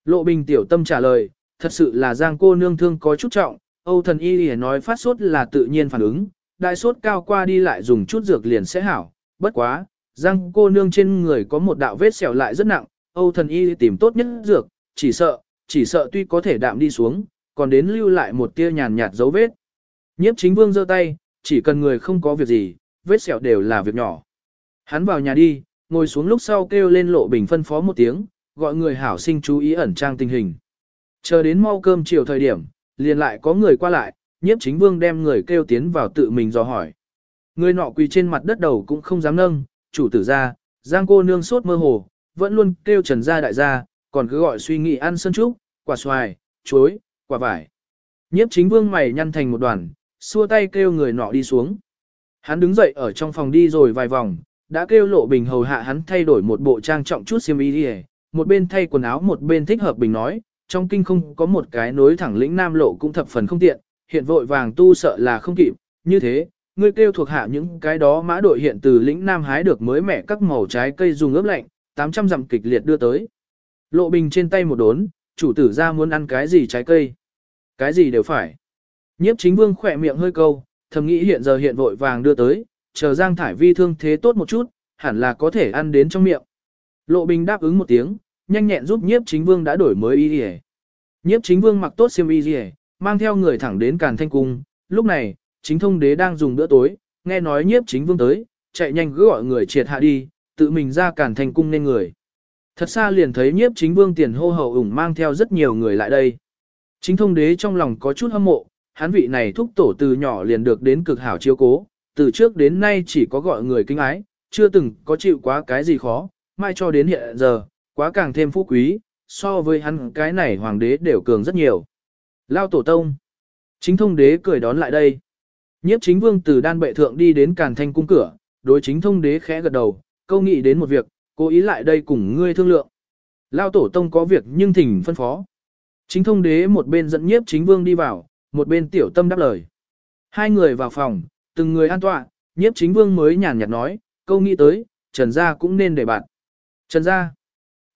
Speaker 1: Lộ bình tiểu tâm trả lời, thật sự là giang cô nương thương có chút trọng, Âu thần y lìa nói phát sốt là tự nhiên phản ứng, đại sốt cao qua đi lại dùng chút dược liền sẽ hảo, bất quá, giang cô nương trên người có một đạo vết sẹo lại rất nặng, Âu thần y tìm tốt nhất dược, chỉ sợ, chỉ sợ tuy có thể đạm đi xuống, còn đến lưu lại một tia nhàn nhạt dấu vết. Nhiếp chính vương giơ tay, chỉ cần người không có việc gì, vết sẹo đều là việc nhỏ. Hắn vào nhà đi, ngồi xuống lúc sau kêu lên lộ bình phân phó một tiếng, gọi người hảo sinh chú ý ẩn trang tình hình. Chờ đến mau cơm chiều thời điểm, liền lại có người qua lại, nhiếp chính vương đem người kêu tiến vào tự mình dò hỏi. Người nọ quỳ trên mặt đất đầu cũng không dám nâng, chủ tử ra, giang cô nương sốt mơ hồ, vẫn luôn kêu trần gia đại gia, còn cứ gọi suy nghĩ ăn sơn trúc, quả xoài, chuối, quả vải. Nhiếp chính vương mày nhăn thành một đoàn, xua tay kêu người nọ đi xuống. Hắn đứng dậy ở trong phòng đi rồi vài vòng, đã kêu lộ bình hầu hạ hắn thay đổi một bộ trang trọng chút xiêm y đi một bên thay quần áo một bên thích hợp bình nói, trong kinh không có một cái nối thẳng lĩnh nam lộ cũng thập phần không tiện, hiện vội vàng tu sợ là không kịp, như thế, ngươi kêu thuộc hạ những cái đó mã đội hiện từ lĩnh nam hái được mới mẻ các màu trái cây dùng ướp lạnh, 800 dặm kịch liệt đưa tới. Lộ bình trên tay một đốn, chủ tử ra muốn ăn cái gì trái cây. Cái gì đều phải. Nhiếp chính vương khỏe miệng hơi câu, thầm nghĩ hiện giờ hiện vội vàng đưa tới, chờ Giang Thải Vi thương thế tốt một chút, hẳn là có thể ăn đến trong miệng. Lộ Bình đáp ứng một tiếng, nhanh nhẹn giúp nhiếp chính vương đã đổi mới y y Nhiếp chính vương mặc tốt xiêm y y mang theo người thẳng đến Càn Thanh Cung. Lúc này, chính thông đế đang dùng bữa tối, nghe nói nhiếp chính vương tới, chạy nhanh cứ gọi người triệt hạ đi, tự mình ra Càn Thanh Cung nên người. Thật xa liền thấy nhiếp chính vương tiền hô hậu ủng mang theo rất nhiều người lại đây. Chính thông đế trong lòng có chút hâm mộ, hắn vị này thúc tổ từ nhỏ liền được đến cực hảo chiếu cố, từ trước đến nay chỉ có gọi người kinh ái, chưa từng có chịu quá cái gì khó, mai cho đến hiện giờ, quá càng thêm phú quý, so với hắn cái này hoàng đế đều cường rất nhiều. Lao tổ tông. Chính thông đế cười đón lại đây. Nhiếp chính vương từ đan bệ thượng đi đến càn thanh cung cửa, đối chính thông đế khẽ gật đầu, câu nghĩ đến một việc, cố ý lại đây cùng ngươi thương lượng. Lao tổ tông có việc nhưng thỉnh phân phó. Chính thông đế một bên dẫn nhiếp chính vương đi vào, một bên tiểu tâm đáp lời. Hai người vào phòng, từng người an tọa, nhiếp chính vương mới nhàn nhạt nói, câu nghĩ tới, trần gia cũng nên để bạn. Trần gia.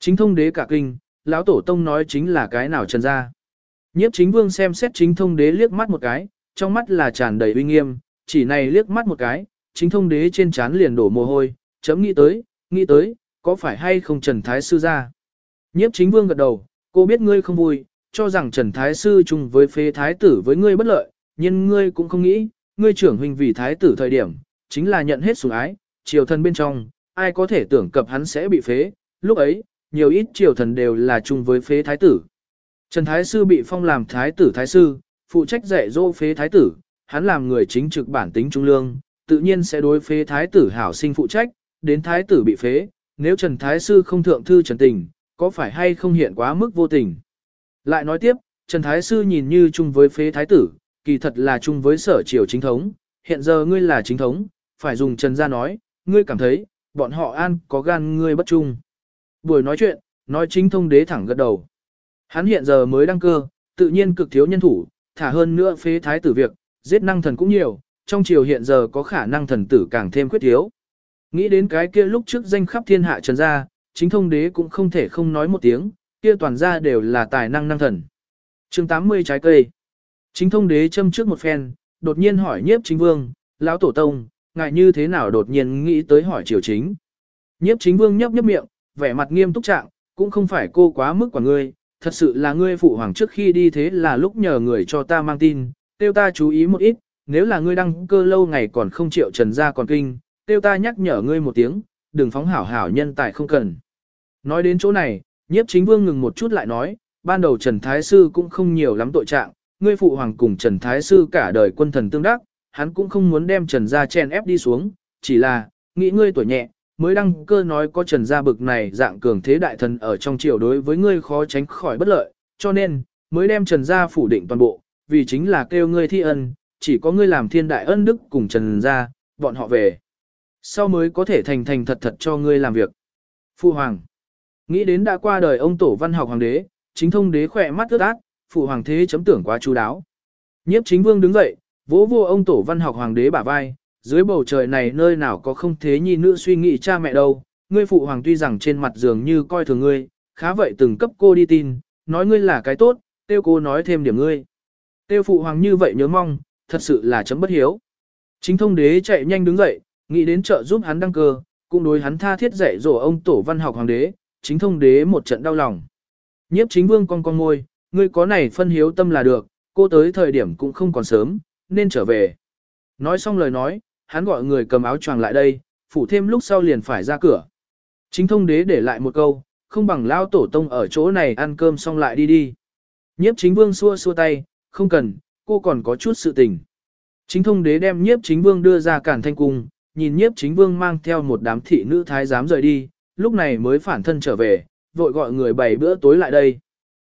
Speaker 1: Chính thông đế cả kinh, lão tổ tông nói chính là cái nào trần gia. Nhiếp chính vương xem xét chính thông đế liếc mắt một cái, trong mắt là tràn đầy uy nghiêm, chỉ này liếc mắt một cái, chính thông đế trên trán liền đổ mồ hôi, chấm nghĩ tới, nghĩ tới, có phải hay không Trần Thái Sư ra. Nhiếp chính vương gật đầu, cô biết ngươi không vui, cho rằng Trần Thái Sư chung với phế Thái tử với ngươi bất lợi, nhưng ngươi cũng không nghĩ, ngươi trưởng huynh vì Thái tử thời điểm, chính là nhận hết sủng ái, triều thần bên trong, ai có thể tưởng cập hắn sẽ bị phế, lúc ấy, nhiều ít triều thần đều là chung với phế Thái tử. Trần Thái Sư bị phong làm Thái tử Thái Sư, phụ trách dạy dỗ phế Thái tử, hắn làm người chính trực bản tính trung lương, tự nhiên sẽ đối phế Thái tử hảo sinh phụ trách, đến Thái tử bị phế, nếu Trần Thái Sư không thượng thư Trần Tình, có phải hay không hiện quá mức vô tình. Lại nói tiếp, Trần Thái Sư nhìn như chung với phế Thái tử, kỳ thật là chung với sở triều chính thống, hiện giờ ngươi là chính thống, phải dùng Trần ra nói, ngươi cảm thấy, bọn họ an có gan ngươi bất trung. Buổi nói chuyện, nói chính thông đế thẳng gật đầu. Hắn hiện giờ mới đăng cơ, tự nhiên cực thiếu nhân thủ, thả hơn nữa phế thái tử việc, giết năng thần cũng nhiều, trong triều hiện giờ có khả năng thần tử càng thêm khuyết thiếu. Nghĩ đến cái kia lúc trước danh khắp thiên hạ trần gia, chính thông đế cũng không thể không nói một tiếng, kia toàn gia đều là tài năng năng thần. chương 80 trái cây. Chính thông đế châm trước một phen, đột nhiên hỏi nhiếp chính vương, lão tổ tông, ngại như thế nào đột nhiên nghĩ tới hỏi triều chính. Nhiếp chính vương nhấp nhấp miệng, vẻ mặt nghiêm túc trạng, cũng không phải cô quá mức của ngươi, thật sự là ngươi phụ hoàng trước khi đi thế là lúc nhờ người cho ta mang tin, tiêu ta chú ý một ít, nếu là ngươi đăng cơ lâu ngày còn không chịu trần ra còn kinh, tiêu ta nhắc nhở ngươi một tiếng, đừng phóng hảo hảo nhân tài không cần. Nói đến chỗ này, nhiếp chính vương ngừng một chút lại nói, ban đầu Trần Thái Sư cũng không nhiều lắm tội trạng, ngươi phụ hoàng cùng Trần Thái Sư cả đời quân thần tương đắc, hắn cũng không muốn đem Trần gia chen ép đi xuống, chỉ là, nghĩ ngươi tuổi nhẹ, mới đăng cơ nói có Trần gia bực này dạng cường thế đại thần ở trong triều đối với ngươi khó tránh khỏi bất lợi, cho nên, mới đem Trần gia phủ định toàn bộ, vì chính là kêu ngươi thi ân, chỉ có ngươi làm thiên đại ân đức cùng Trần gia, bọn họ về. Sau mới có thể thành thành thật thật cho ngươi làm việc. Phu hoàng. Nghĩ đến đã qua đời ông tổ văn học hoàng đế, chính thông đế khỏe mắt ướt át, phụ hoàng thế chấm tưởng quá chú đáo. Nhiếp chính vương đứng dậy, vỗ vô ông tổ văn học hoàng đế bả vai, dưới bầu trời này nơi nào có không thế nhi nữ suy nghĩ cha mẹ đâu, ngươi phụ hoàng tuy rằng trên mặt dường như coi thường ngươi, khá vậy từng cấp cô đi tin, nói ngươi là cái tốt, tiêu cô nói thêm điểm ngươi. Tiêu phụ hoàng như vậy nhớ mong, thật sự là chấm bất hiếu. Chính thông đế chạy nhanh đứng dậy, nghĩ đến trợ giúp hắn đăng cơ, cũng đối hắn tha thiết dạy dỗ ông tổ văn học hoàng đế, chính thông đế một trận đau lòng. Nhiếp chính vương con con ngôi, ngươi có này phân hiếu tâm là được, cô tới thời điểm cũng không còn sớm, nên trở về. Nói xong lời nói, hắn gọi người cầm áo choàng lại đây, phủ thêm lúc sau liền phải ra cửa. Chính thông đế để lại một câu, không bằng lao tổ tông ở chỗ này ăn cơm xong lại đi đi. Nhiếp chính vương xua xua tay, không cần, cô còn có chút sự tình. Chính thông đế đem nhiếp chính vương đưa ra cản thanh cung, nhìn nhiếp chính vương mang theo một đám thị nữ thái giám rời đi, lúc này mới phản thân trở về, vội gọi người bày bữa tối lại đây.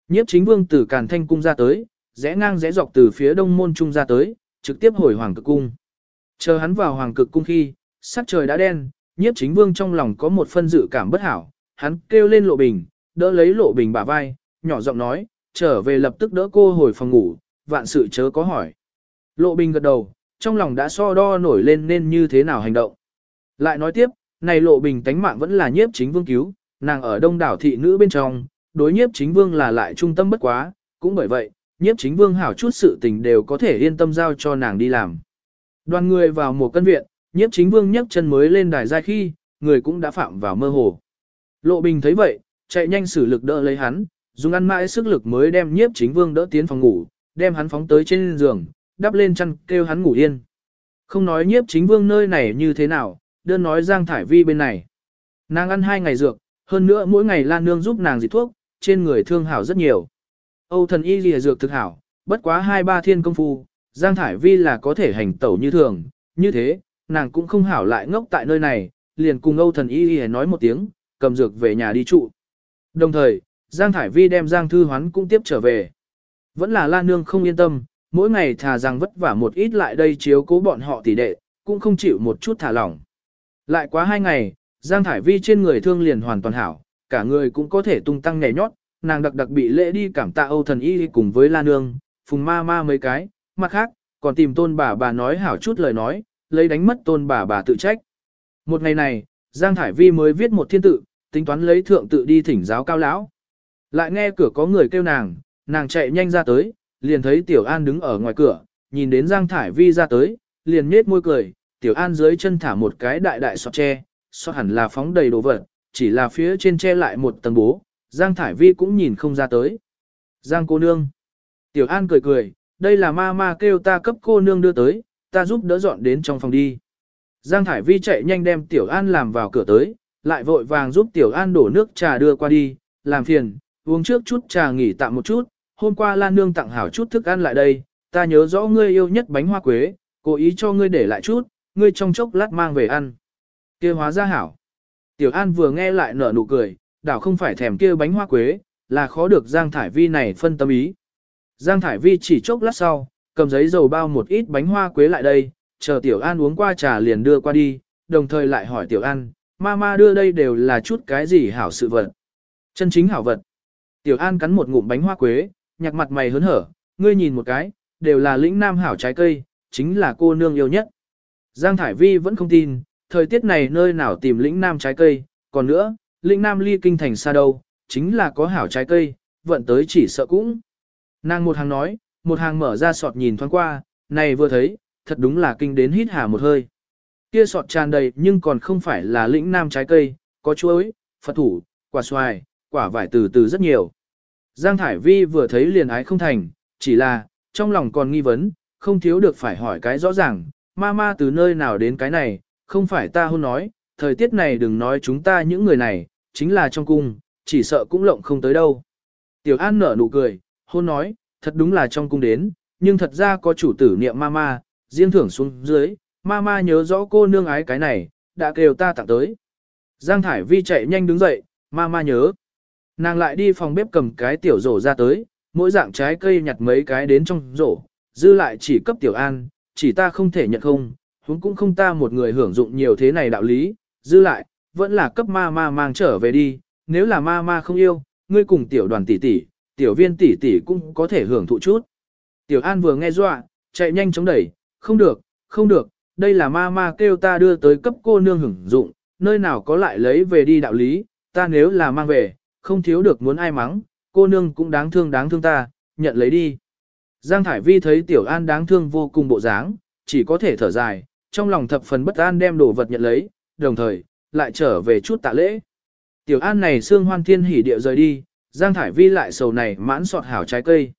Speaker 1: Nhiếp chính vương từ cản thanh cung ra tới, rẽ ngang rẽ dọc từ phía đông môn trung ra tới, trực tiếp hồi hoàng cực cung. Chờ hắn vào hoàng cực cung khi, sắc trời đã đen, nhiếp chính vương trong lòng có một phân dự cảm bất hảo, hắn kêu lên lộ bình, đỡ lấy lộ bình bả vai, nhỏ giọng nói, trở về lập tức đỡ cô hồi phòng ngủ, vạn sự chớ có hỏi. Lộ bình gật đầu, trong lòng đã so đo nổi lên nên như thế nào hành động. Lại nói tiếp, này lộ bình tánh mạng vẫn là nhiếp chính vương cứu, nàng ở đông đảo thị nữ bên trong, đối nhiếp chính vương là lại trung tâm bất quá, cũng bởi vậy, nhiếp chính vương hảo chút sự tình đều có thể yên tâm giao cho nàng đi làm. Đoàn người vào một cân viện, nhiếp chính vương nhấc chân mới lên đài giai khi, người cũng đã phạm vào mơ hồ. Lộ Bình thấy vậy, chạy nhanh sử lực đỡ lấy hắn, dùng ăn mãi sức lực mới đem nhiếp chính vương đỡ tiến phòng ngủ, đem hắn phóng tới trên giường, đắp lên chăn kêu hắn ngủ yên. Không nói nhiếp chính vương nơi này như thế nào, đơn nói Giang Thải Vi bên này. Nàng ăn hai ngày dược, hơn nữa mỗi ngày Lan Nương giúp nàng dịch thuốc, trên người thương hảo rất nhiều. Âu thần y lìa dược thực hảo, bất quá hai ba thiên công phu, Giang Thải Vi là có thể hành tẩu như thường, như thế, nàng cũng không hảo lại ngốc tại nơi này, liền cùng Âu thần y Y nói một tiếng, cầm dược về nhà đi trụ. Đồng thời, Giang Thải Vi đem Giang Thư Hoán cũng tiếp trở về. Vẫn là Lan Nương không yên tâm, mỗi ngày thà rằng vất vả một ít lại đây chiếu cố bọn họ tỷ đệ, cũng không chịu một chút thả lỏng. Lại quá hai ngày, Giang Thải Vi trên người thương liền hoàn toàn hảo, cả người cũng có thể tung tăng nhảy nhót, nàng đặc đặc bị lễ đi cảm tạ Âu thần y cùng với Lan Nương, phùng ma ma mấy cái, mặt khác, còn tìm tôn bà bà nói hảo chút lời nói, lấy đánh mất tôn bà bà tự trách. Một ngày này, Giang Thải Vi mới viết một thiên tự, tính toán lấy thượng tự đi thỉnh giáo cao lão. Lại nghe cửa có người kêu nàng, nàng chạy nhanh ra tới, liền thấy Tiểu An đứng ở ngoài cửa, nhìn đến Giang Thải Vi ra tới, liền nhếch môi cười, Tiểu An dưới chân thả một cái đại đại sọt tre, sọt hẳn là phóng đầy đồ vật, chỉ là phía trên tre lại một tầng bố, Giang Thải Vi cũng nhìn không ra tới. Giang cô nương. Tiểu An cười cười, đây là ma ma kêu ta cấp cô nương đưa tới, ta giúp đỡ dọn đến trong phòng đi. Giang Thải Vi chạy nhanh đem Tiểu An làm vào cửa tới, lại vội vàng giúp Tiểu An đổ nước trà đưa qua đi, làm phiền, uống trước chút trà nghỉ tạm một chút, hôm qua Lan Nương tặng hảo chút thức ăn lại đây, ta nhớ rõ ngươi yêu nhất bánh hoa quế, cố ý cho ngươi để lại chút, ngươi trong chốc lát mang về ăn. kia hóa ra hảo. Tiểu An vừa nghe lại nở nụ cười, đảo không phải thèm kia bánh hoa quế, là khó được Giang Thải Vi này phân tâm ý. Giang Thải Vi chỉ chốc lát sau, cầm giấy dầu bao một ít bánh hoa quế lại đây, chờ Tiểu An uống qua trà liền đưa qua đi, đồng thời lại hỏi Tiểu An, Mama đưa đây đều là chút cái gì hảo sự vật. Chân chính hảo vật. Tiểu An cắn một ngụm bánh hoa quế, nhạc mặt mày hớn hở, ngươi nhìn một cái, đều là lĩnh nam hảo trái cây, chính là cô nương yêu nhất. Giang Thải Vi vẫn không tin, thời tiết này nơi nào tìm lĩnh nam trái cây, còn nữa, lĩnh nam ly kinh thành xa đâu, chính là có hảo trái cây, vận tới chỉ sợ cũng. Nàng một hàng nói, một hàng mở ra sọt nhìn thoáng qua, này vừa thấy, thật đúng là kinh đến hít hà một hơi. Kia sọt tràn đầy nhưng còn không phải là lĩnh nam trái cây, có chuối, phật thủ, quả xoài, quả vải từ từ rất nhiều. Giang Thải Vi vừa thấy liền ái không thành, chỉ là, trong lòng còn nghi vấn, không thiếu được phải hỏi cái rõ ràng, ma ma từ nơi nào đến cái này, không phải ta hôn nói, thời tiết này đừng nói chúng ta những người này, chính là trong cung, chỉ sợ cũng lộng không tới đâu. Tiểu An nở nụ cười, hôn nói, thật đúng là trong cung đến, nhưng thật ra có chủ tử niệm ma ma, riêng thưởng xuống dưới, ma ma nhớ rõ cô nương ái cái này, đã kêu ta tặng tới. Giang Thải Vi chạy nhanh đứng dậy, ma ma nhớ. Nàng lại đi phòng bếp cầm cái tiểu rổ ra tới, mỗi dạng trái cây nhặt mấy cái đến trong rổ, dư lại chỉ cấp tiểu an, chỉ ta không thể nhận không, huống cũng không ta một người hưởng dụng nhiều thế này đạo lý, dư lại, vẫn là cấp ma ma mang trở về đi, nếu là ma ma không yêu, ngươi cùng tiểu đoàn tỷ tỷ, tiểu viên tỷ tỷ cũng có thể hưởng thụ chút. Tiểu an vừa nghe dọa, chạy nhanh chống đẩy, không được, không được, đây là ma ma kêu ta đưa tới cấp cô nương hưởng dụng, nơi nào có lại lấy về đi đạo lý, ta nếu là mang về, không thiếu được muốn ai mắng, cô nương cũng đáng thương đáng thương ta, nhận lấy đi. Giang Thải Vi thấy Tiểu An đáng thương vô cùng bộ dáng, chỉ có thể thở dài, trong lòng thập phần bất an đem đồ vật nhận lấy, đồng thời, lại trở về chút tạ lễ. Tiểu An này xương hoan thiên hỉ điệu rời đi, Giang Thải Vi lại sầu này mãn sọt hảo trái cây.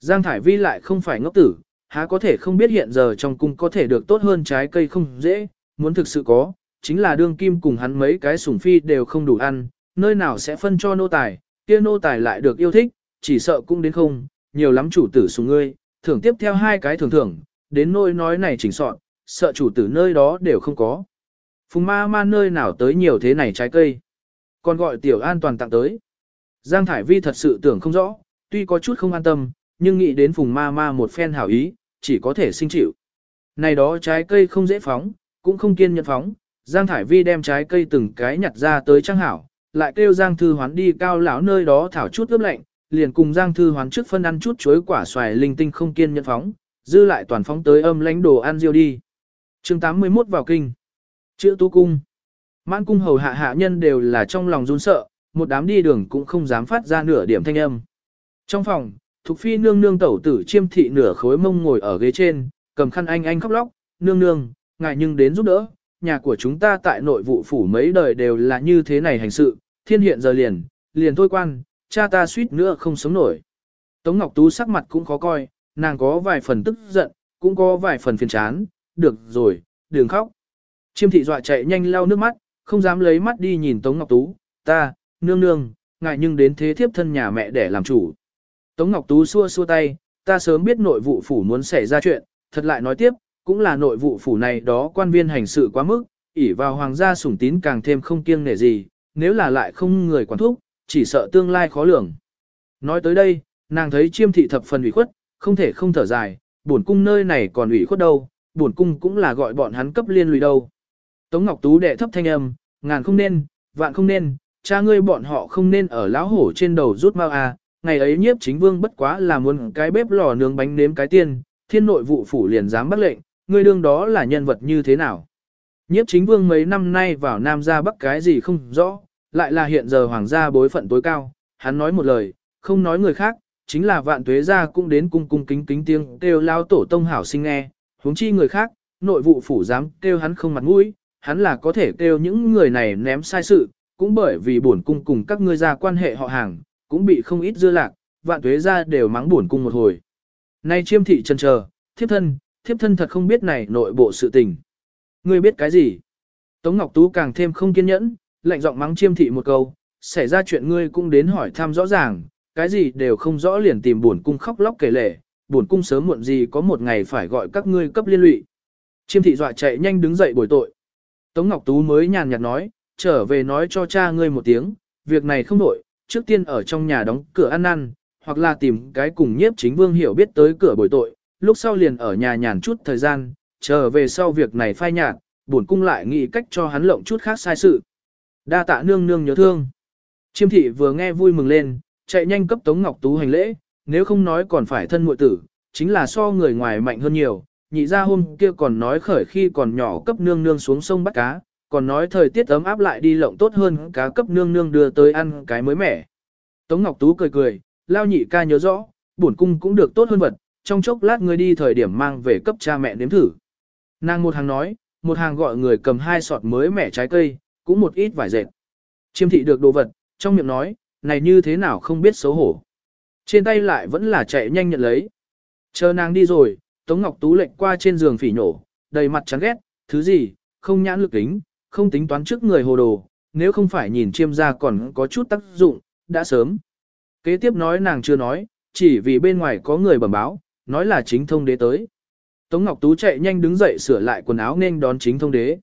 Speaker 1: Giang Thải Vi lại không phải ngốc tử, há có thể không biết hiện giờ trong cung có thể được tốt hơn trái cây không dễ, muốn thực sự có, chính là đương kim cùng hắn mấy cái sủng phi đều không đủ ăn, nơi nào sẽ phân cho nô tài, kia nô tài lại được yêu thích, chỉ sợ cũng đến không, nhiều lắm chủ tử sủng ngươi, thưởng tiếp theo hai cái thưởng thưởng, đến nôi nói này chỉnh soạn, sợ chủ tử nơi đó đều không có. Phùng ma ma nơi nào tới nhiều thế này trái cây. Còn gọi tiểu an toàn tặng tới. Giang Thải Vi thật sự tưởng không rõ, tuy có chút không an tâm, nhưng nghĩ đến phùng ma ma một phen hảo ý, chỉ có thể sinh chịu. Này đó trái cây không dễ phóng, cũng không kiên nhẫn phóng, Giang Thải Vi đem trái cây từng cái nhặt ra tới trang hảo, lại kêu Giang Thư Hoán đi cao lão nơi đó thảo chút ướp lạnh, liền cùng Giang Thư Hoán trước phân ăn chút chuối quả xoài linh tinh không kiên nhẫn phóng, dư lại toàn phóng tới âm lãnh đồ ăn riêu đi. chương 81 vào kinh. Chữ tu cung. Mãn cung hầu hạ hạ nhân đều là trong lòng run sợ, một đám đi đường cũng không dám phát ra nửa điểm thanh âm. Trong phòng, Thục Phi nương nương tẩu tử chiêm thị nửa khối mông ngồi ở ghế trên, cầm khăn anh anh khóc lóc, nương nương, ngài nhưng đến giúp đỡ, nhà của chúng ta tại nội vụ phủ mấy đời đều là như thế này hành sự, thiên hiện giờ liền, liền thôi quan, cha ta suýt nữa không sống nổi. Tống Ngọc Tú sắc mặt cũng khó coi, nàng có vài phần tức giận, cũng có vài phần phiền chán, được rồi, đừng khóc. Chiêm thị dọa chạy nhanh lau nước mắt, không dám lấy mắt đi nhìn Tống Ngọc Tú, ta, nương nương, ngại nhưng đến thế thiếp thân nhà mẹ để làm chủ. Tống Ngọc Tú xua xua tay, ta sớm biết nội vụ phủ muốn xảy ra chuyện, thật lại nói tiếp, cũng là nội vụ phủ này đó quan viên hành sự quá mức, ỷ vào hoàng gia sủng tín càng thêm không kiêng nể gì, nếu là lại không người quản thúc, chỉ sợ tương lai khó lường. Nói tới đây, nàng thấy chiêm thị thập phần ủy khuất, không thể không thở dài, buồn cung nơi này còn ủy khuất đâu, buồn cung cũng là gọi bọn hắn cấp liên lụy đâu. Tống Ngọc Tú đệ thấp thanh âm, ngàn không nên, vạn không nên, cha ngươi bọn họ không nên ở lão hổ trên đầu rút mau à, ngày ấy nhiếp chính vương bất quá là muốn cái bếp lò nướng bánh nếm cái tiên, thiên nội vụ phủ liền dám bắt lệnh, ngươi đương đó là nhân vật như thế nào. Nhiếp chính vương mấy năm nay vào Nam ra bắc cái gì không rõ, lại là hiện giờ hoàng gia bối phận tối cao, hắn nói một lời, không nói người khác, chính là vạn tuế gia cũng đến cung cung kính kính tiếng kêu lao tổ tông hảo sinh nghe, huống chi người khác, nội vụ phủ dám kêu hắn không mặt mũi, hắn là có thể kêu những người này ném sai sự, cũng bởi vì bổn cung cùng các ngươi ra quan hệ họ hàng, cũng bị không ít dưa lạc, vạn tuế gia đều mắng bổn cung một hồi. Nay chiêm thị chân chờ, thiếp thân, thiếp thân thật không biết này nội bộ sự tình. Ngươi biết cái gì? Tống Ngọc Tú càng thêm không kiên nhẫn, lạnh giọng mắng chiêm thị một câu, xảy ra chuyện ngươi cũng đến hỏi thăm rõ ràng, cái gì đều không rõ liền tìm buồn cung khóc lóc kể lể, buồn cung sớm muộn gì có một ngày phải gọi các ngươi cấp liên lụy. Chiêm thị dọa chạy nhanh đứng dậy bồi tội. Tống Ngọc Tú mới nhàn nhạt nói, trở về nói cho cha ngươi một tiếng, việc này không đổi, trước tiên ở trong nhà đóng cửa ăn năn, hoặc là tìm cái cùng nhiếp chính vương hiểu biết tới cửa bồi tội, lúc sau liền ở nhà nhàn chút thời gian, trở về sau việc này phai nhạt, buồn cung lại nghĩ cách cho hắn lộng chút khác sai sự. Đa tạ nương nương nhớ thương. Chiêm thị vừa nghe vui mừng lên, chạy nhanh cấp Tống Ngọc Tú hành lễ, nếu không nói còn phải thân muội tử, chính là so người ngoài mạnh hơn nhiều. Nhị ra hôm kia còn nói khởi khi còn nhỏ cấp nương nương xuống sông bắt cá, còn nói thời tiết ấm áp lại đi lộng tốt hơn cá cấp nương nương đưa tới ăn cái mới mẻ. Tống Ngọc Tú cười cười, lao nhị ca nhớ rõ, bổn cung cũng được tốt hơn vật, trong chốc lát ngươi đi thời điểm mang về cấp cha mẹ nếm thử. Nàng một hàng nói, một hàng gọi người cầm hai sọt mới mẻ trái cây, cũng một ít vải dệt. Chiêm thị được đồ vật, trong miệng nói, này như thế nào không biết xấu hổ. Trên tay lại vẫn là chạy nhanh nhận lấy. Chờ nàng đi rồi, Tống Ngọc Tú lệnh qua trên giường phỉ nhổ đầy mặt chán ghét, thứ gì, không nhãn lực kính, không tính toán trước người hồ đồ, nếu không phải nhìn chiêm ra còn có chút tác dụng, đã sớm. Kế tiếp nói nàng chưa nói, chỉ vì bên ngoài có người bẩm báo, nói là chính thông đế tới. Tống Ngọc Tú chạy nhanh đứng dậy sửa lại quần áo nên đón chính thông đế.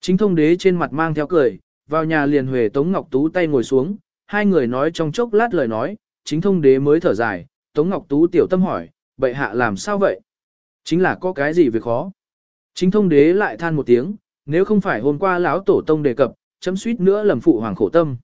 Speaker 1: Chính thông đế trên mặt mang theo cười, vào nhà liền huề Tống Ngọc Tú tay ngồi xuống, hai người nói trong chốc lát lời nói, chính thông đế mới thở dài, Tống Ngọc Tú tiểu tâm hỏi, bệ hạ làm sao vậy? Chính là có cái gì việc khó? Chính thông đế lại than một tiếng, nếu không phải hôm qua lão tổ tông đề cập, chấm suýt nữa lầm phụ hoàng khổ tâm.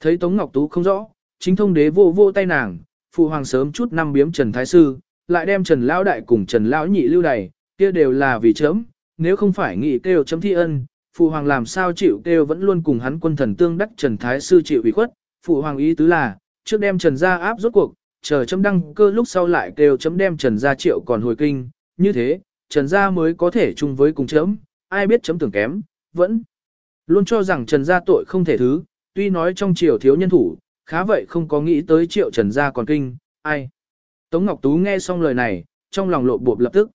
Speaker 1: Thấy Tống Ngọc Tú không rõ, chính thông đế vô vô tay nàng, phụ hoàng sớm chút năm biếm Trần Thái Sư, lại đem Trần Lão Đại cùng Trần Lão Nhị lưu đày, kia đều là vì chấm, nếu không phải nghĩ kêu chấm thi ân, phụ hoàng làm sao chịu kêu vẫn luôn cùng hắn quân thần tương đắc Trần Thái Sư chịu ủy khuất, phụ hoàng ý tứ là, trước đem Trần gia áp rốt cuộc, chờ chấm đăng cơ lúc sau lại kêu chấm đem Trần gia triệu còn hồi kinh, như thế, Trần gia mới có thể chung với cùng chấm, ai biết chấm tưởng kém, vẫn luôn cho rằng Trần gia tội không thể thứ, tuy nói trong triều thiếu nhân thủ, khá vậy không có nghĩ tới triệu Trần gia còn kinh, ai. Tống Ngọc Tú nghe xong lời này, trong lòng lộ bộp lập tức.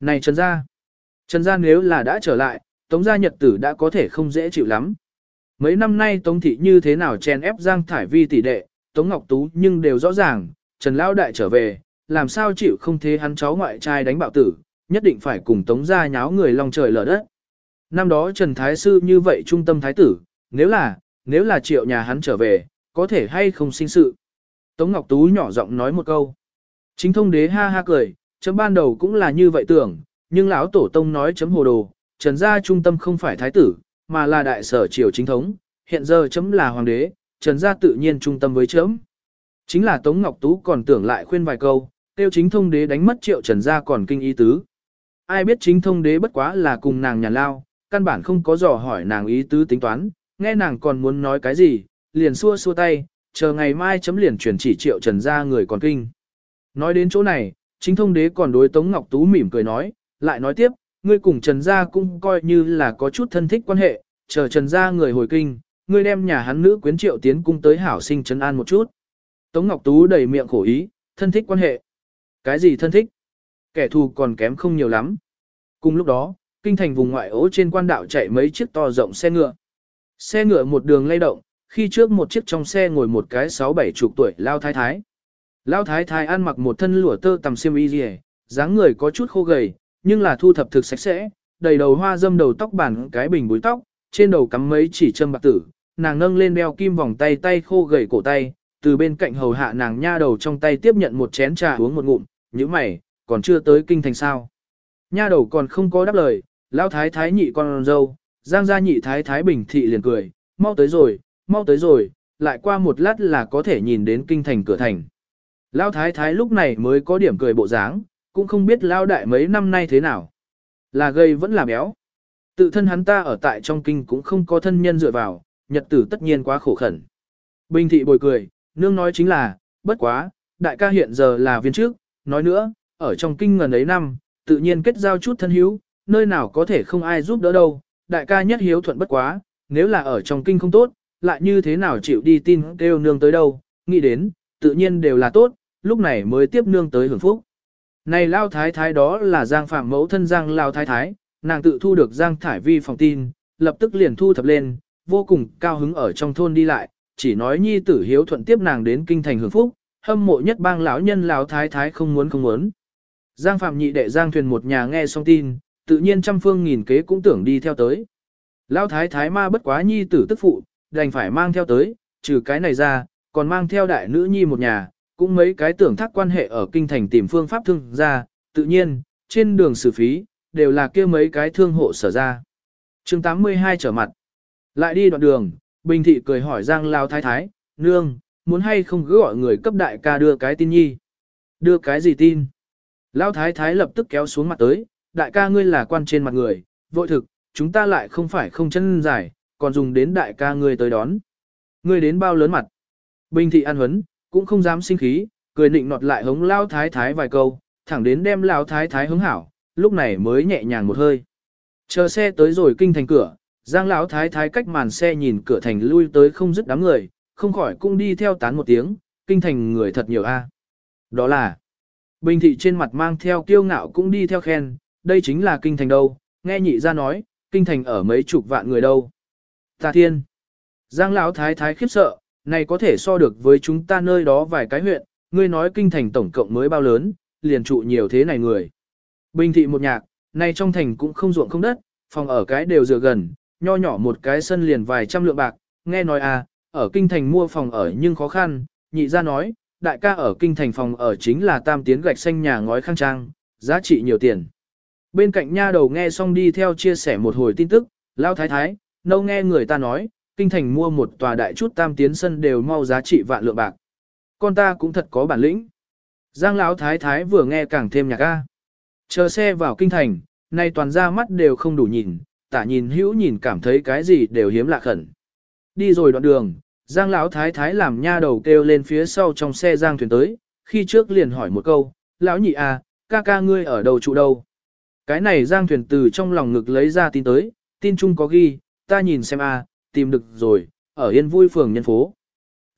Speaker 1: Này Trần gia, Trần gia nếu là đã trở lại, Tống gia nhật tử đã có thể không dễ chịu lắm. Mấy năm nay Tống thị như thế nào chen ép Giang Thải Vi tỷ đệ, Tống Ngọc Tú nhưng đều rõ ràng, Trần Lão Đại trở về, làm sao chịu không thế hắn cháu ngoại trai đánh bạo tử, nhất định phải cùng Tống gia nháo người lòng trời lở đất. Năm đó Trần Thái Sư như vậy trung tâm thái tử, nếu là, nếu là triệu nhà hắn trở về, có thể hay không sinh sự. Tống Ngọc Tú nhỏ giọng nói một câu. Chính thông đế ha ha cười, chấm ban đầu cũng là như vậy tưởng, nhưng lão tổ tông nói chấm hồ đồ, Trần gia trung tâm không phải thái tử, mà là đại sở triều chính thống, hiện giờ chấm là hoàng đế, Trần gia tự nhiên trung tâm với chấm. Chính là Tống Ngọc Tú còn tưởng lại khuyên vài câu, tiêu chính thông đế đánh mất triệu Trần gia còn kinh ý tứ. Ai biết chính thông đế bất quá là cùng nàng nhà lao, căn bản không có dò hỏi nàng ý tứ tính toán, nghe nàng còn muốn nói cái gì, liền xua xua tay, chờ ngày mai chấm liền chuyển chỉ triệu Trần gia người còn kinh. Nói đến chỗ này, chính thông đế còn đối Tống Ngọc Tú mỉm cười nói, lại nói tiếp, ngươi cùng Trần Gia cũng coi như là có chút thân thích quan hệ, chờ Trần Gia người hồi kinh, ngươi đem nhà hắn nữ quyến triệu tiến cung tới hảo sinh trấn an một chút. Tống Ngọc Tú đầy miệng khổ ý, thân thích quan hệ. Cái gì thân thích? Kẻ thù còn kém không nhiều lắm. Cùng lúc đó, kinh thành vùng ngoại ố trên quan đạo chạy mấy chiếc to rộng xe ngựa. Xe ngựa một đường lay động, khi trước một chiếc trong xe ngồi một cái sáu bảy chục tuổi lao thái thái. Lao thái thái ăn mặc một thân lụa tơ tầm xiêm y rìa, dáng người có chút khô gầy, nhưng là thu thập thực sạch sẽ, đầy đầu hoa dâm đầu tóc bản cái bình búi tóc, trên đầu cắm mấy chỉ châm bạc tử, nàng nâng lên đeo kim vòng tay tay khô gầy cổ tay, từ bên cạnh hầu hạ nàng nha đầu trong tay tiếp nhận một chén trà uống một ngụm, như mày, còn chưa tới kinh thành sao. Nha đầu còn không có đáp lời, Lão thái thái nhị con dâu, giang gia nhị thái thái bình thị liền cười, mau tới rồi, mau tới rồi, lại qua một lát là có thể nhìn đến kinh thành cửa thành. Lão thái thái lúc này mới có điểm cười bộ dáng, cũng không biết lao đại mấy năm nay thế nào. Là gây vẫn là béo. Tự thân hắn ta ở tại trong kinh cũng không có thân nhân dựa vào, nhật tử tất nhiên quá khổ khẩn. Bình thị bồi cười, nương nói chính là, bất quá, đại ca hiện giờ là viên trước, nói nữa, ở trong kinh ngần ấy năm, tự nhiên kết giao chút thân hữu, nơi nào có thể không ai giúp đỡ đâu, đại ca nhất hiếu thuận bất quá, nếu là ở trong kinh không tốt, lại như thế nào chịu đi tin kêu nương tới đâu, nghĩ đến, tự nhiên đều là tốt, lúc này mới tiếp nương tới hưởng phúc. Này lao thái thái đó là Giang Phạm mẫu thân Giang lao thái thái, nàng tự thu được Giang Thải Vi phòng tin, lập tức liền thu thập lên, vô cùng cao hứng ở trong thôn đi lại, chỉ nói nhi tử hiếu thuận tiếp nàng đến kinh thành hưởng phúc, hâm mộ nhất bang lão nhân lão thái thái không muốn không muốn. Giang Phạm nhị đệ Giang Thuyền một nhà nghe xong tin, tự nhiên trăm phương nghìn kế cũng tưởng đi theo tới. Lão thái thái ma bất quá nhi tử tức phụ, đành phải mang theo tới, trừ cái này ra, còn mang theo đại nữ nhi một nhà, cũng mấy cái tưởng thác quan hệ ở kinh thành tìm phương pháp thương ra, tự nhiên, trên đường xử phí, đều là kia mấy cái thương hộ sở ra. chương 82 trở mặt. Lại đi đoạn đường, Bình Thị cười hỏi Giang Lao Thái Thái, Nương, muốn hay không cứ gọi người cấp đại ca đưa cái tin nhi. Đưa cái gì tin? Lao Thái Thái lập tức kéo xuống mặt tới, đại ca ngươi là quan trên mặt người, vội thực, chúng ta lại không phải không chân dài, còn dùng đến đại ca ngươi tới đón. Ngươi đến bao lớn mặt. Bình Thị ăn huấn, cũng không dám sinh khí, cười nịnh nọt lại hống Lao Thái Thái vài câu, thẳng đến đem Lao Thái Thái hứng hảo, lúc này mới nhẹ nhàng một hơi. Chờ xe tới rồi kinh thành cửa, Giang lão thái thái cách màn xe nhìn cửa thành lui tới không dứt đám người, không khỏi cũng đi theo tán một tiếng, kinh thành người thật nhiều a. Đó là, Bình thị trên mặt mang theo kiêu ngạo cũng đi theo khen, đây chính là kinh thành đâu, nghe nhị ra nói, kinh thành ở mấy chục vạn người đâu. Ta thiên, Giang lão thái thái khiếp sợ, này có thể so được với chúng ta nơi đó vài cái huyện, ngươi nói kinh thành tổng cộng mới bao lớn, liền trụ nhiều thế này người. Bình thị một nhạc, này trong thành cũng không ruộng không đất, phòng ở cái đều dựa gần, nho nhỏ một cái sân liền vài trăm lượng bạc, nghe nói à, ở kinh thành mua phòng ở nhưng khó khăn, nhị ra nói, đại ca ở kinh thành phòng ở chính là tam tiến gạch xanh nhà ngói khang trang, giá trị nhiều tiền. Bên cạnh nha đầu nghe xong đi theo chia sẻ một hồi tin tức, lao thái thái, nâu nghe người ta nói, kinh thành mua một tòa đại chút tam tiến sân đều mau giá trị vạn lượng bạc. Con ta cũng thật có bản lĩnh. Giang lão thái thái vừa nghe càng thêm nhạc a. Chờ xe vào kinh thành, nay toàn ra mắt đều không đủ nhìn, tả nhìn hữu nhìn cảm thấy cái gì đều hiếm lạ khẩn. Đi rồi đoạn đường, Giang lão thái thái làm nha đầu kêu lên phía sau trong xe Giang thuyền tới, khi trước liền hỏi một câu, lão nhị à, ca ca ngươi ở đầu trụ đâu? Cái này Giang thuyền từ trong lòng ngực lấy ra tin tới, tin chung có ghi, ta nhìn xem a, à, tìm được rồi, ở yên vui phường nhân phố.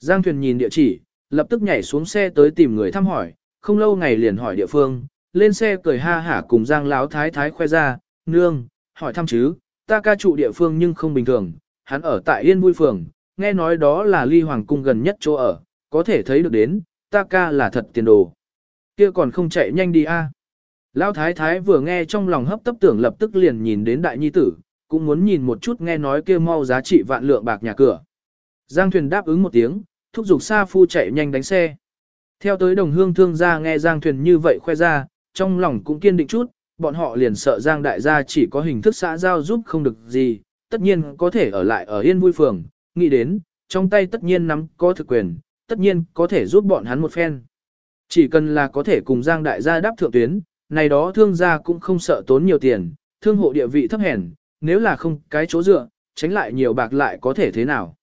Speaker 1: Giang thuyền nhìn địa chỉ, lập tức nhảy xuống xe tới tìm người thăm hỏi, không lâu ngày liền hỏi địa phương, lên xe cười ha hả cùng Giang lão thái thái khoe ra, nương, hỏi thăm chứ, ta ca trụ địa phương nhưng không bình thường, hắn ở tại Yên Vui Phường, nghe nói đó là ly hoàng cung gần nhất chỗ ở, có thể thấy được đến, ta ca là thật tiền đồ. Kia còn không chạy nhanh đi a. Lão thái thái vừa nghe trong lòng hấp tấp tưởng lập tức liền nhìn đến đại nhi tử, cũng muốn nhìn một chút nghe nói kia mau giá trị vạn lượng bạc nhà cửa. Giang thuyền đáp ứng một tiếng, thúc giục Sa Phu chạy nhanh đánh xe. Theo tới đồng hương thương gia nghe Giang thuyền như vậy khoe ra, trong lòng cũng kiên định chút, bọn họ liền sợ Giang đại gia chỉ có hình thức xã giao giúp không được gì, tất nhiên có thể ở lại ở Yên Vui Phường, nghĩ đến, trong tay tất nhiên nắm có thực quyền, tất nhiên có thể giúp bọn hắn một phen. Chỉ cần là có thể cùng Giang đại gia đáp thượng tuyến, này đó thương gia cũng không sợ tốn nhiều tiền, thương hộ địa vị thấp hèn, nếu là không cái chỗ dựa, tránh lại nhiều bạc lại có thể thế nào.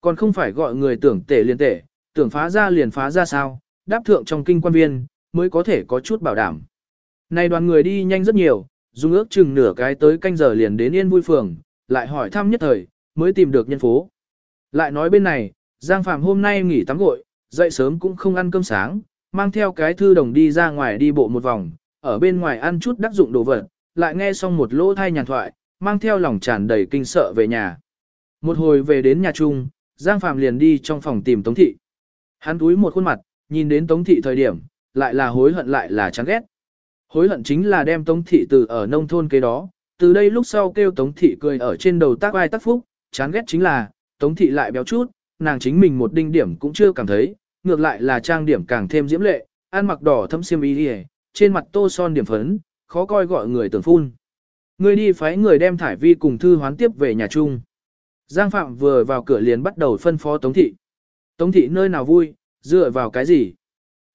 Speaker 1: Còn không phải gọi người tưởng tể liền tể, tưởng phá ra liền phá ra sao, đáp thượng trong kinh quan viên, mới có thể có chút bảo đảm. Này đoàn người đi nhanh rất nhiều, dùng ước chừng nửa cái tới canh giờ liền đến Yên Vui Phường, lại hỏi thăm nhất thời, mới tìm được nhân phố. Lại nói bên này, Giang Phạm hôm nay nghỉ tắm gội, dậy sớm cũng không ăn cơm sáng, mang theo cái thư đồng đi ra ngoài đi bộ một vòng, ở bên ngoài ăn chút đắc dụng đồ vật, lại nghe xong một lỗ thai nhàn thoại, mang theo lòng tràn đầy kinh sợ về nhà. Một hồi về đến nhà chung, Giang Phạm liền đi trong phòng tìm Tống Thị. Hắn túi một khuôn mặt, nhìn đến Tống Thị thời điểm, lại là hối hận lại là chán ghét. Hối hận chính là đem Tống Thị từ ở nông thôn kế đó, từ đây lúc sau kêu Tống Thị cười ở trên đầu tác ai tác phúc, chán ghét chính là, Tống Thị lại béo chút, nàng chính mình một đinh điểm cũng chưa cảm thấy, ngược lại là trang điểm càng thêm diễm lệ, ăn mặc đỏ thâm xiêm y trên mặt tô son điểm phấn, khó coi gọi người tưởng phun. Người đi phái người đem thải vi cùng thư hoán tiếp về nhà chung. Giang Phạm vừa vào cửa liền bắt đầu phân phó Tống Thị. Tống Thị nơi nào vui, dựa vào cái gì?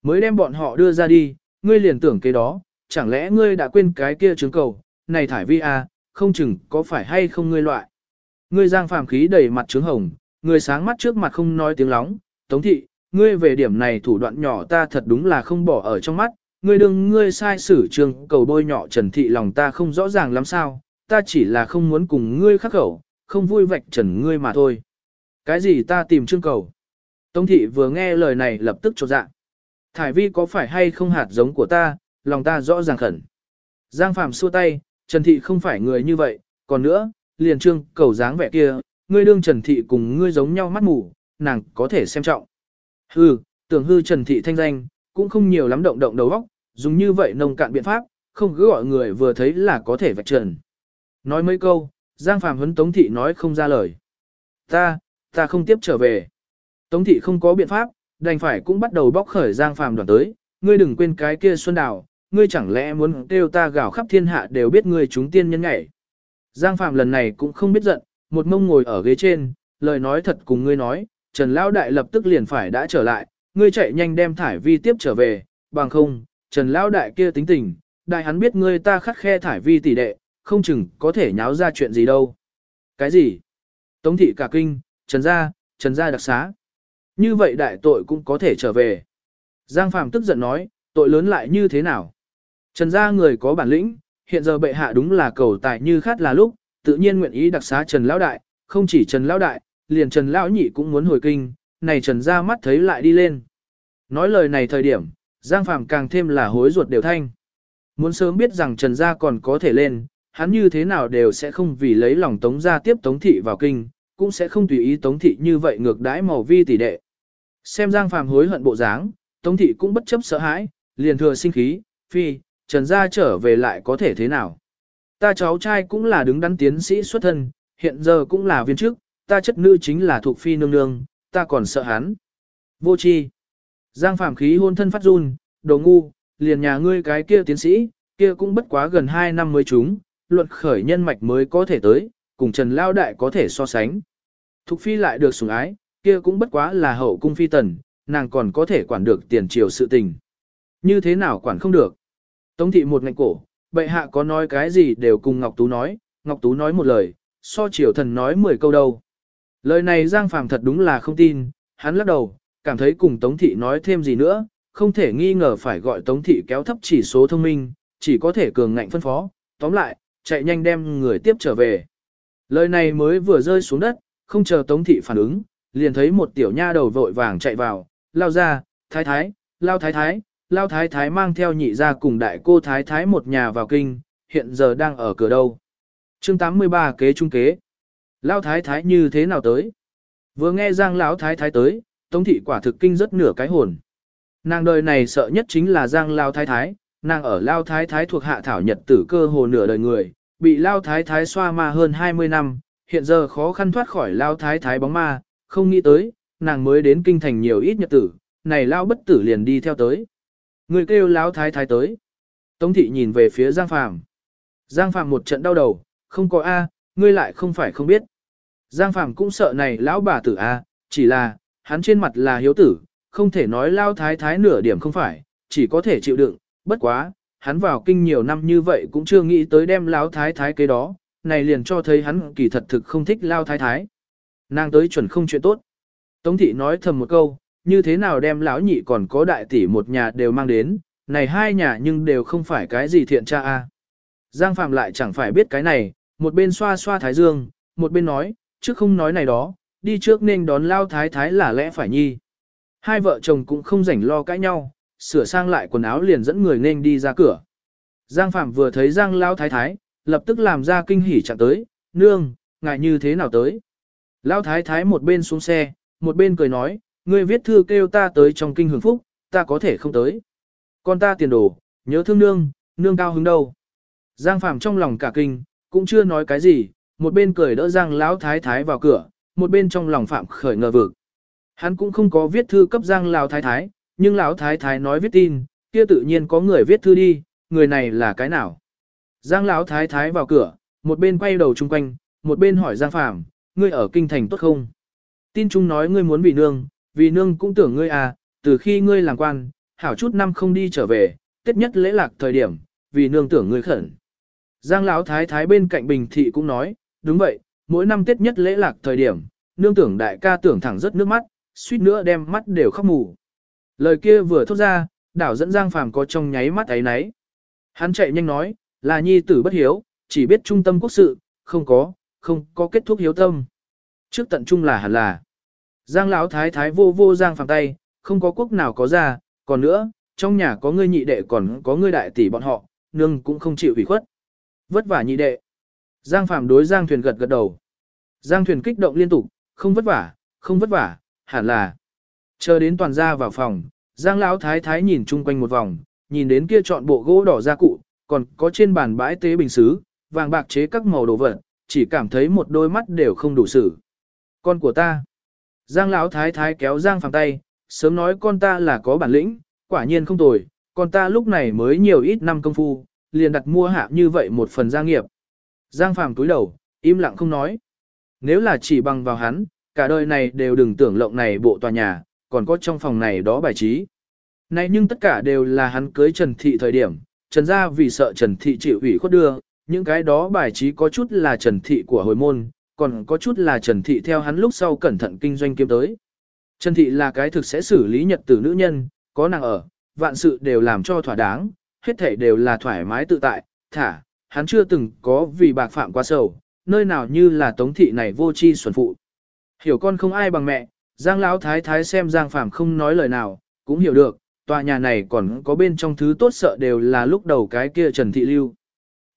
Speaker 1: Mới đem bọn họ đưa ra đi, ngươi liền tưởng cái đó, chẳng lẽ ngươi đã quên cái kia trứng cầu, này thải vi à, không chừng có phải hay không ngươi loại. Ngươi Giang Phạm khí đầy mặt trứng hồng, người sáng mắt trước mặt không nói tiếng lóng, Tống Thị, ngươi về điểm này thủ đoạn nhỏ ta thật đúng là không bỏ ở trong mắt, ngươi đừng ngươi sai sử trường cầu bôi nhỏ Trần Thị lòng ta không rõ ràng lắm sao, ta chỉ là không muốn cùng ngươi khắc khẩu, không vui vạch trần ngươi mà thôi. Cái gì ta tìm trương cầu? Tống thị vừa nghe lời này lập tức trột dạ. Thải vi có phải hay không hạt giống của ta, lòng ta rõ ràng khẩn. Giang Phạm xua tay, Trần Thị không phải người như vậy, còn nữa, liền trương cầu dáng vẻ kia, ngươi đương Trần Thị cùng ngươi giống nhau mắt mù, nàng có thể xem trọng. Hừ, tưởng hư Trần Thị thanh danh, cũng không nhiều lắm động động đầu óc, dùng như vậy nông cạn biện pháp, không cứ gọi người vừa thấy là có thể vạch trần. Nói mấy câu, Giang Phạm huấn Tống Thị nói không ra lời. Ta, ta không tiếp trở về. Tống Thị không có biện pháp, đành phải cũng bắt đầu bóc khởi Giang Phạm đoàn tới, ngươi đừng quên cái kia Xuân Đào, ngươi chẳng lẽ muốn kêu ta gào khắp thiên hạ đều biết ngươi chúng tiên nhân nhảy. Giang Phạm lần này cũng không biết giận, một mông ngồi ở ghế trên, lời nói thật cùng ngươi nói, Trần Lão Đại lập tức liền phải đã trở lại, ngươi chạy nhanh đem thải vi tiếp trở về, bằng không, Trần Lão Đại kia tính tình, đại hắn biết ngươi ta khắc khe thải vi tỷ đệ, không chừng có thể nháo ra chuyện gì đâu. Cái gì? Tống thị cả kinh, Trần gia, Trần gia đặc xá. Như vậy đại tội cũng có thể trở về. Giang Phàm tức giận nói, tội lớn lại như thế nào? Trần gia người có bản lĩnh, hiện giờ bệ hạ đúng là cầu tài như khát là lúc, tự nhiên nguyện ý đặc xá Trần Lão Đại, không chỉ Trần Lão Đại, liền Trần Lão Nhị cũng muốn hồi kinh, này Trần gia mắt thấy lại đi lên. Nói lời này thời điểm, Giang Phàm càng thêm là hối ruột đều thanh. Muốn sớm biết rằng Trần gia còn có thể lên, hắn như thế nào đều sẽ không vì lấy lòng tống gia tiếp tống thị vào kinh, cũng sẽ không tùy ý tống thị như vậy ngược đãi màu vi tỷ đệ. Xem Giang Phàm hối hận bộ dáng, tống thị cũng bất chấp sợ hãi, liền thừa sinh khí, phi, trần gia trở về lại có thể thế nào. Ta cháu trai cũng là đứng đắn tiến sĩ xuất thân, hiện giờ cũng là viên chức, ta chất nữ chính là thuộc phi nương nương, ta còn sợ hắn. Vô chi. Giang Phàm khí hôn thân phát run, đồ ngu, liền nhà ngươi cái kia tiến sĩ, kia cũng bất quá gần 2 năm mới chúng, luận khởi nhân mạch mới có thể tới, cùng Trần Lao Đại có thể so sánh. Thục phi lại được sủng ái, kia cũng bất quá là hậu cung phi tần, nàng còn có thể quản được tiền triều sự tình. Như thế nào quản không được? Tống thị một ngạnh cổ, bệ hạ có nói cái gì đều cùng Ngọc Tú nói, Ngọc Tú nói một lời, so triều thần nói 10 câu đâu. Lời này Giang Phàm thật đúng là không tin, hắn lắc đầu, cảm thấy cùng Tống thị nói thêm gì nữa, không thể nghi ngờ phải gọi Tống thị kéo thấp chỉ số thông minh, chỉ có thể cường ngạnh phân phó. Tóm lại, chạy nhanh đem người tiếp trở về. Lời này mới vừa rơi xuống đất, không chờ Tống Thị phản ứng, liền thấy một tiểu nha đầu vội vàng chạy vào, lao ra, thái thái, lao thái thái, lao thái thái mang theo nhị ra cùng đại cô thái thái một nhà vào kinh, hiện giờ đang ở cửa đâu. chương 83 kế trung kế. Lao thái thái như thế nào tới? Vừa nghe Giang lão thái thái tới, Tống thị quả thực kinh rất nửa cái hồn. Nàng đời này sợ nhất chính là Giang lao thái thái, nàng ở Lao Thái Thái thuộc hạ thảo nhật tử cơ hồ nửa đời người, bị Lao Thái Thái xoa ma hơn 20 năm, hiện giờ khó khăn thoát khỏi Lao Thái Thái bóng ma, không nghĩ tới, nàng mới đến kinh thành nhiều ít nhật tử, này Lao bất tử liền đi theo tới. Người kêu Lao Thái Thái tới. Tống thị nhìn về phía Giang Phàm Giang Phàm một trận đau đầu, không có A, ngươi lại không phải không biết. Giang Phàm cũng sợ này lão bà tử A, chỉ là, hắn trên mặt là hiếu tử, không thể nói Lao Thái Thái nửa điểm không phải, chỉ có thể chịu đựng, bất quá, hắn vào kinh nhiều năm như vậy cũng chưa nghĩ tới đem lao thái thái cái đó, này liền cho thấy hắn kỳ thật thực không thích lao thái thái. Nàng tới chuẩn không chuyện tốt. Tống thị nói thầm một câu, như thế nào đem lão nhị còn có đại tỷ một nhà đều mang đến, này hai nhà nhưng đều không phải cái gì thiện cha a. Giang Phạm lại chẳng phải biết cái này, một bên xoa xoa thái dương, một bên nói, chứ không nói này đó, đi trước nên đón lao thái thái là lẽ phải nhi. Hai vợ chồng cũng không rảnh lo cãi nhau, sửa sang lại quần áo liền dẫn người nên đi ra cửa. Giang Phạm vừa thấy Giang lao thái thái, lập tức làm ra kinh hỉ chạm tới, nương, ngại như thế nào tới. Lao thái thái một bên xuống xe, một bên cười nói, ngươi viết thư kêu ta tới trong kinh hưởng phúc, ta có thể không tới. Con ta tiền đồ, nhớ thương nương, nương cao hứng đâu. Giang Phạm trong lòng cả kinh, cũng chưa nói cái gì, một bên cười đỡ Giang Lão Thái Thái vào cửa, một bên trong lòng Phạm khởi ngờ vực. Hắn cũng không có viết thư cấp Giang Lão Thái Thái, nhưng Lão Thái Thái nói viết tin, kia tự nhiên có người viết thư đi, người này là cái nào. Giang Lão Thái Thái vào cửa, một bên quay đầu chung quanh, một bên hỏi Giang Phạm, ngươi ở kinh thành tốt không? Tin chung nói ngươi muốn vì nương, vì nương cũng tưởng ngươi à, từ khi ngươi làm quan, hảo chút năm không đi trở về, tết nhất lễ lạc thời điểm, vì nương tưởng ngươi khẩn. Giang Lão Thái Thái bên cạnh Bình Thị cũng nói, đúng vậy, mỗi năm tết nhất lễ lạc thời điểm, nương tưởng đại ca tưởng thẳng rất nước mắt, suýt nữa đem mắt đều khóc mù. Lời kia vừa thốt ra, đảo dẫn Giang Phàm có trong nháy mắt ấy nấy. Hắn chạy nhanh nói, là nhi tử bất hiếu, chỉ biết trung tâm quốc sự, không có, không có kết thúc hiếu tâm. Trước tận trung là hẳn là. Giang lão thái thái vô vô Giang Phàm tay, không có quốc nào có ra, còn nữa, trong nhà có ngươi nhị đệ còn có ngươi đại tỷ bọn họ, nương cũng không chịu ủy khuất. Vất vả nhị đệ. Giang Phạm đối Giang Thuyền gật gật đầu. Giang Thuyền kích động liên tục, không vất vả, không vất vả, hẳn là. Chờ đến toàn gia vào phòng, Giang Lão Thái Thái nhìn chung quanh một vòng, nhìn đến kia chọn bộ gỗ đỏ gia cụ, còn có trên bàn bãi tế bình xứ, vàng bạc chế các màu đồ vật, chỉ cảm thấy một đôi mắt đều không đủ sử. Con của ta. Giang Lão Thái Thái kéo Giang Phạm tay, sớm nói con ta là có bản lĩnh, quả nhiên không tồi, con ta lúc này mới nhiều ít năm công phu, liền đặt mua hạ như vậy một phần gia nghiệp. Giang Phàm túi đầu, im lặng không nói. Nếu là chỉ bằng vào hắn, cả đời này đều đừng tưởng lộng này bộ tòa nhà, còn có trong phòng này đó bài trí. Này nhưng tất cả đều là hắn cưới Trần Thị thời điểm, Trần gia vì sợ Trần Thị chịu ủy khuất đưa, những cái đó bài trí có chút là Trần Thị của hồi môn, còn có chút là Trần Thị theo hắn lúc sau cẩn thận kinh doanh kiếm tới. Trần Thị là cái thực sẽ xử lý nhật tử nữ nhân, có nàng ở, vạn sự đều làm cho thỏa đáng, hết thảy đều là thoải mái tự tại, thả, hắn chưa từng có vì bạc phạm quá sầu, nơi nào như là tống thị này vô chi xuẩn phụ. Hiểu con không ai bằng mẹ, Giang Lão Thái Thái xem Giang Phạm không nói lời nào, cũng hiểu được, tòa nhà này còn có bên trong thứ tốt sợ đều là lúc đầu cái kia Trần Thị Lưu.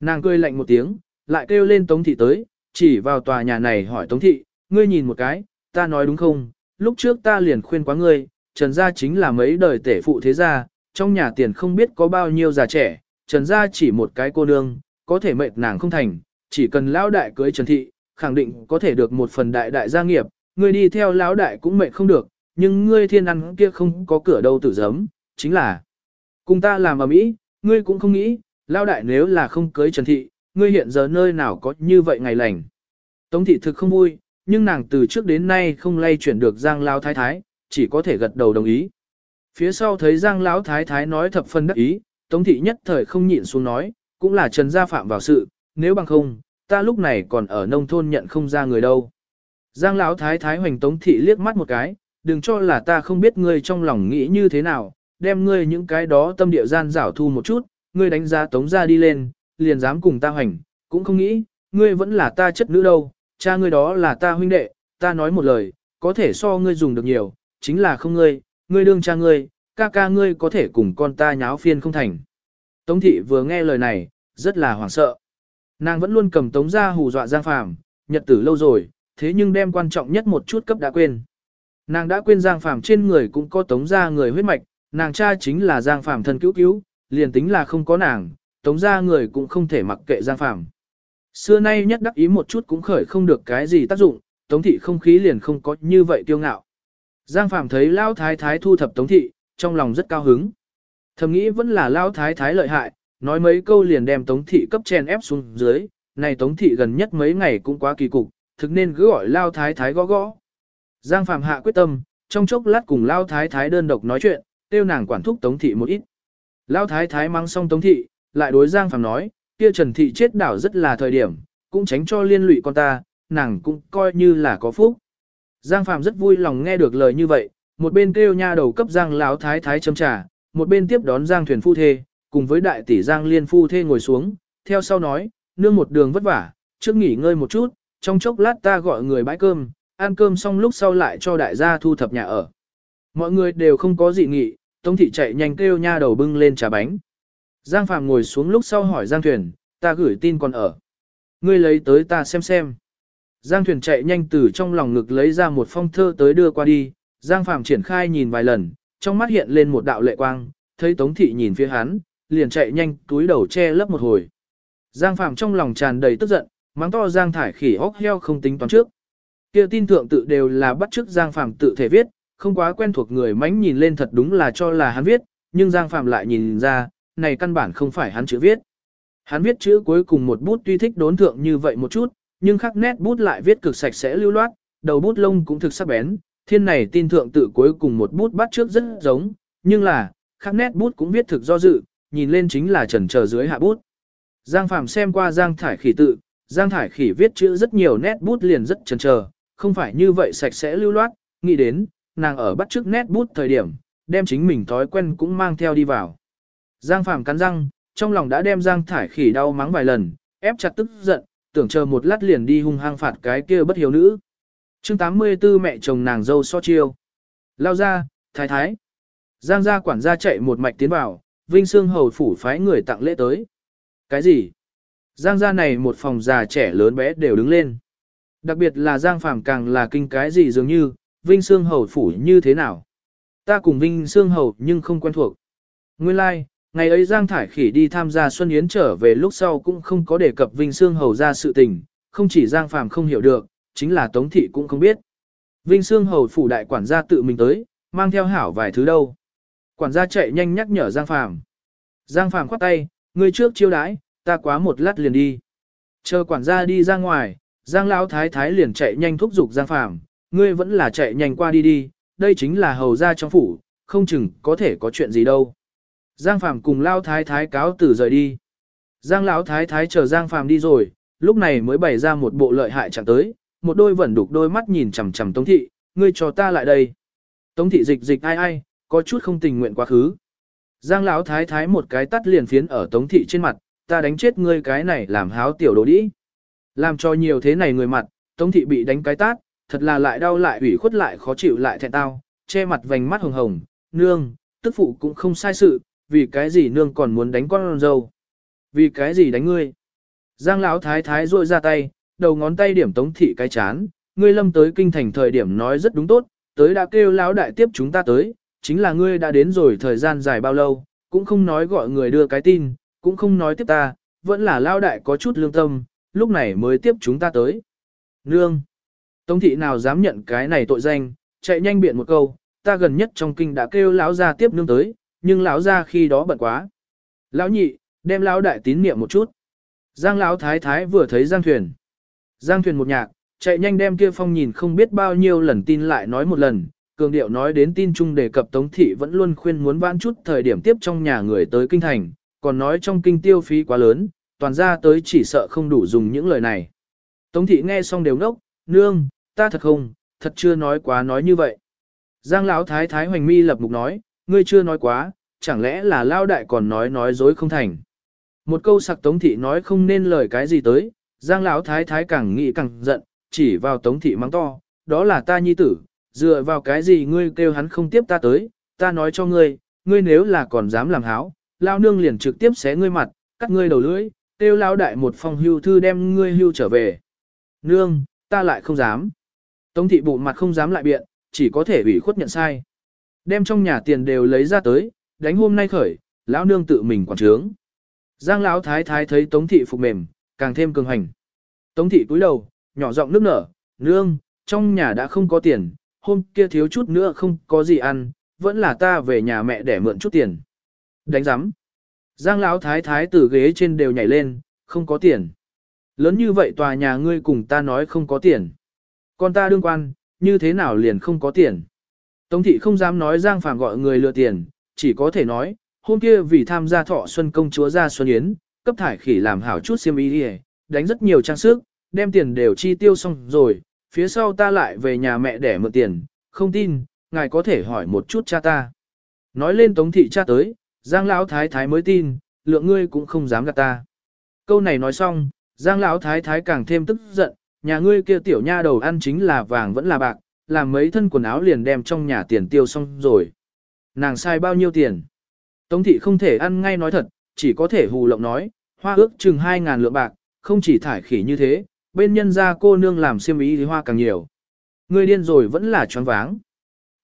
Speaker 1: Nàng cười lạnh một tiếng, lại kêu lên Tống Thị tới, chỉ vào tòa nhà này hỏi Tống Thị, ngươi nhìn một cái, ta nói đúng không, lúc trước ta liền khuyên quá ngươi, Trần gia chính là mấy đời tể phụ thế gia, trong nhà tiền không biết có bao nhiêu già trẻ, Trần gia chỉ một cái cô nương, có thể mệt nàng không thành, chỉ cần lão đại cưới Trần thị, khẳng định có thể được một phần đại đại gia nghiệp, ngươi đi theo lão đại cũng mệt không được, nhưng ngươi thiên ăn kia không có cửa đâu tử giấm, chính là cùng ta làm ở mỹ, ngươi cũng không nghĩ, lão đại nếu là không cưới Trần thị, ngươi hiện giờ nơi nào có như vậy ngày lành. Tống thị thực không vui, nhưng nàng từ trước đến nay không lay chuyển được Giang Lao Thái Thái, chỉ có thể gật đầu đồng ý. Phía sau thấy Giang Lão Thái Thái nói thập phân đắc ý, Tống thị nhất thời không nhịn xuống nói, cũng là Trần gia phạm vào sự, nếu bằng không, ta lúc này còn ở nông thôn nhận không ra người đâu. Giang Lão Thái Thái hoành Tống thị liếc mắt một cái, đừng cho là ta không biết ngươi trong lòng nghĩ như thế nào, đem ngươi những cái đó tâm địa gian rảo thu một chút, ngươi đánh giá Tống gia đi lên, liền dám cùng ta hoành, cũng không nghĩ, ngươi vẫn là ta chất nữ đâu, cha ngươi đó là ta huynh đệ, ta nói một lời, có thể so ngươi dùng được nhiều, chính là không ngươi, ngươi đương cha ngươi, ca ca ngươi có thể cùng con ta nháo phiên không thành. Tống thị vừa nghe lời này, rất là hoảng sợ. Nàng vẫn luôn cầm tống ra hù dọa Giang Phàm, nhật tử lâu rồi, thế nhưng đem quan trọng nhất một chút cấp đã quên. Nàng đã quên Giang Phàm trên người cũng có tống ra người huyết mạch, nàng cha chính là Giang Phàm thân cứu cứu, liền tính là không có nàng, tống ra người cũng không thể mặc kệ Giang Phàm. Xưa nay nhất đắc ý một chút cũng khởi không được cái gì tác dụng, tống thị không khí liền không có như vậy tiêu ngạo. Giang Phàm thấy Lão Thái Thái thu thập Tống Thị, trong lòng rất cao hứng. Thầm nghĩ vẫn là Lão Thái Thái lợi hại, nói mấy câu liền đem Tống Thị cấp chen ép xuống dưới, này Tống Thị gần nhất mấy ngày cũng quá kỳ cục, thực nên cứ gọi Lão Thái Thái gõ gõ. Giang Phạm hạ quyết tâm, trong chốc lát cùng Lão Thái Thái đơn độc nói chuyện, tiêu nàng quản thúc Tống Thị một ít. Lão Thái Thái mang xong Tống Thị, lại đối Giang Phạm nói, kia Trần Thị chết đảo rất là thời điểm, cũng tránh cho liên lụy con ta, nàng cũng coi như là có phúc. Giang Phạm rất vui lòng nghe được lời như vậy, một bên kêu nha đầu cấp Giang Lão thái thái châm trà, một bên tiếp đón Giang thuyền phu thê, cùng với đại tỷ Giang Liên phu thê ngồi xuống, theo sau nói, nương một đường vất vả, trước nghỉ ngơi một chút, trong chốc lát ta gọi người bãi cơm, ăn cơm xong lúc sau lại cho đại gia thu thập nhà ở. Mọi người đều không có dị nghị, Tống thị chạy nhanh kêu nha đầu bưng lên trà bánh. Giang Phạm ngồi xuống lúc sau hỏi Giang Thuyền, ta gửi tin còn ở. Ngươi lấy tới ta xem xem. Giang Thuyền chạy nhanh từ trong lòng ngực lấy ra một phong thơ tới đưa qua đi, Giang Phạm triển khai nhìn vài lần, trong mắt hiện lên một đạo lệ quang, thấy Tống thị nhìn phía hắn, liền chạy nhanh túi đầu che lấp một hồi. Giang Phạm trong lòng tràn đầy tức giận, mắng to Giang Thải khỉ hốc heo không tính toán trước. Kia tin thượng tự đều là bắt chước Giang Phạm tự thể viết, không quá quen thuộc người mánh nhìn lên thật đúng là cho là hắn viết, nhưng Giang Phạm lại nhìn ra, này căn bản không phải hắn chữ viết. Hắn viết chữ cuối cùng một bút tuy thích đốn thượng như vậy một chút, nhưng khắc nét bút lại viết cực sạch sẽ lưu loát, đầu bút lông cũng thực sắc bén, thiên này tin thượng tự cuối cùng một bút bắt trước rất giống, nhưng là, khắc nét bút cũng viết thực do dự, nhìn lên chính là trần chờ dưới hạ bút. Giang Phạm xem qua Giang Thải Khỉ tự, Giang Thải Khỉ viết chữ rất nhiều nét bút liền rất trần chờ, không phải như vậy sạch sẽ lưu loát, nghĩ đến, nàng ở bắt trước nét bút thời điểm, đem chính mình thói quen cũng mang theo đi vào. Giang Phạm cắn răng, trong lòng đã đem Giang Thải Khỉ đau mắng vài lần, ép chặt tức giận, tưởng chờ một lát liền đi hung hăng phạt cái kia bất hiếu nữ chương 84 mẹ chồng nàng dâu so chiêu. Lao ra, thái thái. Giang gia quản gia chạy một mạch tiến vào, Vinh Sương Hầu phủ phái người tặng lễ tới. Cái gì? Giang gia này một phòng già trẻ lớn bé đều đứng lên. Đặc biệt là Giang Phàm càng là kinh cái gì dường như, Vinh Sương Hầu phủ như thế nào? Ta cùng Vinh Sương Hầu nhưng không quen thuộc. Nguyên lai, like, ngày ấy Giang Thải Khỉ đi tham gia Xuân Yến trở về lúc sau cũng không có đề cập Vinh Sương Hầu ra sự tình, không chỉ Giang Phàm không hiểu được, chính là Tống Thị cũng không biết. Vinh Sương Hầu phủ đại quản gia tự mình tới, mang theo hảo vài thứ đâu. Quản gia chạy nhanh nhắc nhở Giang Phàm. Giang Phàm khoát tay, người trước chiêu đãi, ta quá một lát liền đi. Chờ quản gia đi ra ngoài, Giang Lão Thái Thái liền chạy nhanh thúc giục Giang Phàm, ngươi vẫn là chạy nhanh qua đi đi, đây chính là hầu gia trong phủ, không chừng có thể có chuyện gì đâu. Giang Phàm cùng Lão Thái Thái cáo từ rời đi. Giang Lão Thái Thái chờ Giang Phàm đi rồi, lúc này mới bày ra một bộ lợi hại chẳng tới, một đôi vẫn đục đôi mắt nhìn chằm chằm Tống Thị, ngươi cho ta lại đây. Tống Thị dịch dịch ai ai, có chút không tình nguyện quá khứ. Giang Lão Thái Thái một cái tắt liền phiến ở Tống Thị trên mặt, ta đánh chết ngươi cái này làm háo tiểu đồ đĩ. Làm cho nhiều thế này người mặt, Tống thị bị đánh cái tát, thật là lại đau lại ủy khuất lại khó chịu lại thẹn tao, che mặt vành mắt hồng hồng, nương, tức phụ cũng không sai sự, vì cái gì nương còn muốn đánh con dâu. Vì cái gì đánh ngươi? Giang lão thái thái rôi ra tay, đầu ngón tay điểm Tống thị cái chán, ngươi lâm tới kinh thành thời điểm nói rất đúng tốt, tới đã kêu lão đại tiếp chúng ta tới, chính là ngươi đã đến rồi thời gian dài bao lâu, cũng không nói gọi người đưa cái tin, cũng không nói tiếp ta, vẫn là lão đại có chút lương tâm, lúc này mới tiếp chúng ta tới. Nương! Tống thị nào dám nhận cái này tội danh, chạy nhanh biện một câu, ta gần nhất trong kinh đã kêu lão ra tiếp nương tới, nhưng lão ra khi đó bận quá. Lão nhị, đem lão đại tín niệm một chút. Giang lão thái thái vừa thấy Giang Thuyền. Giang Thuyền một nhạc, chạy nhanh đem kia phong nhìn không biết bao nhiêu lần tin lại nói một lần, cường điệu nói đến tin chung đề cập Tống thị vẫn luôn khuyên muốn vãn chút thời điểm tiếp trong nhà người tới kinh thành, còn nói trong kinh tiêu phí quá lớn, toàn ra tới chỉ sợ không đủ dùng những lời này. Tống thị nghe xong đều ngốc, nương, ta thật không, thật chưa nói quá nói như vậy. Giang lão thái thái hoành mi lập mục nói, ngươi chưa nói quá, chẳng lẽ là lao đại còn nói nói dối không thành. Một câu sặc tống thị nói không nên lời cái gì tới, giang lão thái thái càng nghĩ càng giận, chỉ vào tống thị mắng to, đó là ta nhi tử, dựa vào cái gì ngươi kêu hắn không tiếp ta tới, ta nói cho ngươi, ngươi nếu là còn dám làm háo, lao nương liền trực tiếp xé ngươi mặt, cắt ngươi đầu lưỡi, kêu lao đại một phong hưu thư đem ngươi hưu trở về. Nương, ta lại không dám. Tống thị bụ mặt không dám lại biện, chỉ có thể ủy khuất nhận sai. Đem trong nhà tiền đều lấy ra tới, đánh hôm nay khởi, lão nương tự mình quản trướng. Giang lão thái thái thấy Tống thị phục mềm, càng thêm cường hành. Tống thị cúi đầu, nhỏ giọng nước nở, nương, trong nhà đã không có tiền, hôm kia thiếu chút nữa không có gì ăn, vẫn là ta về nhà mẹ để mượn chút tiền. Đánh giám. Giang lão thái thái từ ghế trên đều nhảy lên, không có tiền. Lớn như vậy tòa nhà ngươi cùng ta nói không có tiền. Còn ta đương quan, như thế nào liền không có tiền. Tống thị không dám nói Giang Phàm gọi người lừa tiền, chỉ có thể nói, hôm kia vì tham gia thọ xuân công chúa ra xuân yến, cấp thải khỉ làm hảo chút xiêm y đi đánh rất nhiều trang sức, đem tiền đều chi tiêu xong rồi, phía sau ta lại về nhà mẹ để mượn tiền, không tin, ngài có thể hỏi một chút cha ta. Nói lên tống thị cha tới, Giang lão thái thái mới tin, lượng ngươi cũng không dám gạt ta. Câu này nói xong, Giang lão thái thái càng thêm tức giận, nhà ngươi kia tiểu nha đầu ăn chính là vàng vẫn là bạc, làm mấy thân quần áo liền đem trong nhà tiền tiêu xong rồi. Nàng sai bao nhiêu tiền? Tống thị không thể ăn ngay nói thật, chỉ có thể hù lộng nói, hoa ước chừng 2.000 lượng bạc, không chỉ thải khỉ như thế, bên nhân gia cô nương làm xiêm ý thì hoa càng nhiều. người điên rồi vẫn là choáng váng.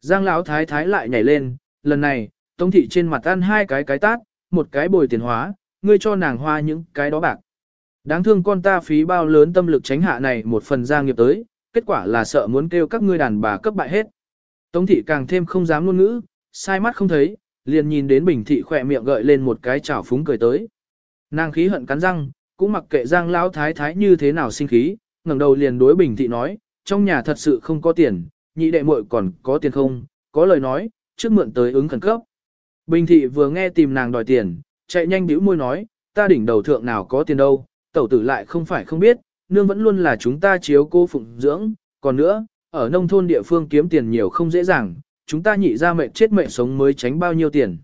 Speaker 1: Giang lão thái thái lại nhảy lên, lần này, Tống thị trên mặt ăn hai cái cái tát, một cái bồi tiền hóa, ngươi cho nàng hoa những cái đó bạc. Đáng thương con ta phí bao lớn tâm lực tránh hạ này một phần gia nghiệp tới, kết quả là sợ muốn kêu các ngươi đàn bà cấp bại hết. Tống thị càng thêm không dám ngôn ngữ, sai mắt không thấy, liền nhìn đến bình thị khỏe miệng gợi lên một cái chảo phúng cười tới. Nàng khí hận cắn răng, cũng mặc kệ giang lão thái thái như thế nào sinh khí, ngẩng đầu liền đối bình thị nói, trong nhà thật sự không có tiền, nhị đệ muội còn có tiền không, có lời nói, trước mượn tới ứng khẩn cấp. Bình thị vừa nghe tìm nàng đòi tiền, chạy nhanh bĩu môi nói, ta đỉnh đầu thượng nào có tiền đâu, tẩu tử lại không phải không biết, nương vẫn luôn là chúng ta chiếu cô phụng dưỡng, còn nữa, ở nông thôn địa phương kiếm tiền nhiều không dễ dàng, chúng ta nhị ra mệnh chết mệnh sống mới tránh bao nhiêu tiền.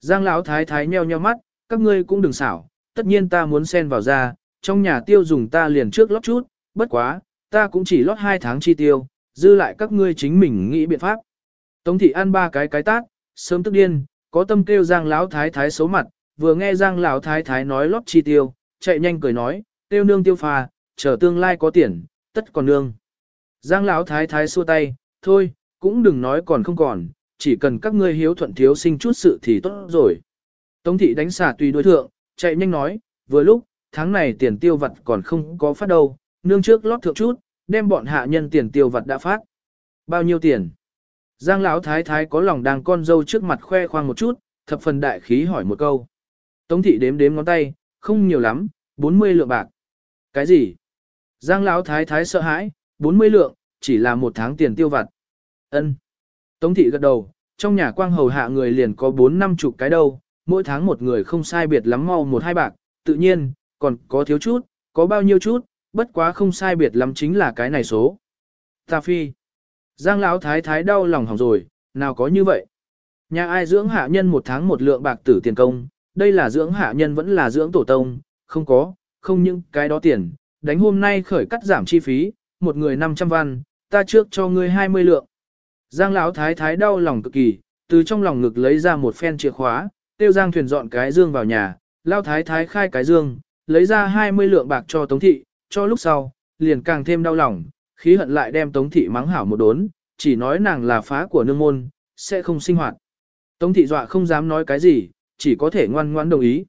Speaker 1: Giang lão thái thái nheo nheo mắt, các ngươi cũng đừng xảo, tất nhiên ta muốn xen vào ra, trong nhà tiêu dùng ta liền trước lót chút, bất quá, ta cũng chỉ lót hai tháng chi tiêu, dư lại các ngươi chính mình nghĩ biện pháp. Tống thị ăn ba cái cái tát, sớm tức điên, có tâm kêu Giang lão thái thái xấu mặt, vừa nghe Giang lão thái thái nói lót chi tiêu, chạy nhanh cười nói, tiêu nương tiêu phà chờ tương lai có tiền, tất còn nương. Giang lão thái thái xua tay, thôi, cũng đừng nói còn không còn, chỉ cần các ngươi hiếu thuận thiếu sinh chút sự thì tốt rồi. Tống thị đánh xả tùy đối thượng, chạy nhanh nói, vừa lúc, tháng này tiền tiêu vặt còn không có phát đâu, nương trước lót thượng chút, đem bọn hạ nhân tiền tiêu vặt đã phát. Bao nhiêu tiền? Giang lão thái thái có lòng đang con dâu trước mặt khoe khoang một chút, thập phần đại khí hỏi một câu. Tống thị đếm đếm ngón tay, không nhiều lắm, 40 lượng bạc. Cái gì? Giang lão thái thái sợ hãi, 40 lượng, chỉ là một tháng tiền tiêu vặt. Ân. Tống thị gật đầu, trong nhà quang hầu hạ người liền có 4 năm chục cái đâu, mỗi tháng một người không sai biệt lắm mau một hai bạc, tự nhiên, còn có thiếu chút, có bao nhiêu chút, bất quá không sai biệt lắm chính là cái này số. Ta phi. Giang lão thái thái đau lòng hỏng rồi, nào có như vậy. Nhà ai dưỡng hạ nhân một tháng một lượng bạc tử tiền công, đây là dưỡng hạ nhân vẫn là dưỡng tổ tông, không có, không những cái đó tiền, đánh hôm nay khởi cắt giảm chi phí, một người 500 văn, ta trước cho ngươi 20 lượng. Giang lão thái thái đau lòng cực kỳ, từ trong lòng ngực lấy ra một phen chìa khóa, tiêu Giang thuyền dọn cái dương vào nhà, lao thái thái khai cái dương, lấy ra 20 lượng bạc cho Tống thị, cho lúc sau, liền càng thêm đau lòng, khí hận lại đem Tống thị mắng hảo một đốn, chỉ nói nàng là phá của nương môn, sẽ không sinh hoạt. Tống thị dọa không dám nói cái gì, chỉ có thể ngoan ngoãn đồng ý.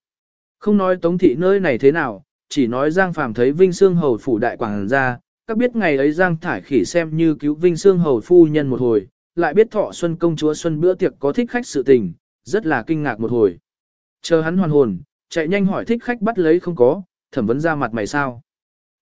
Speaker 1: Không nói Tống thị nơi này thế nào, chỉ nói Giang Phàm thấy Vinh Sương Hầu phủ đại quảng ra, các biết ngày ấy Giang Thải Khỉ xem như cứu Vinh Sương Hầu phu nhân một hồi, lại biết thọ xuân công chúa xuân bữa tiệc có thích khách sự tình, rất là kinh ngạc một hồi. Chờ hắn hoàn hồn, chạy nhanh hỏi thích khách bắt lấy không có, thẩm vấn ra mặt mày sao.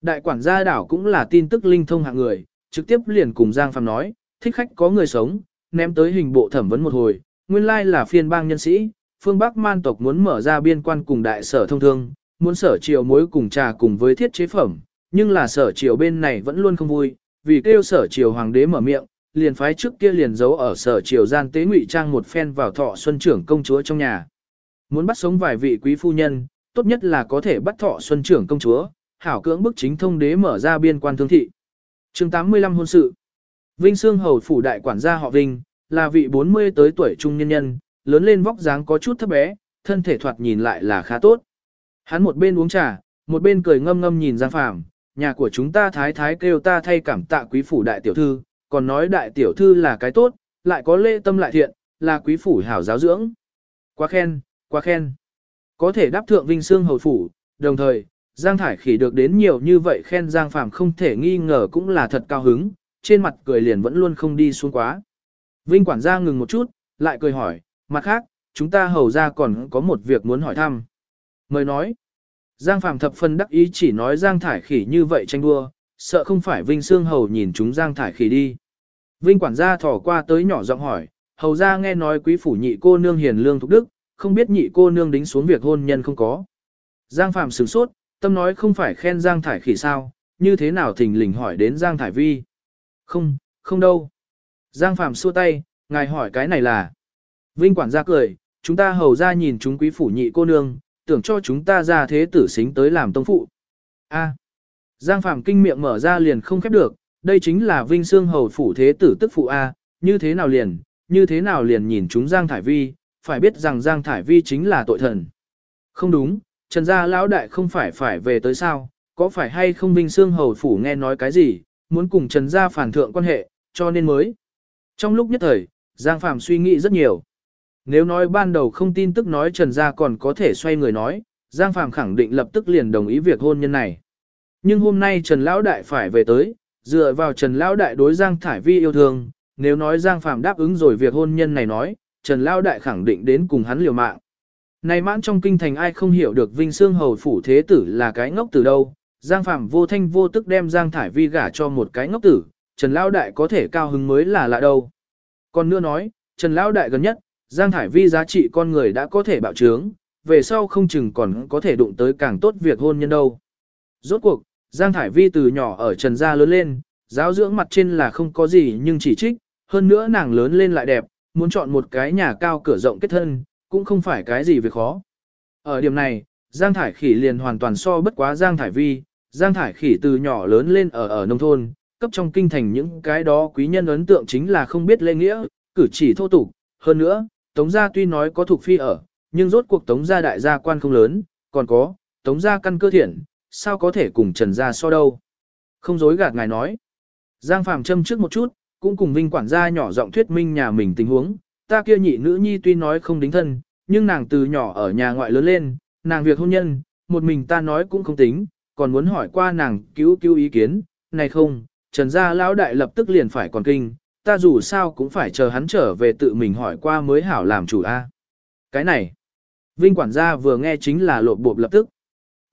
Speaker 1: Đại quản gia đảo cũng là tin tức linh thông hạng người, trực tiếp liền cùng Giang Phạm nói, thích khách có người sống, ném tới hình bộ thẩm vấn một hồi, nguyên lai là phiên bang nhân sĩ, phương Bắc man tộc muốn mở ra biên quan cùng đại sở thông thương, muốn sở triều mối cùng trà cùng với thiết chế phẩm, nhưng là sở triều bên này vẫn luôn không vui, vì kêu sở triều hoàng đế mở miệng, liền phái trước kia liền giấu ở sở triều gian tế ngụy trang một phen vào thọ xuân trưởng công chúa trong nhà. Muốn bắt sống vài vị quý phu nhân, tốt nhất là có thể bắt thọ xuân trưởng công chúa, hảo cưỡng bức chính thông đế mở ra biên quan thương thị. chương 85 hôn sự. Vinh Sương Hầu phủ đại quản gia họ Vinh, là vị 40 tới tuổi trung nhân nhân, lớn lên vóc dáng có chút thấp bé, thân thể thoạt nhìn lại là khá tốt. Hắn một bên uống trà, một bên cười ngâm ngâm nhìn Giang Phàm, nhà của chúng ta thái thái kêu ta thay cảm tạ quý phủ đại tiểu thư, còn nói đại tiểu thư là cái tốt, lại có lễ tâm lại thiện, là quý phủ hảo giáo dưỡng. Quá khen, quá khen. Có thể đáp thượng vinh xương hầu phủ, đồng thời, Giang Thải Khỉ được đến nhiều như vậy khen Giang Phàm không thể nghi ngờ cũng là thật cao hứng, trên mặt cười liền vẫn luôn không đi xuống quá. Vinh quản gia ngừng một chút, lại cười hỏi, mặt khác, chúng ta hầu ra còn có một việc muốn hỏi thăm. Mời nói, Giang Phàm thập phân đắc ý chỉ nói Giang Thải Khỉ như vậy tranh đua, sợ không phải Vinh Sương Hầu nhìn chúng Giang Thải Khỉ đi. Vinh quản gia thỏ qua tới nhỏ giọng hỏi, hầu ra nghe nói quý phủ nhị cô nương hiền lương thục đức, không biết nhị cô nương đính xuống việc hôn nhân không có. Giang Phạm sửng sốt, tâm nói không phải khen Giang Thải Khỉ sao, như thế nào thình lình hỏi đến Giang Thải Vi. Không, không đâu. Giang Phạm xua tay, ngài hỏi cái này là. Vinh quản gia cười, chúng ta hầu ra nhìn chúng quý phủ nhị cô nương, tưởng cho chúng ta ra thế tử xính tới làm tông phụ. A. Giang Phạm kinh miệng mở ra liền không khép được, đây chính là Vinh Sương Hầu phủ thế tử tức phụ A, như thế nào liền, như thế nào liền nhìn chúng Giang Thải Vi, phải biết rằng Giang Thải Vi chính là tội thần. Không đúng, Trần gia lão đại không phải phải về tới sao, có phải hay không Vinh Sương Hầu phủ nghe nói cái gì, muốn cùng Trần gia phản thượng quan hệ, cho nên mới. Trong lúc nhất thời, Giang Phạm suy nghĩ rất nhiều. Nếu nói ban đầu không tin tức nói Trần gia còn có thể xoay người nói, Giang Phạm khẳng định lập tức liền đồng ý việc hôn nhân này. Nhưng hôm nay Trần Lão Đại phải về tới, dựa vào Trần Lão Đại đối Giang Thải Vi yêu thương, nếu nói Giang Phạm đáp ứng rồi việc hôn nhân này nói, Trần Lão Đại khẳng định đến cùng hắn liều mạng. Này mãn trong kinh thành ai không hiểu được Vinh Sương Hầu Phủ Thế Tử là cái ngốc từ đâu, Giang Phạm vô thanh vô tức đem Giang Thải Vi gả cho một cái ngốc tử, Trần Lão Đại có thể cao hứng mới là lạ đâu. Còn nữa nói, Trần Lão Đại gần nhất, Giang Thải Vi giá trị con người đã có thể bạo trướng, về sau không chừng còn có thể đụng tới càng tốt việc hôn nhân đâu. Rốt cuộc, Giang Thải Vi từ nhỏ ở Trần Gia lớn lên, giáo dưỡng mặt trên là không có gì nhưng chỉ trích, hơn nữa nàng lớn lên lại đẹp, muốn chọn một cái nhà cao cửa rộng kết thân, cũng không phải cái gì việc khó. Ở điểm này, Giang Thải Khỉ liền hoàn toàn so bất quá Giang Thải Vi, Giang Thải Khỉ từ nhỏ lớn lên ở ở nông thôn, cấp trong kinh thành những cái đó quý nhân ấn tượng chính là không biết lễ nghĩa, cử chỉ thô tục, hơn nữa, Tống gia tuy nói có thuộc phi ở, nhưng rốt cuộc Tống gia đại gia quan không lớn, còn có, Tống gia căn cơ thiện, sao có thể cùng Trần gia so đâu. Không dối gạt ngài nói. Giang Phàm châm trước một chút, cũng cùng Vinh quản gia nhỏ giọng thuyết minh nhà mình tình huống, ta kia nhị nữ nhi tuy nói không đính thân, nhưng nàng từ nhỏ ở nhà ngoại lớn lên, nàng việc hôn nhân, một mình ta nói cũng không tính, còn muốn hỏi qua nàng cứu cứu ý kiến, này không, Trần gia lão đại lập tức liền phải còn kinh, ta dù sao cũng phải chờ hắn trở về tự mình hỏi qua mới hảo làm chủ a. Cái này, Vinh quản gia vừa nghe chính là lộp bộp lập tức.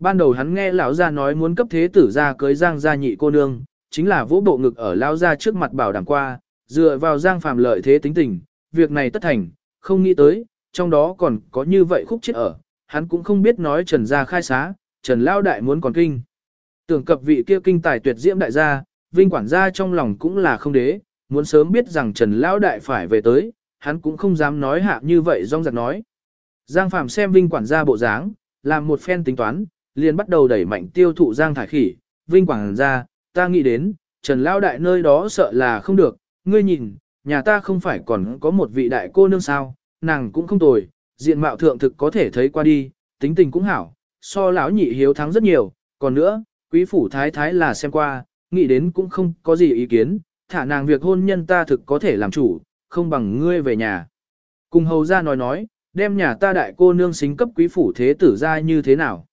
Speaker 1: Ban đầu hắn nghe lão gia nói muốn cấp thế tử gia cưới Giang gia nhị cô nương, chính là vỗ bộ ngực ở lão gia trước mặt bảo đảm qua, dựa vào Giang phàm lợi thế tính tình, việc này tất thành, không nghĩ tới, trong đó còn có như vậy khúc chết ở, hắn cũng không biết nói Trần gia khai xá, Trần lão đại muốn còn kinh. Tưởng cập vị kia kinh tài tuyệt diễm đại gia, Vinh quản gia trong lòng cũng là không đế, muốn sớm biết rằng Trần lão đại phải về tới, hắn cũng không dám nói hạ như vậy rong giặc nói. Giang Phàm xem Vinh quản gia bộ dáng, làm một phen tính toán, liền bắt đầu đẩy mạnh tiêu thụ Giang thải khỉ, Vinh quảng ra ta nghĩ đến, Trần lão đại nơi đó sợ là không được, ngươi nhìn, nhà ta không phải còn có một vị đại cô nương sao, nàng cũng không tồi, diện mạo thượng thực có thể thấy qua đi, tính tình cũng hảo, so lão nhị hiếu thắng rất nhiều, còn nữa, quý phủ thái thái là xem qua, nghĩ đến cũng không có gì ý kiến, thả nàng việc hôn nhân ta thực có thể làm chủ, không bằng ngươi về nhà. Cùng hầu ra nói nói, đem nhà ta đại cô nương xính cấp quý phủ thế tử ra như thế nào.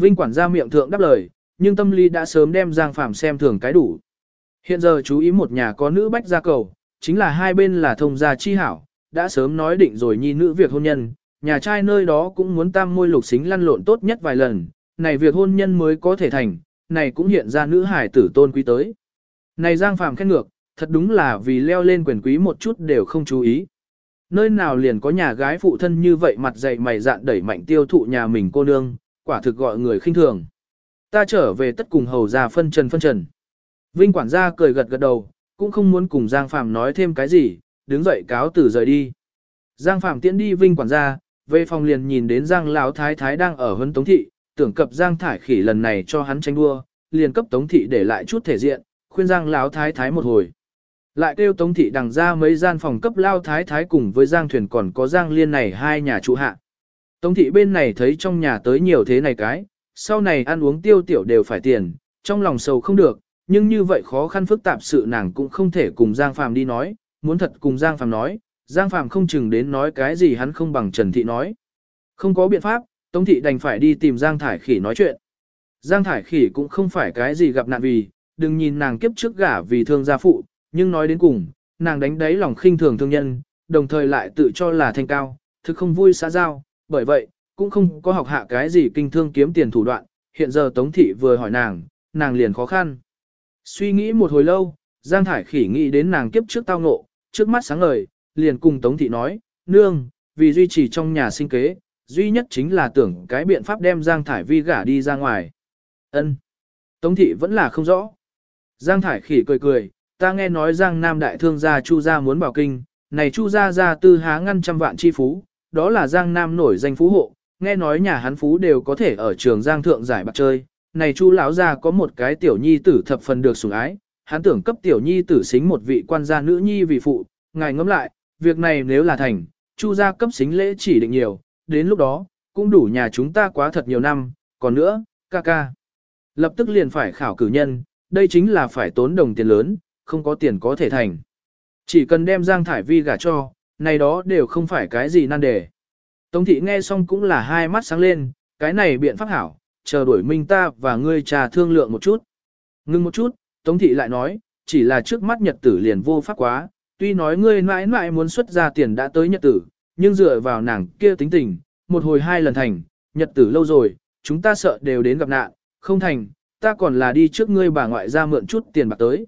Speaker 1: Vinh quản gia miệng thượng đáp lời, nhưng tâm lý đã sớm đem Giang Phàm xem thường cái đủ. Hiện giờ chú ý một nhà có nữ bách gia cầu, chính là hai bên là thông gia chi hảo, đã sớm nói định rồi nhi nữ việc hôn nhân, nhà trai nơi đó cũng muốn tam môi lục xính lăn lộn tốt nhất vài lần, này việc hôn nhân mới có thể thành, này cũng hiện ra nữ hải tử tôn quý tới. Này Giang Phàm khen ngược, thật đúng là vì leo lên quyền quý một chút đều không chú ý. Nơi nào liền có nhà gái phụ thân như vậy mặt dày mày dạn đẩy mạnh tiêu thụ nhà mình cô nương, quả thực gọi người khinh thường. Ta trở về tất cùng hầu ra phân trần phân trần. Vinh quản gia cười gật gật đầu, cũng không muốn cùng Giang Phạm nói thêm cái gì, đứng dậy cáo từ rời đi. Giang Phạm tiễn đi Vinh quản gia, về phòng liền nhìn đến Giang Lão Thái Thái đang ở huấn Tống Thị, tưởng cập Giang Thải Khỉ lần này cho hắn tranh đua, liền cấp Tống Thị để lại chút thể diện, khuyên Giang Lão Thái Thái một hồi. Lại kêu Tống Thị đằng ra mấy gian phòng cấp Lao Thái Thái cùng với Giang Thuyền còn có Giang Liên này hai nhà trụ hạ. Tống Thị bên này thấy trong nhà tới nhiều thế này cái, sau này ăn uống tiêu tiểu đều phải tiền, trong lòng sầu không được, nhưng như vậy khó khăn phức tạp sự nàng cũng không thể cùng Giang Phàm đi nói, muốn thật cùng Giang Phàm nói, Giang Phàm không chừng đến nói cái gì hắn không bằng Trần Thị nói. Không có biện pháp, Tống Thị đành phải đi tìm Giang Thải Khỉ nói chuyện. Giang Thải Khỉ cũng không phải cái gì gặp nạn vì, đừng nhìn nàng kiếp trước gả vì thương gia phụ, nhưng nói đến cùng, nàng đánh đáy lòng khinh thường thương nhân, đồng thời lại tự cho là thanh cao, thực không vui xã giao, bởi vậy, cũng không có học hạ cái gì kinh thương kiếm tiền thủ đoạn, hiện giờ Tống Thị vừa hỏi nàng, nàng liền khó khăn. Suy nghĩ một hồi lâu, Giang Thải Khỉ nghĩ đến nàng kiếp trước tao ngộ, trước mắt sáng ngời, liền cùng Tống Thị nói, nương, vì duy trì trong nhà sinh kế, duy nhất chính là tưởng cái biện pháp đem Giang Thải Vi gả đi ra ngoài. Ân. Tống Thị vẫn là không rõ. Giang Thải Khỉ cười cười, ta nghe nói Giang Nam đại thương gia Chu gia muốn bảo kinh, này Chu gia gia tư há ngăn trăm vạn chi phú, đó là Giang Nam nổi danh phú hộ, nghe nói nhà hắn phú đều có thể ở trường Giang thượng giải bạc chơi, này Chu lão gia có một cái tiểu nhi tử thập phần được sủng ái, hắn tưởng cấp tiểu nhi tử xính một vị quan gia nữ nhi vì phụ, ngài ngẫm lại, việc này nếu là thành, Chu gia cấp xính lễ chỉ định nhiều, đến lúc đó, cũng đủ nhà chúng ta quá thật nhiều năm, còn nữa, ca ca. Lập tức liền phải khảo cử nhân, đây chính là phải tốn đồng tiền lớn, không có tiền có thể thành. Chỉ cần đem Giang Thải Vi gả cho, này đó đều không phải cái gì nan đề. Tống thị nghe xong cũng là hai mắt sáng lên, cái này biện pháp hảo, chờ đuổi minh ta và ngươi trà thương lượng một chút. Ngưng một chút, Tống thị lại nói, chỉ là trước mắt nhật tử liền vô pháp quá, tuy nói ngươi mãi mãi muốn xuất ra tiền đã tới nhật tử, nhưng dựa vào nàng kia tính tình, một hồi hai lần thành, nhật tử lâu rồi, chúng ta sợ đều đến gặp nạn, không thành, ta còn là đi trước ngươi bà ngoại ra mượn chút tiền bạc tới.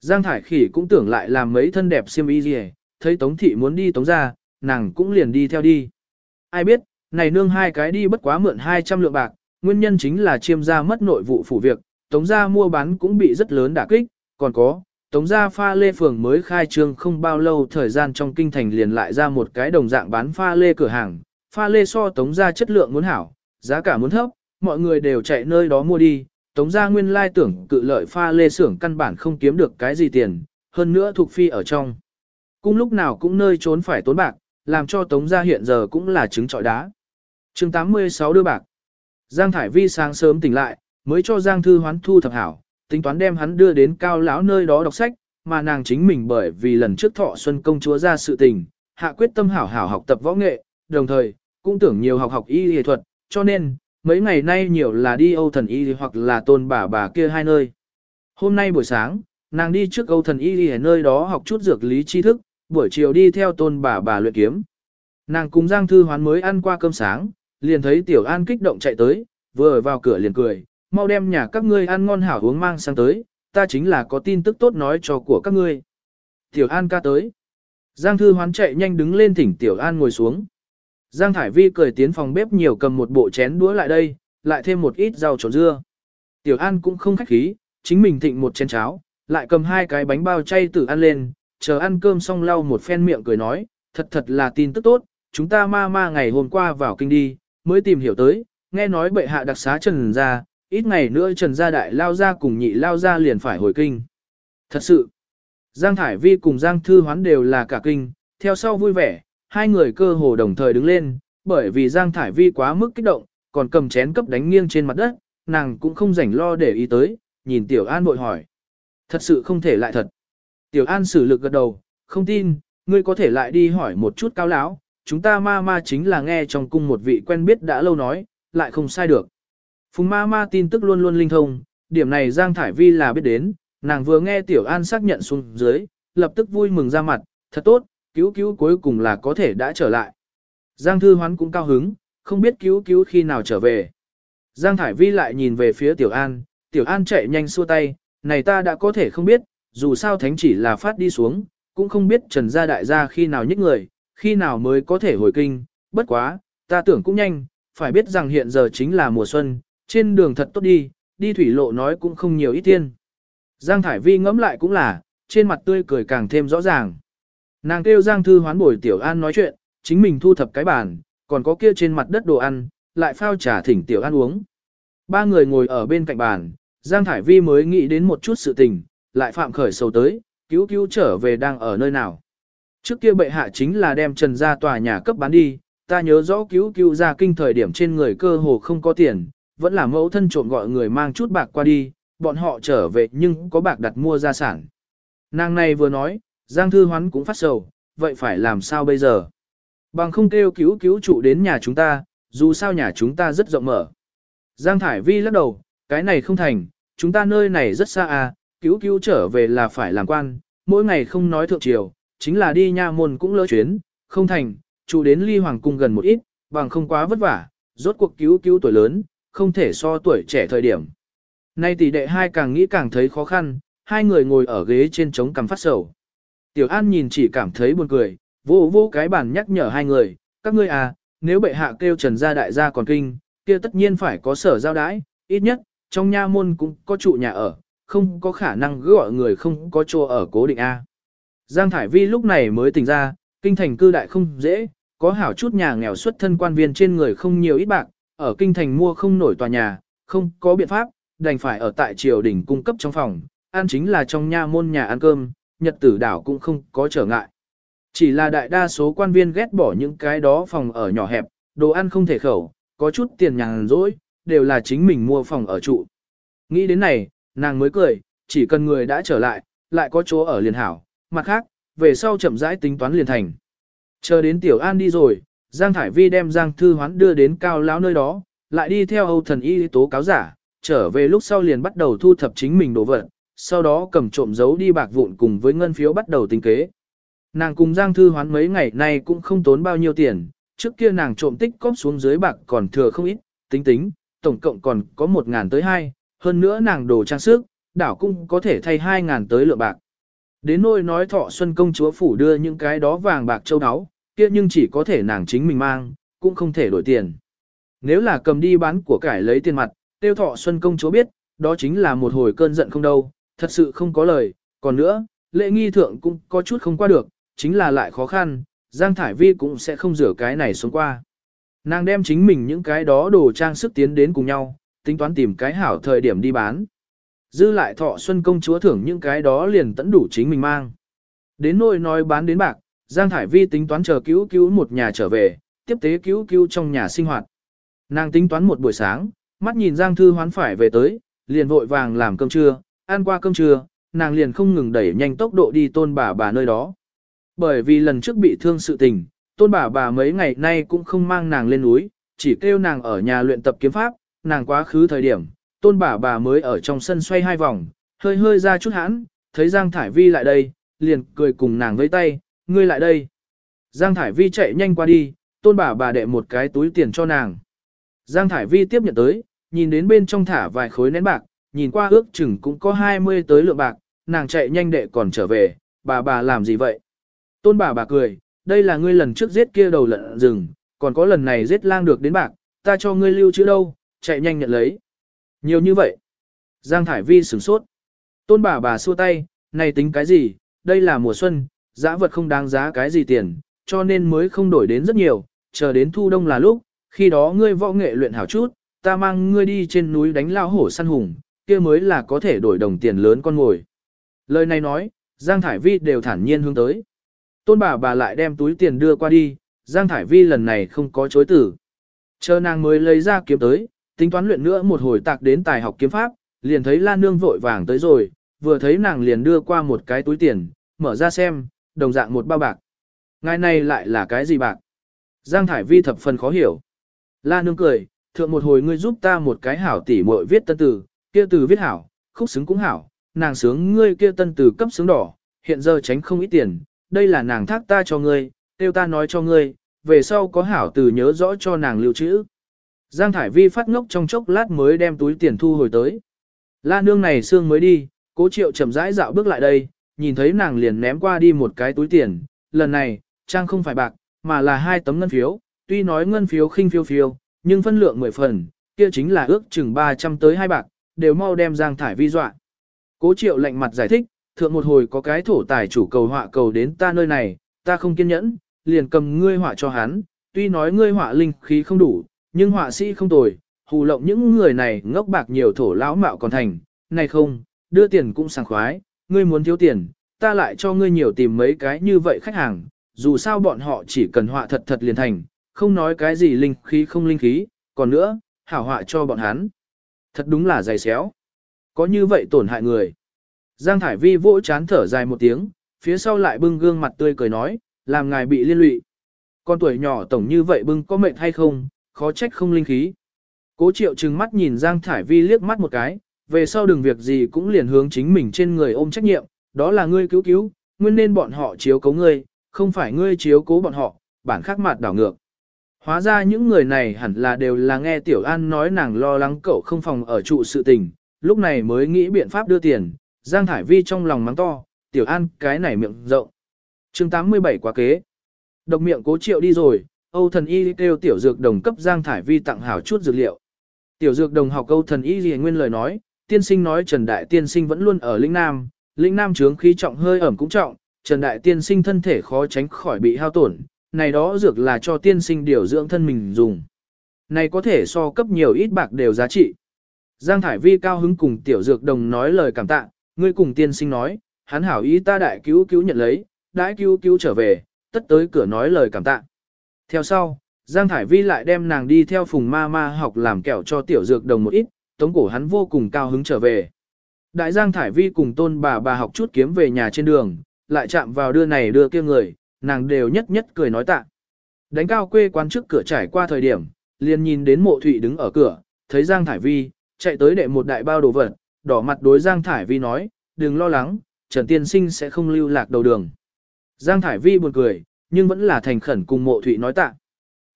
Speaker 1: Giang Thải Khỉ cũng tưởng lại làm mấy thân đẹp xiêm y gì, thấy Tống Thị muốn đi Tống ra, nàng cũng liền đi theo đi. Ai biết, này nương hai cái đi bất quá mượn 200 lượng bạc, nguyên nhân chính là chiêm gia mất nội vụ phủ việc, Tống gia mua bán cũng bị rất lớn đả kích, còn có, Tống gia pha lê phường mới khai trương không bao lâu thời gian trong kinh thành liền lại ra một cái đồng dạng bán pha lê cửa hàng, pha lê so Tống gia chất lượng muốn hảo, giá cả muốn thấp, mọi người đều chạy nơi đó mua đi, Tống gia nguyên lai tưởng cự lợi pha lê xưởng căn bản không kiếm được cái gì tiền, hơn nữa thuộc phi ở trong. Cung lúc nào cũng nơi trốn phải tốn bạc, làm cho Tống gia hiện giờ cũng là trứng trọi đá. chương 86 đưa bạc. Giang Thải Vi sáng sớm tỉnh lại, mới cho Giang Thư Hoán thu thập hảo, tính toán đem hắn đưa đến cao lão nơi đó đọc sách, mà nàng chính mình bởi vì lần trước thọ xuân công chúa ra sự tình, hạ quyết tâm hảo hảo học tập võ nghệ, đồng thời, cũng tưởng nhiều học học y y thuật, cho nên, mấy ngày nay nhiều là đi Âu Thần Y hoặc là tôn bà bà kia hai nơi. Hôm nay buổi sáng, nàng đi trước Âu Thần Y ở nơi đó học chút dược lý tri thức, buổi chiều đi theo tôn bà bà luyện kiếm. Nàng cùng Giang Thư Hoán mới ăn qua cơm sáng, liền thấy Tiểu An kích động chạy tới, vừa vào cửa liền cười, mau đem nhà các ngươi ăn ngon hảo uống mang sang tới, ta chính là có tin tức tốt nói cho của các ngươi. Tiểu An ca tới. Giang Thư Hoán chạy nhanh đứng lên thỉnh Tiểu An ngồi xuống. Giang Thải Vi cười tiến phòng bếp nhiều cầm một bộ chén đũa lại đây, lại thêm một ít rau trộn dưa. Tiểu An cũng không khách khí, chính mình thịnh một chén cháo, lại cầm hai cái bánh bao chay tự ăn lên, chờ ăn cơm xong lau một phen miệng cười nói, thật thật là tin tức tốt, chúng ta ma ma ngày hôm qua vào kinh đi, mới tìm hiểu tới, nghe nói bệ hạ đặc xá Trần ra, ít ngày nữa Trần gia đại lao ra cùng nhị lao ra liền phải hồi kinh. Thật sự, Giang Thải Vi cùng Giang Thư Hoán đều là cả kinh, theo sau vui vẻ, hai người cơ hồ đồng thời đứng lên, bởi vì Giang Thải Vi quá mức kích động, còn cầm chén cấp đánh nghiêng trên mặt đất, nàng cũng không rảnh lo để ý tới, nhìn Tiểu An bội hỏi. Thật sự không thể lại thật. Tiểu An sử lực gật đầu, không tin, ngươi có thể lại đi hỏi một chút cao lão, chúng ta ma ma chính là nghe trong cung một vị quen biết đã lâu nói, lại không sai được. Phùng ma ma tin tức luôn luôn linh thông, điểm này Giang Thải Vi là biết đến, nàng vừa nghe Tiểu An xác nhận xuống dưới, lập tức vui mừng ra mặt, thật tốt, cứu cứu cuối cùng là có thể đã trở lại. Giang Thư Hoán cũng cao hứng, không biết cứu cứu khi nào trở về. Giang Thải Vi lại nhìn về phía Tiểu An, Tiểu An chạy nhanh xua tay, này ta đã có thể không biết, dù sao thánh chỉ là phát đi xuống, cũng không biết trần gia đại gia khi nào nhích người, khi nào mới có thể hồi kinh, bất quá, ta tưởng cũng nhanh, phải biết rằng hiện giờ chính là mùa xuân, trên đường thật tốt đi, đi thủy lộ nói cũng không nhiều ít tiên. Giang Thải Vi ngẫm lại cũng là, trên mặt tươi cười càng thêm rõ ràng. Nàng kêu Giang Thư hoán bồi Tiểu An nói chuyện, chính mình thu thập cái bàn, còn có kia trên mặt đất đồ ăn, lại phao trà thỉnh Tiểu An uống. Ba người ngồi ở bên cạnh bàn, Giang Thải Vi mới nghĩ đến một chút sự tình, lại phạm khởi sầu tới, cứu cứu trở về đang ở nơi nào. Trước kia bệ hạ chính là đem trần ra tòa nhà cấp bán đi, ta nhớ rõ cứu cứu ra kinh thời điểm trên người cơ hồ không có tiền, vẫn là mẫu thân trộm gọi người mang chút bạc qua đi, bọn họ trở về nhưng có bạc đặt mua gia sản. Nàng này vừa nói, Giang Thư Hoán cũng phát sầu, vậy phải làm sao bây giờ? Bằng không kêu cứu cứu trụ đến nhà chúng ta, dù sao nhà chúng ta rất rộng mở. Giang Thải Vi lắc đầu, cái này không thành, chúng ta nơi này rất xa à, cứu cứu trở về là phải làm quan, mỗi ngày không nói thượng triều, chính là đi nha môn cũng lỡ chuyến, không thành, trụ đến ly hoàng cung gần một ít, bằng không quá vất vả, rốt cuộc cứu cứu tuổi lớn, không thể so tuổi trẻ thời điểm. Nay tỷ đệ hai càng nghĩ càng thấy khó khăn, hai người ngồi ở ghế trên trống cằm phát sầu. Tiểu An nhìn chỉ cảm thấy buồn cười, vô vô cái bàn nhắc nhở hai người, các ngươi à, nếu bệ hạ kêu trần gia đại gia còn kinh, kia tất nhiên phải có sở giao đãi, ít nhất, trong nha môn cũng có trụ nhà ở, không có khả năng gọi người không có chỗ ở cố định A. Giang Thải Vi lúc này mới tỉnh ra, kinh thành cư đại không dễ, có hảo chút nhà nghèo xuất thân quan viên trên người không nhiều ít bạc, ở kinh thành mua không nổi tòa nhà, không có biện pháp, đành phải ở tại triều đình cung cấp trong phòng, ăn chính là trong nha môn nhà ăn cơm, nhật tử đảo cũng không có trở ngại. Chỉ là đại đa số quan viên ghét bỏ những cái đó phòng ở nhỏ hẹp, đồ ăn không thể khẩu, có chút tiền nhàn rỗi, đều là chính mình mua phòng ở trụ. Nghĩ đến này, nàng mới cười, chỉ cần người đã trở lại, lại có chỗ ở liền hảo, mặt khác, về sau chậm rãi tính toán liền thành. Chờ đến Tiểu An đi rồi, Giang Thải Vi đem Giang Thư Hoán đưa đến cao lão nơi đó, lại đi theo Âu Thần Y tố cáo giả, trở về lúc sau liền bắt đầu thu thập chính mình đồ vật, sau đó cầm trộm giấu đi bạc vụn cùng với ngân phiếu bắt đầu tính kế. Nàng cùng Giang Thư Hoán mấy ngày nay cũng không tốn bao nhiêu tiền, trước kia nàng trộm tích cóp xuống dưới bạc còn thừa không ít, tính tính, tổng cộng còn có 1.000 tới 2, hơn nữa nàng đồ trang sức, đảo cũng có thể thay 2.000 tới lượng bạc. Đến nôi nói thọ xuân công chúa phủ đưa những cái đó vàng bạc châu áo, kia nhưng chỉ có thể nàng chính mình mang, cũng không thể đổi tiền. Nếu là cầm đi bán của cải lấy tiền mặt, tiêu thọ xuân công chúa biết, đó chính là một hồi cơn giận không đâu, thật sự không có lời, còn nữa, lễ nghi thượng cũng có chút không qua được, chính là lại khó khăn, Giang Thải Vi cũng sẽ không rửa cái này xuống qua. Nàng đem chính mình những cái đó đồ trang sức tiến đến cùng nhau, tính toán tìm cái hảo thời điểm đi bán. Dư lại thọ xuân công chúa thưởng những cái đó liền tẫn đủ chính mình mang. Đến nỗi nói bán đến bạc, Giang Thải Vi tính toán chờ cứu cứu một nhà trở về, tiếp tế cứu cứu trong nhà sinh hoạt. Nàng tính toán một buổi sáng, mắt nhìn Giang Thư hoán phải về tới, liền vội vàng làm cơm trưa, ăn qua cơm trưa, nàng liền không ngừng đẩy nhanh tốc độ đi tôn bà bà nơi đó. Bởi vì lần trước bị thương sự tình, tôn bà bà mấy ngày nay cũng không mang nàng lên núi, chỉ kêu nàng ở nhà luyện tập kiếm pháp, nàng quá khứ thời điểm, tôn bà bà mới ở trong sân xoay hai vòng, hơi hơi ra chút hãn, thấy Giang Thải Vi lại đây, liền cười cùng nàng với tay, ngươi lại đây. Giang Thải Vi chạy nhanh qua đi, tôn bà bà đệ một cái túi tiền cho nàng. Giang Thải Vi tiếp nhận tới, nhìn đến bên trong thả vài khối nén bạc, nhìn qua ước chừng cũng có 20 tới lượng bạc, nàng chạy nhanh đệ còn trở về, bà bà làm gì vậy? Tôn bà bà cười, đây là ngươi lần trước giết kia đầu lợn rừng, còn có lần này giết lang được đến bạc, ta cho ngươi lưu chữ đâu, chạy nhanh nhận lấy. Nhiều như vậy. Giang Thải Vi sửng sốt. Tôn bà bà xua tay, này tính cái gì, đây là mùa xuân, giã vật không đáng giá cái gì tiền, cho nên mới không đổi đến rất nhiều, chờ đến thu đông là lúc, khi đó ngươi võ nghệ luyện hảo chút, ta mang ngươi đi trên núi đánh lao hổ săn hùng, kia mới là có thể đổi đồng tiền lớn con ngồi. Lời này nói, Giang Thải Vi đều thản nhiên hướng tới. Tôn bà bà lại đem túi tiền đưa qua đi, Giang Thải Vi lần này không có chối tử. Chờ nàng mới lấy ra kiếm tới, tính toán luyện nữa một hồi tạc đến tài học kiếm pháp, liền thấy Lan Nương vội vàng tới rồi, vừa thấy nàng liền đưa qua một cái túi tiền, mở ra xem, đồng dạng một bao bạc. Ngài này lại là cái gì bạc? Giang Thải Vi thập phần khó hiểu. La Nương cười, thượng một hồi ngươi giúp ta một cái hảo tỉ muội viết tân từ, kia từ viết hảo, khúc xứng cũng hảo, nàng sướng ngươi kia tân từ cấp sướng đỏ, hiện giờ tránh không ít tiền, đây là nàng thác ta cho ngươi, tiêu ta nói cho ngươi, về sau có hảo từ nhớ rõ cho nàng lưu trữ. Giang Thải Vi phát ngốc trong chốc lát mới đem túi tiền thu hồi tới. La nương này xương mới đi, cố triệu chậm rãi dạo bước lại đây, nhìn thấy nàng liền ném qua đi một cái túi tiền, lần này, trang không phải bạc, mà là hai tấm ngân phiếu, tuy nói ngân phiếu khinh phiêu phiêu, nhưng phân lượng mười phần, kia chính là ước chừng 300 tới hai bạc, đều mau đem Giang Thải Vi dọa. Cố triệu lạnh mặt giải thích, thượng một hồi có cái thổ tài chủ cầu họa cầu đến ta nơi này, ta không kiên nhẫn, liền cầm ngươi họa cho hắn, tuy nói ngươi họa linh khí không đủ, nhưng họa sĩ không tồi, hù lộng những người này ngốc bạc nhiều thổ lão mạo còn thành, này không, đưa tiền cũng sảng khoái, ngươi muốn thiếu tiền, ta lại cho ngươi nhiều tìm mấy cái như vậy khách hàng, dù sao bọn họ chỉ cần họa thật thật liền thành, không nói cái gì linh khí không linh khí, còn nữa, hảo họa cho bọn hắn. Thật đúng là dày xéo. Có như vậy tổn hại người. Giang Thải Vi vỗ chán thở dài một tiếng, phía sau lại bưng gương mặt tươi cười nói, làm ngài bị liên lụy. Con tuổi nhỏ tổng như vậy bưng có mệt hay không, khó trách không linh khí. Cố triệu trừng mắt nhìn Giang Thải Vi liếc mắt một cái, về sau đừng việc gì cũng liền hướng chính mình trên người ôm trách nhiệm, đó là ngươi cứu cứu, nguyên nên bọn họ chiếu cố ngươi, không phải ngươi chiếu cố bọn họ, bản khắc mặt đảo ngược. Hóa ra những người này hẳn là đều là nghe Tiểu An nói nàng lo lắng cậu không phòng ở trụ sự tình, lúc này mới nghĩ biện pháp đưa tiền, Giang Thải Vi trong lòng mắng to, Tiểu An cái này miệng rộng. chương 87 quá kế. Độc miệng cố triệu đi rồi, Âu thần y kêu Tiểu Dược Đồng cấp Giang Thải Vi tặng hảo chút dược liệu. Tiểu Dược Đồng học Âu thần y gì nguyên lời nói, tiên sinh nói Trần Đại Tiên sinh vẫn luôn ở Linh Nam, Linh Nam trướng khí trọng hơi ẩm cũng trọng, Trần Đại Tiên sinh thân thể khó tránh khỏi bị hao tổn, này đó dược là cho tiên sinh điều dưỡng thân mình dùng. Này có thể so cấp nhiều ít bạc đều giá trị. Giang Thải Vi cao hứng cùng tiểu dược đồng nói lời cảm tạ, ngươi cùng tiên sinh nói, hắn hảo ý ta đại cứu cứu nhận lấy, đại cứu cứu trở về, tất tới cửa nói lời cảm tạ. Theo sau, Giang Thải Vi lại đem nàng đi theo phùng ma ma học làm kẹo cho tiểu dược đồng một ít, tống cổ hắn vô cùng cao hứng trở về. Đại Giang Thải Vi cùng tôn bà bà học chút kiếm về nhà trên đường, lại chạm vào đưa này đưa kia người, nàng đều nhất nhất cười nói tạ. Đánh cao quê quán trước cửa trải qua thời điểm, liền nhìn đến mộ thụy đứng ở cửa, thấy Giang Thải Vi, chạy tới đệ một đại bao đồ vật, đỏ mặt đối Giang Thải Vi nói, đừng lo lắng, Trần Tiên Sinh sẽ không lưu lạc đầu đường. Giang Thải Vi buồn cười, nhưng vẫn là thành khẩn cùng mộ thụy nói tạ.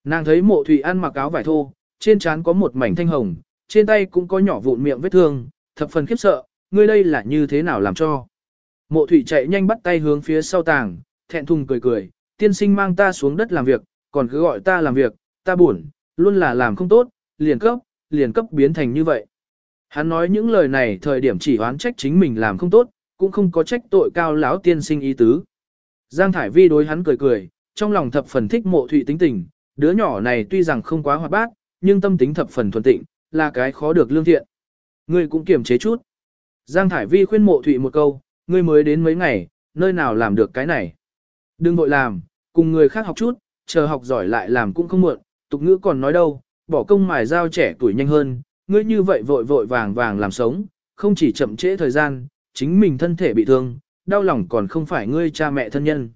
Speaker 1: Nàng thấy mộ thụy ăn mặc áo vải thô, trên trán có một mảnh thanh hồng, trên tay cũng có nhỏ vụn miệng vết thương, thập phần khiếp sợ, ngươi đây là như thế nào làm cho. Mộ thụy chạy nhanh bắt tay hướng phía sau tàng, thẹn thùng cười cười, tiên sinh mang ta xuống đất làm việc, còn cứ gọi ta làm việc, ta buồn, luôn là làm không tốt, liền cấp, liền cấp biến thành như vậy. Hắn nói những lời này thời điểm chỉ oán trách chính mình làm không tốt, cũng không có trách tội cao lão tiên sinh ý tứ. Giang Thải Vi đối hắn cười cười, trong lòng thập phần thích mộ thụy tính tình, đứa nhỏ này tuy rằng không quá hoạt bát, nhưng tâm tính thập phần thuần tịnh, là cái khó được lương thiện. Ngươi cũng kiềm chế chút. Giang Thải Vi khuyên mộ thụy một câu, ngươi mới đến mấy ngày, nơi nào làm được cái này. Đừng vội làm, cùng người khác học chút, chờ học giỏi lại làm cũng không muộn, tục ngữ còn nói đâu, bỏ công mài dao trẻ tuổi nhanh hơn, ngươi như vậy vội vội vàng vàng làm sống, không chỉ chậm trễ thời gian, chính mình thân thể bị thương, đau lòng còn không phải ngươi cha mẹ thân nhân.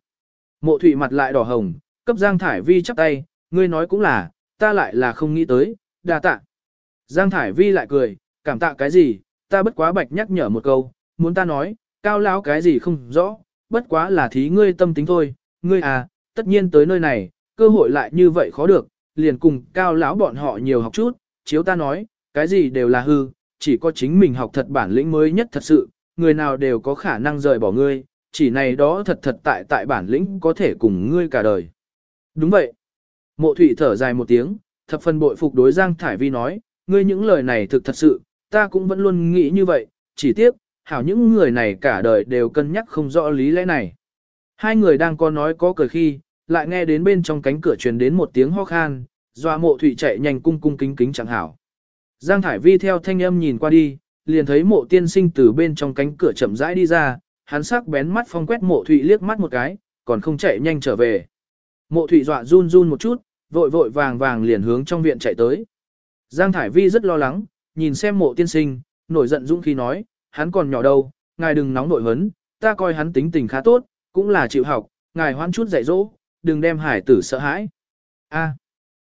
Speaker 1: Mộ thụy mặt lại đỏ hồng, cấp Giang Thải Vi chắp tay, ngươi nói cũng là, ta lại là không nghĩ tới, đa tạ. Giang Thải Vi lại cười, cảm tạ cái gì, ta bất quá bạch nhắc nhở một câu, muốn ta nói, cao lão cái gì không rõ, bất quá là thí ngươi tâm tính thôi, ngươi à, tất nhiên tới nơi này, cơ hội lại như vậy khó được, liền cùng cao lão bọn họ nhiều học chút, chiếu ta nói, cái gì đều là hư, chỉ có chính mình học thật bản lĩnh mới nhất thật sự, người nào đều có khả năng rời bỏ ngươi, chỉ này đó thật thật tại tại bản lĩnh có thể cùng ngươi cả đời. Đúng vậy. Mộ Thụy thở dài một tiếng, thập phần bội phục đối Giang Thải Vi nói, ngươi những lời này thực thật sự, ta cũng vẫn luôn nghĩ như vậy, chỉ tiếc, hảo những người này cả đời đều cân nhắc không rõ lý lẽ này. Hai người đang có nói có cười khi, lại nghe đến bên trong cánh cửa truyền đến một tiếng ho khan, doa mộ thụy chạy nhanh cung cung kính kính chẳng hảo. Giang Thải Vi theo thanh âm nhìn qua đi, liền thấy mộ tiên sinh từ bên trong cánh cửa chậm rãi đi ra, hắn sắc bén mắt phong quét mộ thụy liếc mắt một cái, còn không chạy nhanh trở về. Mộ thụy dọa run run một chút, vội vội vàng vàng liền hướng trong viện chạy tới. Giang Thải Vi rất lo lắng, nhìn xem mộ tiên sinh, nổi giận dũng khi nói, hắn còn nhỏ đâu, ngài đừng nóng nội hấn, ta coi hắn tính tình khá tốt, cũng là chịu học, ngài hoan chút dạy dỗ, đừng đem hải tử sợ hãi. A.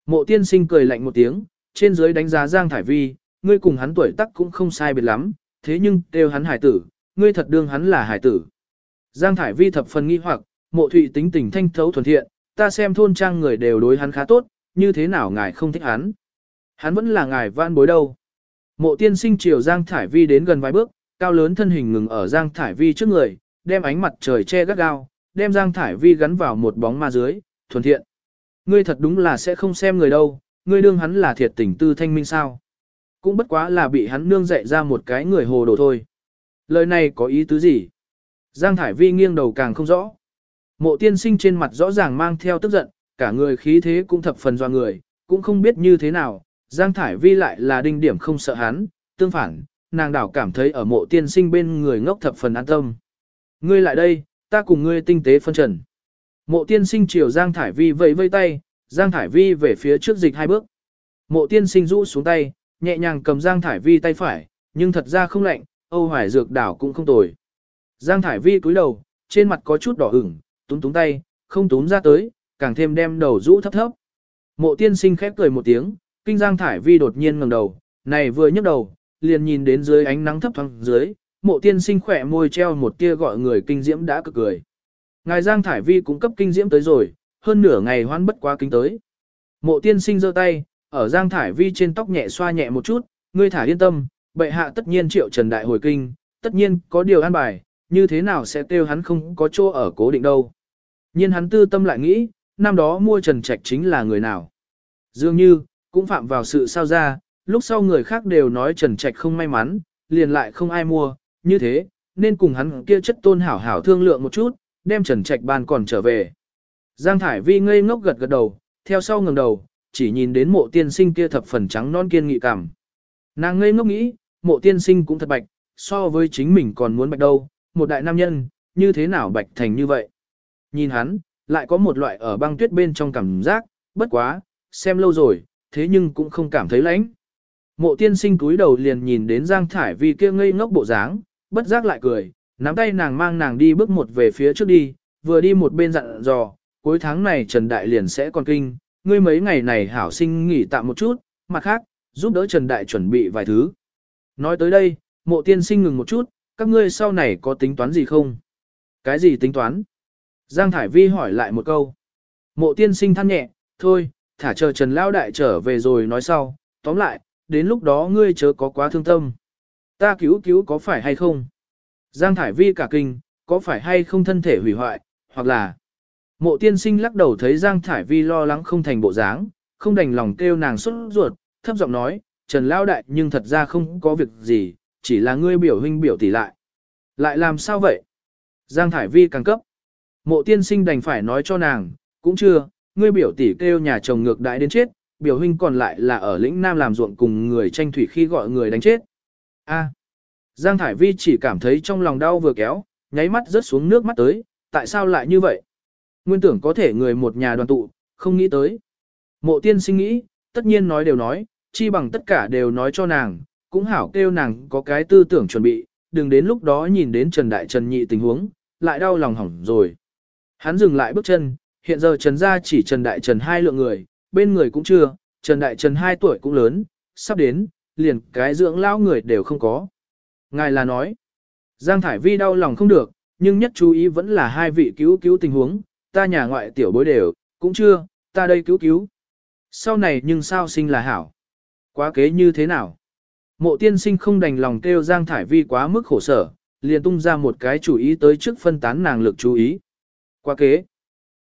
Speaker 1: Mộ tiên sinh cười lạnh một tiếng, trên dưới đánh giá Giang Thải Vi, ngươi cùng hắn tuổi tác cũng không sai biệt lắm, thế nhưng đều hắn hải tử, ngươi thật đương hắn là hải tử. Giang Thải Vi thập phần nghi hoặc, mộ thụy tính tình thanh thấu thuần thiện, ta xem thôn trang người đều đối hắn khá tốt, như thế nào ngài không thích hắn. Hắn vẫn là ngài van bối đâu. Mộ tiên sinh chiều Giang Thải Vi đến gần vài bước, cao lớn thân hình ngừng ở Giang Thải Vi trước người, đem ánh mặt trời che gắt gao, đem Giang Thải Vi gắn vào một bóng ma dưới, thuần thiện. Ngươi thật đúng là sẽ không xem người đâu, ngươi đương hắn là thiệt tình tư thanh minh sao. Cũng bất quá là bị hắn nương dạy ra một cái người hồ đồ thôi. Lời này có ý tứ gì? Giang Thải Vi nghiêng đầu càng không rõ. Mộ tiên sinh trên mặt rõ ràng mang theo tức giận, cả người khí thế cũng thập phần doa người, cũng không biết như thế nào, Giang Thải Vi lại là đinh điểm không sợ hắn, tương phản, nàng đảo cảm thấy ở mộ tiên sinh bên người ngốc thập phần an tâm. Ngươi lại đây, ta cùng ngươi tinh tế phân trần. Mộ tiên sinh chiều Giang Thải Vi vẫy vây tay, Giang Thải Vi về phía trước dịch hai bước. Mộ tiên sinh rũ xuống tay, nhẹ nhàng cầm Giang Thải Vi tay phải, nhưng thật ra không lạnh, Âu Hoài dược đảo cũng không tồi. Giang Thải Vi cúi đầu, trên mặt có chút đỏ ửng, túm túm tay, không túm ra tới, càng thêm đem đầu rũ thấp thấp. Mộ tiên sinh khép cười một tiếng, kinh Giang Thải Vi đột nhiên ngẩng đầu, này vừa nhấc đầu, liền nhìn đến dưới ánh nắng thấp thoáng dưới, mộ tiên sinh khỏe môi treo một tia gọi người kinh diễm đã cực cười. Ngài Giang Thải Vi cũng cấp kinh diễm tới rồi, hơn nửa ngày hoan bất quá kinh tới. Mộ tiên sinh giơ tay, ở Giang Thải Vi trên tóc nhẹ xoa nhẹ một chút, ngươi thả yên tâm, bệ hạ tất nhiên triệu trần đại hồi kinh, tất nhiên có điều an bài, như thế nào sẽ tiêu hắn không có chỗ ở cố định đâu. nhiên hắn tư tâm lại nghĩ, năm đó mua trần trạch chính là người nào. Dường như, cũng phạm vào sự sao ra, lúc sau người khác đều nói trần trạch không may mắn, liền lại không ai mua, như thế, nên cùng hắn kia chất tôn hảo hảo thương lượng một chút, đem trần trạch bàn còn trở về. Giang Thải Vi ngây ngốc gật gật đầu, theo sau ngẩng đầu, chỉ nhìn đến mộ tiên sinh kia thập phần trắng non kiên nghị cảm. Nàng ngây ngốc nghĩ, mộ tiên sinh cũng thật bạch, so với chính mình còn muốn bạch đâu, một đại nam nhân, như thế nào bạch thành như vậy. Nhìn hắn, lại có một loại ở băng tuyết bên trong cảm giác, bất quá, xem lâu rồi, thế nhưng cũng không cảm thấy lãnh Mộ tiên sinh cúi đầu liền nhìn đến Giang Thải Vi kia ngây ngốc bộ dáng, bất giác lại cười, nắm tay nàng mang nàng đi bước một về phía trước đi, vừa đi một bên dặn dò, cuối tháng này Trần Đại liền sẽ còn kinh, ngươi mấy ngày này hảo sinh nghỉ tạm một chút, mặt khác, giúp đỡ Trần Đại chuẩn bị vài thứ. Nói tới đây, mộ tiên sinh ngừng một chút, các ngươi sau này có tính toán gì không? Cái gì tính toán? Giang Thải Vi hỏi lại một câu. Mộ tiên sinh than nhẹ, thôi, thả chờ Trần Lao Đại trở về rồi nói sau, tóm lại, đến lúc đó ngươi chớ có quá thương tâm. Ta cứu cứu có phải hay không? Giang Thải Vi cả kinh, có phải hay không thân thể hủy hoại, hoặc là... Mộ tiên sinh lắc đầu thấy Giang Thải Vi lo lắng không thành bộ dáng, không đành lòng kêu nàng xuất ruột, thấp giọng nói, Trần Lao Đại nhưng thật ra không có việc gì, chỉ là ngươi biểu huynh biểu tỷ lại. Lại làm sao vậy? Giang Thải Vi càng cấp. Mộ tiên sinh đành phải nói cho nàng, cũng chưa, ngươi biểu tỷ kêu nhà chồng ngược đãi đến chết, biểu huynh còn lại là ở lĩnh Nam làm ruộng cùng người tranh thủy khi gọi người đánh chết. A. Giang Thải Vi chỉ cảm thấy trong lòng đau vừa kéo, nháy mắt rớt xuống nước mắt tới, tại sao lại như vậy? Nguyên tưởng có thể người một nhà đoàn tụ, không nghĩ tới. Mộ tiên sinh nghĩ, tất nhiên nói đều nói, chi bằng tất cả đều nói cho nàng, cũng hảo kêu nàng có cái tư tưởng chuẩn bị, đừng đến lúc đó nhìn đến Trần Đại Trần nhị tình huống, lại đau lòng hỏng rồi. Hắn dừng lại bước chân, hiện giờ Trần gia chỉ Trần Đại Trần hai lượng người, bên người cũng chưa, Trần Đại Trần hai tuổi cũng lớn, sắp đến, liền cái dưỡng lão người đều không có. Ngài là nói, Giang Thải Vi đau lòng không được, nhưng nhất chú ý vẫn là hai vị cứu cứu tình huống, ta nhà ngoại tiểu bối đều, cũng chưa, ta đây cứu cứu. Sau này nhưng sao sinh là hảo. Quá kế như thế nào? Mộ tiên sinh không đành lòng kêu Giang Thải Vi quá mức khổ sở, liền tung ra một cái chủ ý tới trước phân tán nàng lực chú ý. Quá kế.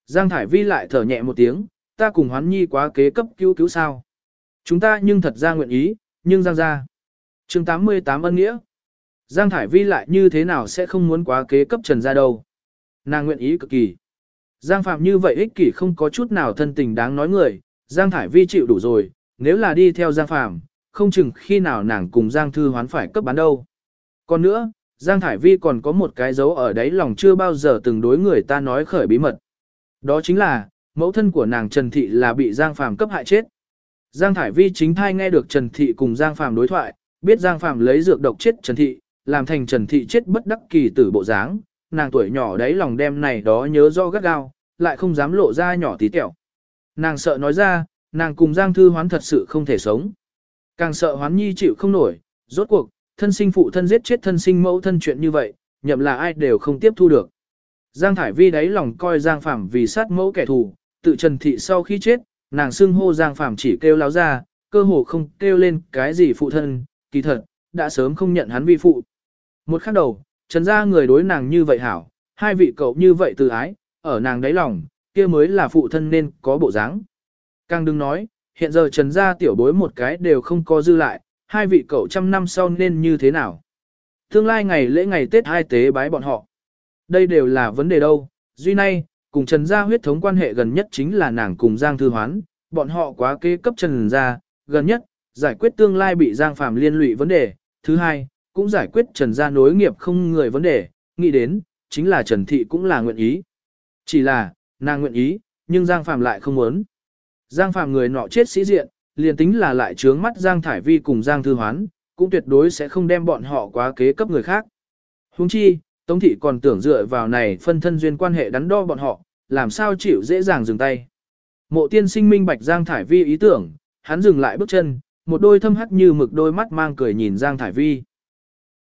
Speaker 1: Giang Thải Vi lại thở nhẹ một tiếng, ta cùng hoán nhi quá kế cấp cứu cứu sao. Chúng ta nhưng thật ra nguyện ý, nhưng Giang ra. chương 88 ân nghĩa. Giang Thải Vi lại như thế nào sẽ không muốn quá kế cấp trần ra đâu. Nàng nguyện ý cực kỳ. Giang Phạm như vậy ích kỷ không có chút nào thân tình đáng nói người, Giang Thải Vi chịu đủ rồi, nếu là đi theo Giang Phạm, không chừng khi nào nàng cùng Giang Thư Hoán phải cấp bán đâu. Còn nữa, Giang Thải Vi còn có một cái dấu ở đấy lòng chưa bao giờ từng đối người ta nói khởi bí mật. Đó chính là, mẫu thân của nàng Trần Thị là bị Giang Phạm cấp hại chết. Giang Thải Vi chính thai nghe được Trần Thị cùng Giang Phạm đối thoại, biết Giang Phạm lấy dược độc chết Trần Thị, làm thành Trần Thị chết bất đắc kỳ tử bộ dáng, nàng tuổi nhỏ đấy lòng đem này đó nhớ do gắt gao, lại không dám lộ ra nhỏ tí tẹo. Nàng sợ nói ra, nàng cùng Giang Thư Hoán thật sự không thể sống. Càng sợ Hoán Nhi chịu không nổi, rốt cuộc, thân sinh phụ thân giết chết thân sinh mẫu thân chuyện như vậy, nhậm là ai đều không tiếp thu được. Giang Thải Vi đáy lòng coi Giang Phạm vì sát mẫu kẻ thù, tự Trần Thị sau khi chết, nàng xưng hô Giang Phạm chỉ kêu láo ra, cơ hồ không kêu lên cái gì phụ thân, kỳ thật, đã sớm không nhận hắn vi phụ. Một khắc đầu, Trần gia người đối nàng như vậy hảo, hai vị cậu như vậy từ ái, ở nàng đáy lòng, kia mới là phụ thân nên có bộ dáng. Càng đừng nói, hiện giờ Trần gia tiểu bối một cái đều không có dư lại, hai vị cậu trăm năm sau nên như thế nào. Tương lai ngày lễ ngày Tết hai tế bái bọn họ. Đây đều là vấn đề đâu, duy nay, cùng Trần gia huyết thống quan hệ gần nhất chính là nàng cùng Giang Thư Hoán, bọn họ quá kế cấp Trần gia, gần nhất, giải quyết tương lai bị Giang Phạm liên lụy vấn đề. Thứ hai, cũng giải quyết Trần gia nối nghiệp không người vấn đề, nghĩ đến, chính là Trần Thị cũng là nguyện ý. Chỉ là, nàng nguyện ý, nhưng Giang Phạm lại không muốn. Giang Phạm người nọ chết sĩ diện, liền tính là lại trướng mắt Giang Thải Vi cùng Giang Thư Hoán, cũng tuyệt đối sẽ không đem bọn họ quá kế cấp người khác. Huống chi, Tống Thị còn tưởng dựa vào này phân thân duyên quan hệ đắn đo bọn họ, làm sao chịu dễ dàng dừng tay. Mộ tiên sinh minh bạch Giang Thải Vi ý tưởng, hắn dừng lại bước chân, một đôi thâm hắc như mực đôi mắt mang cười nhìn Giang Thải Vi.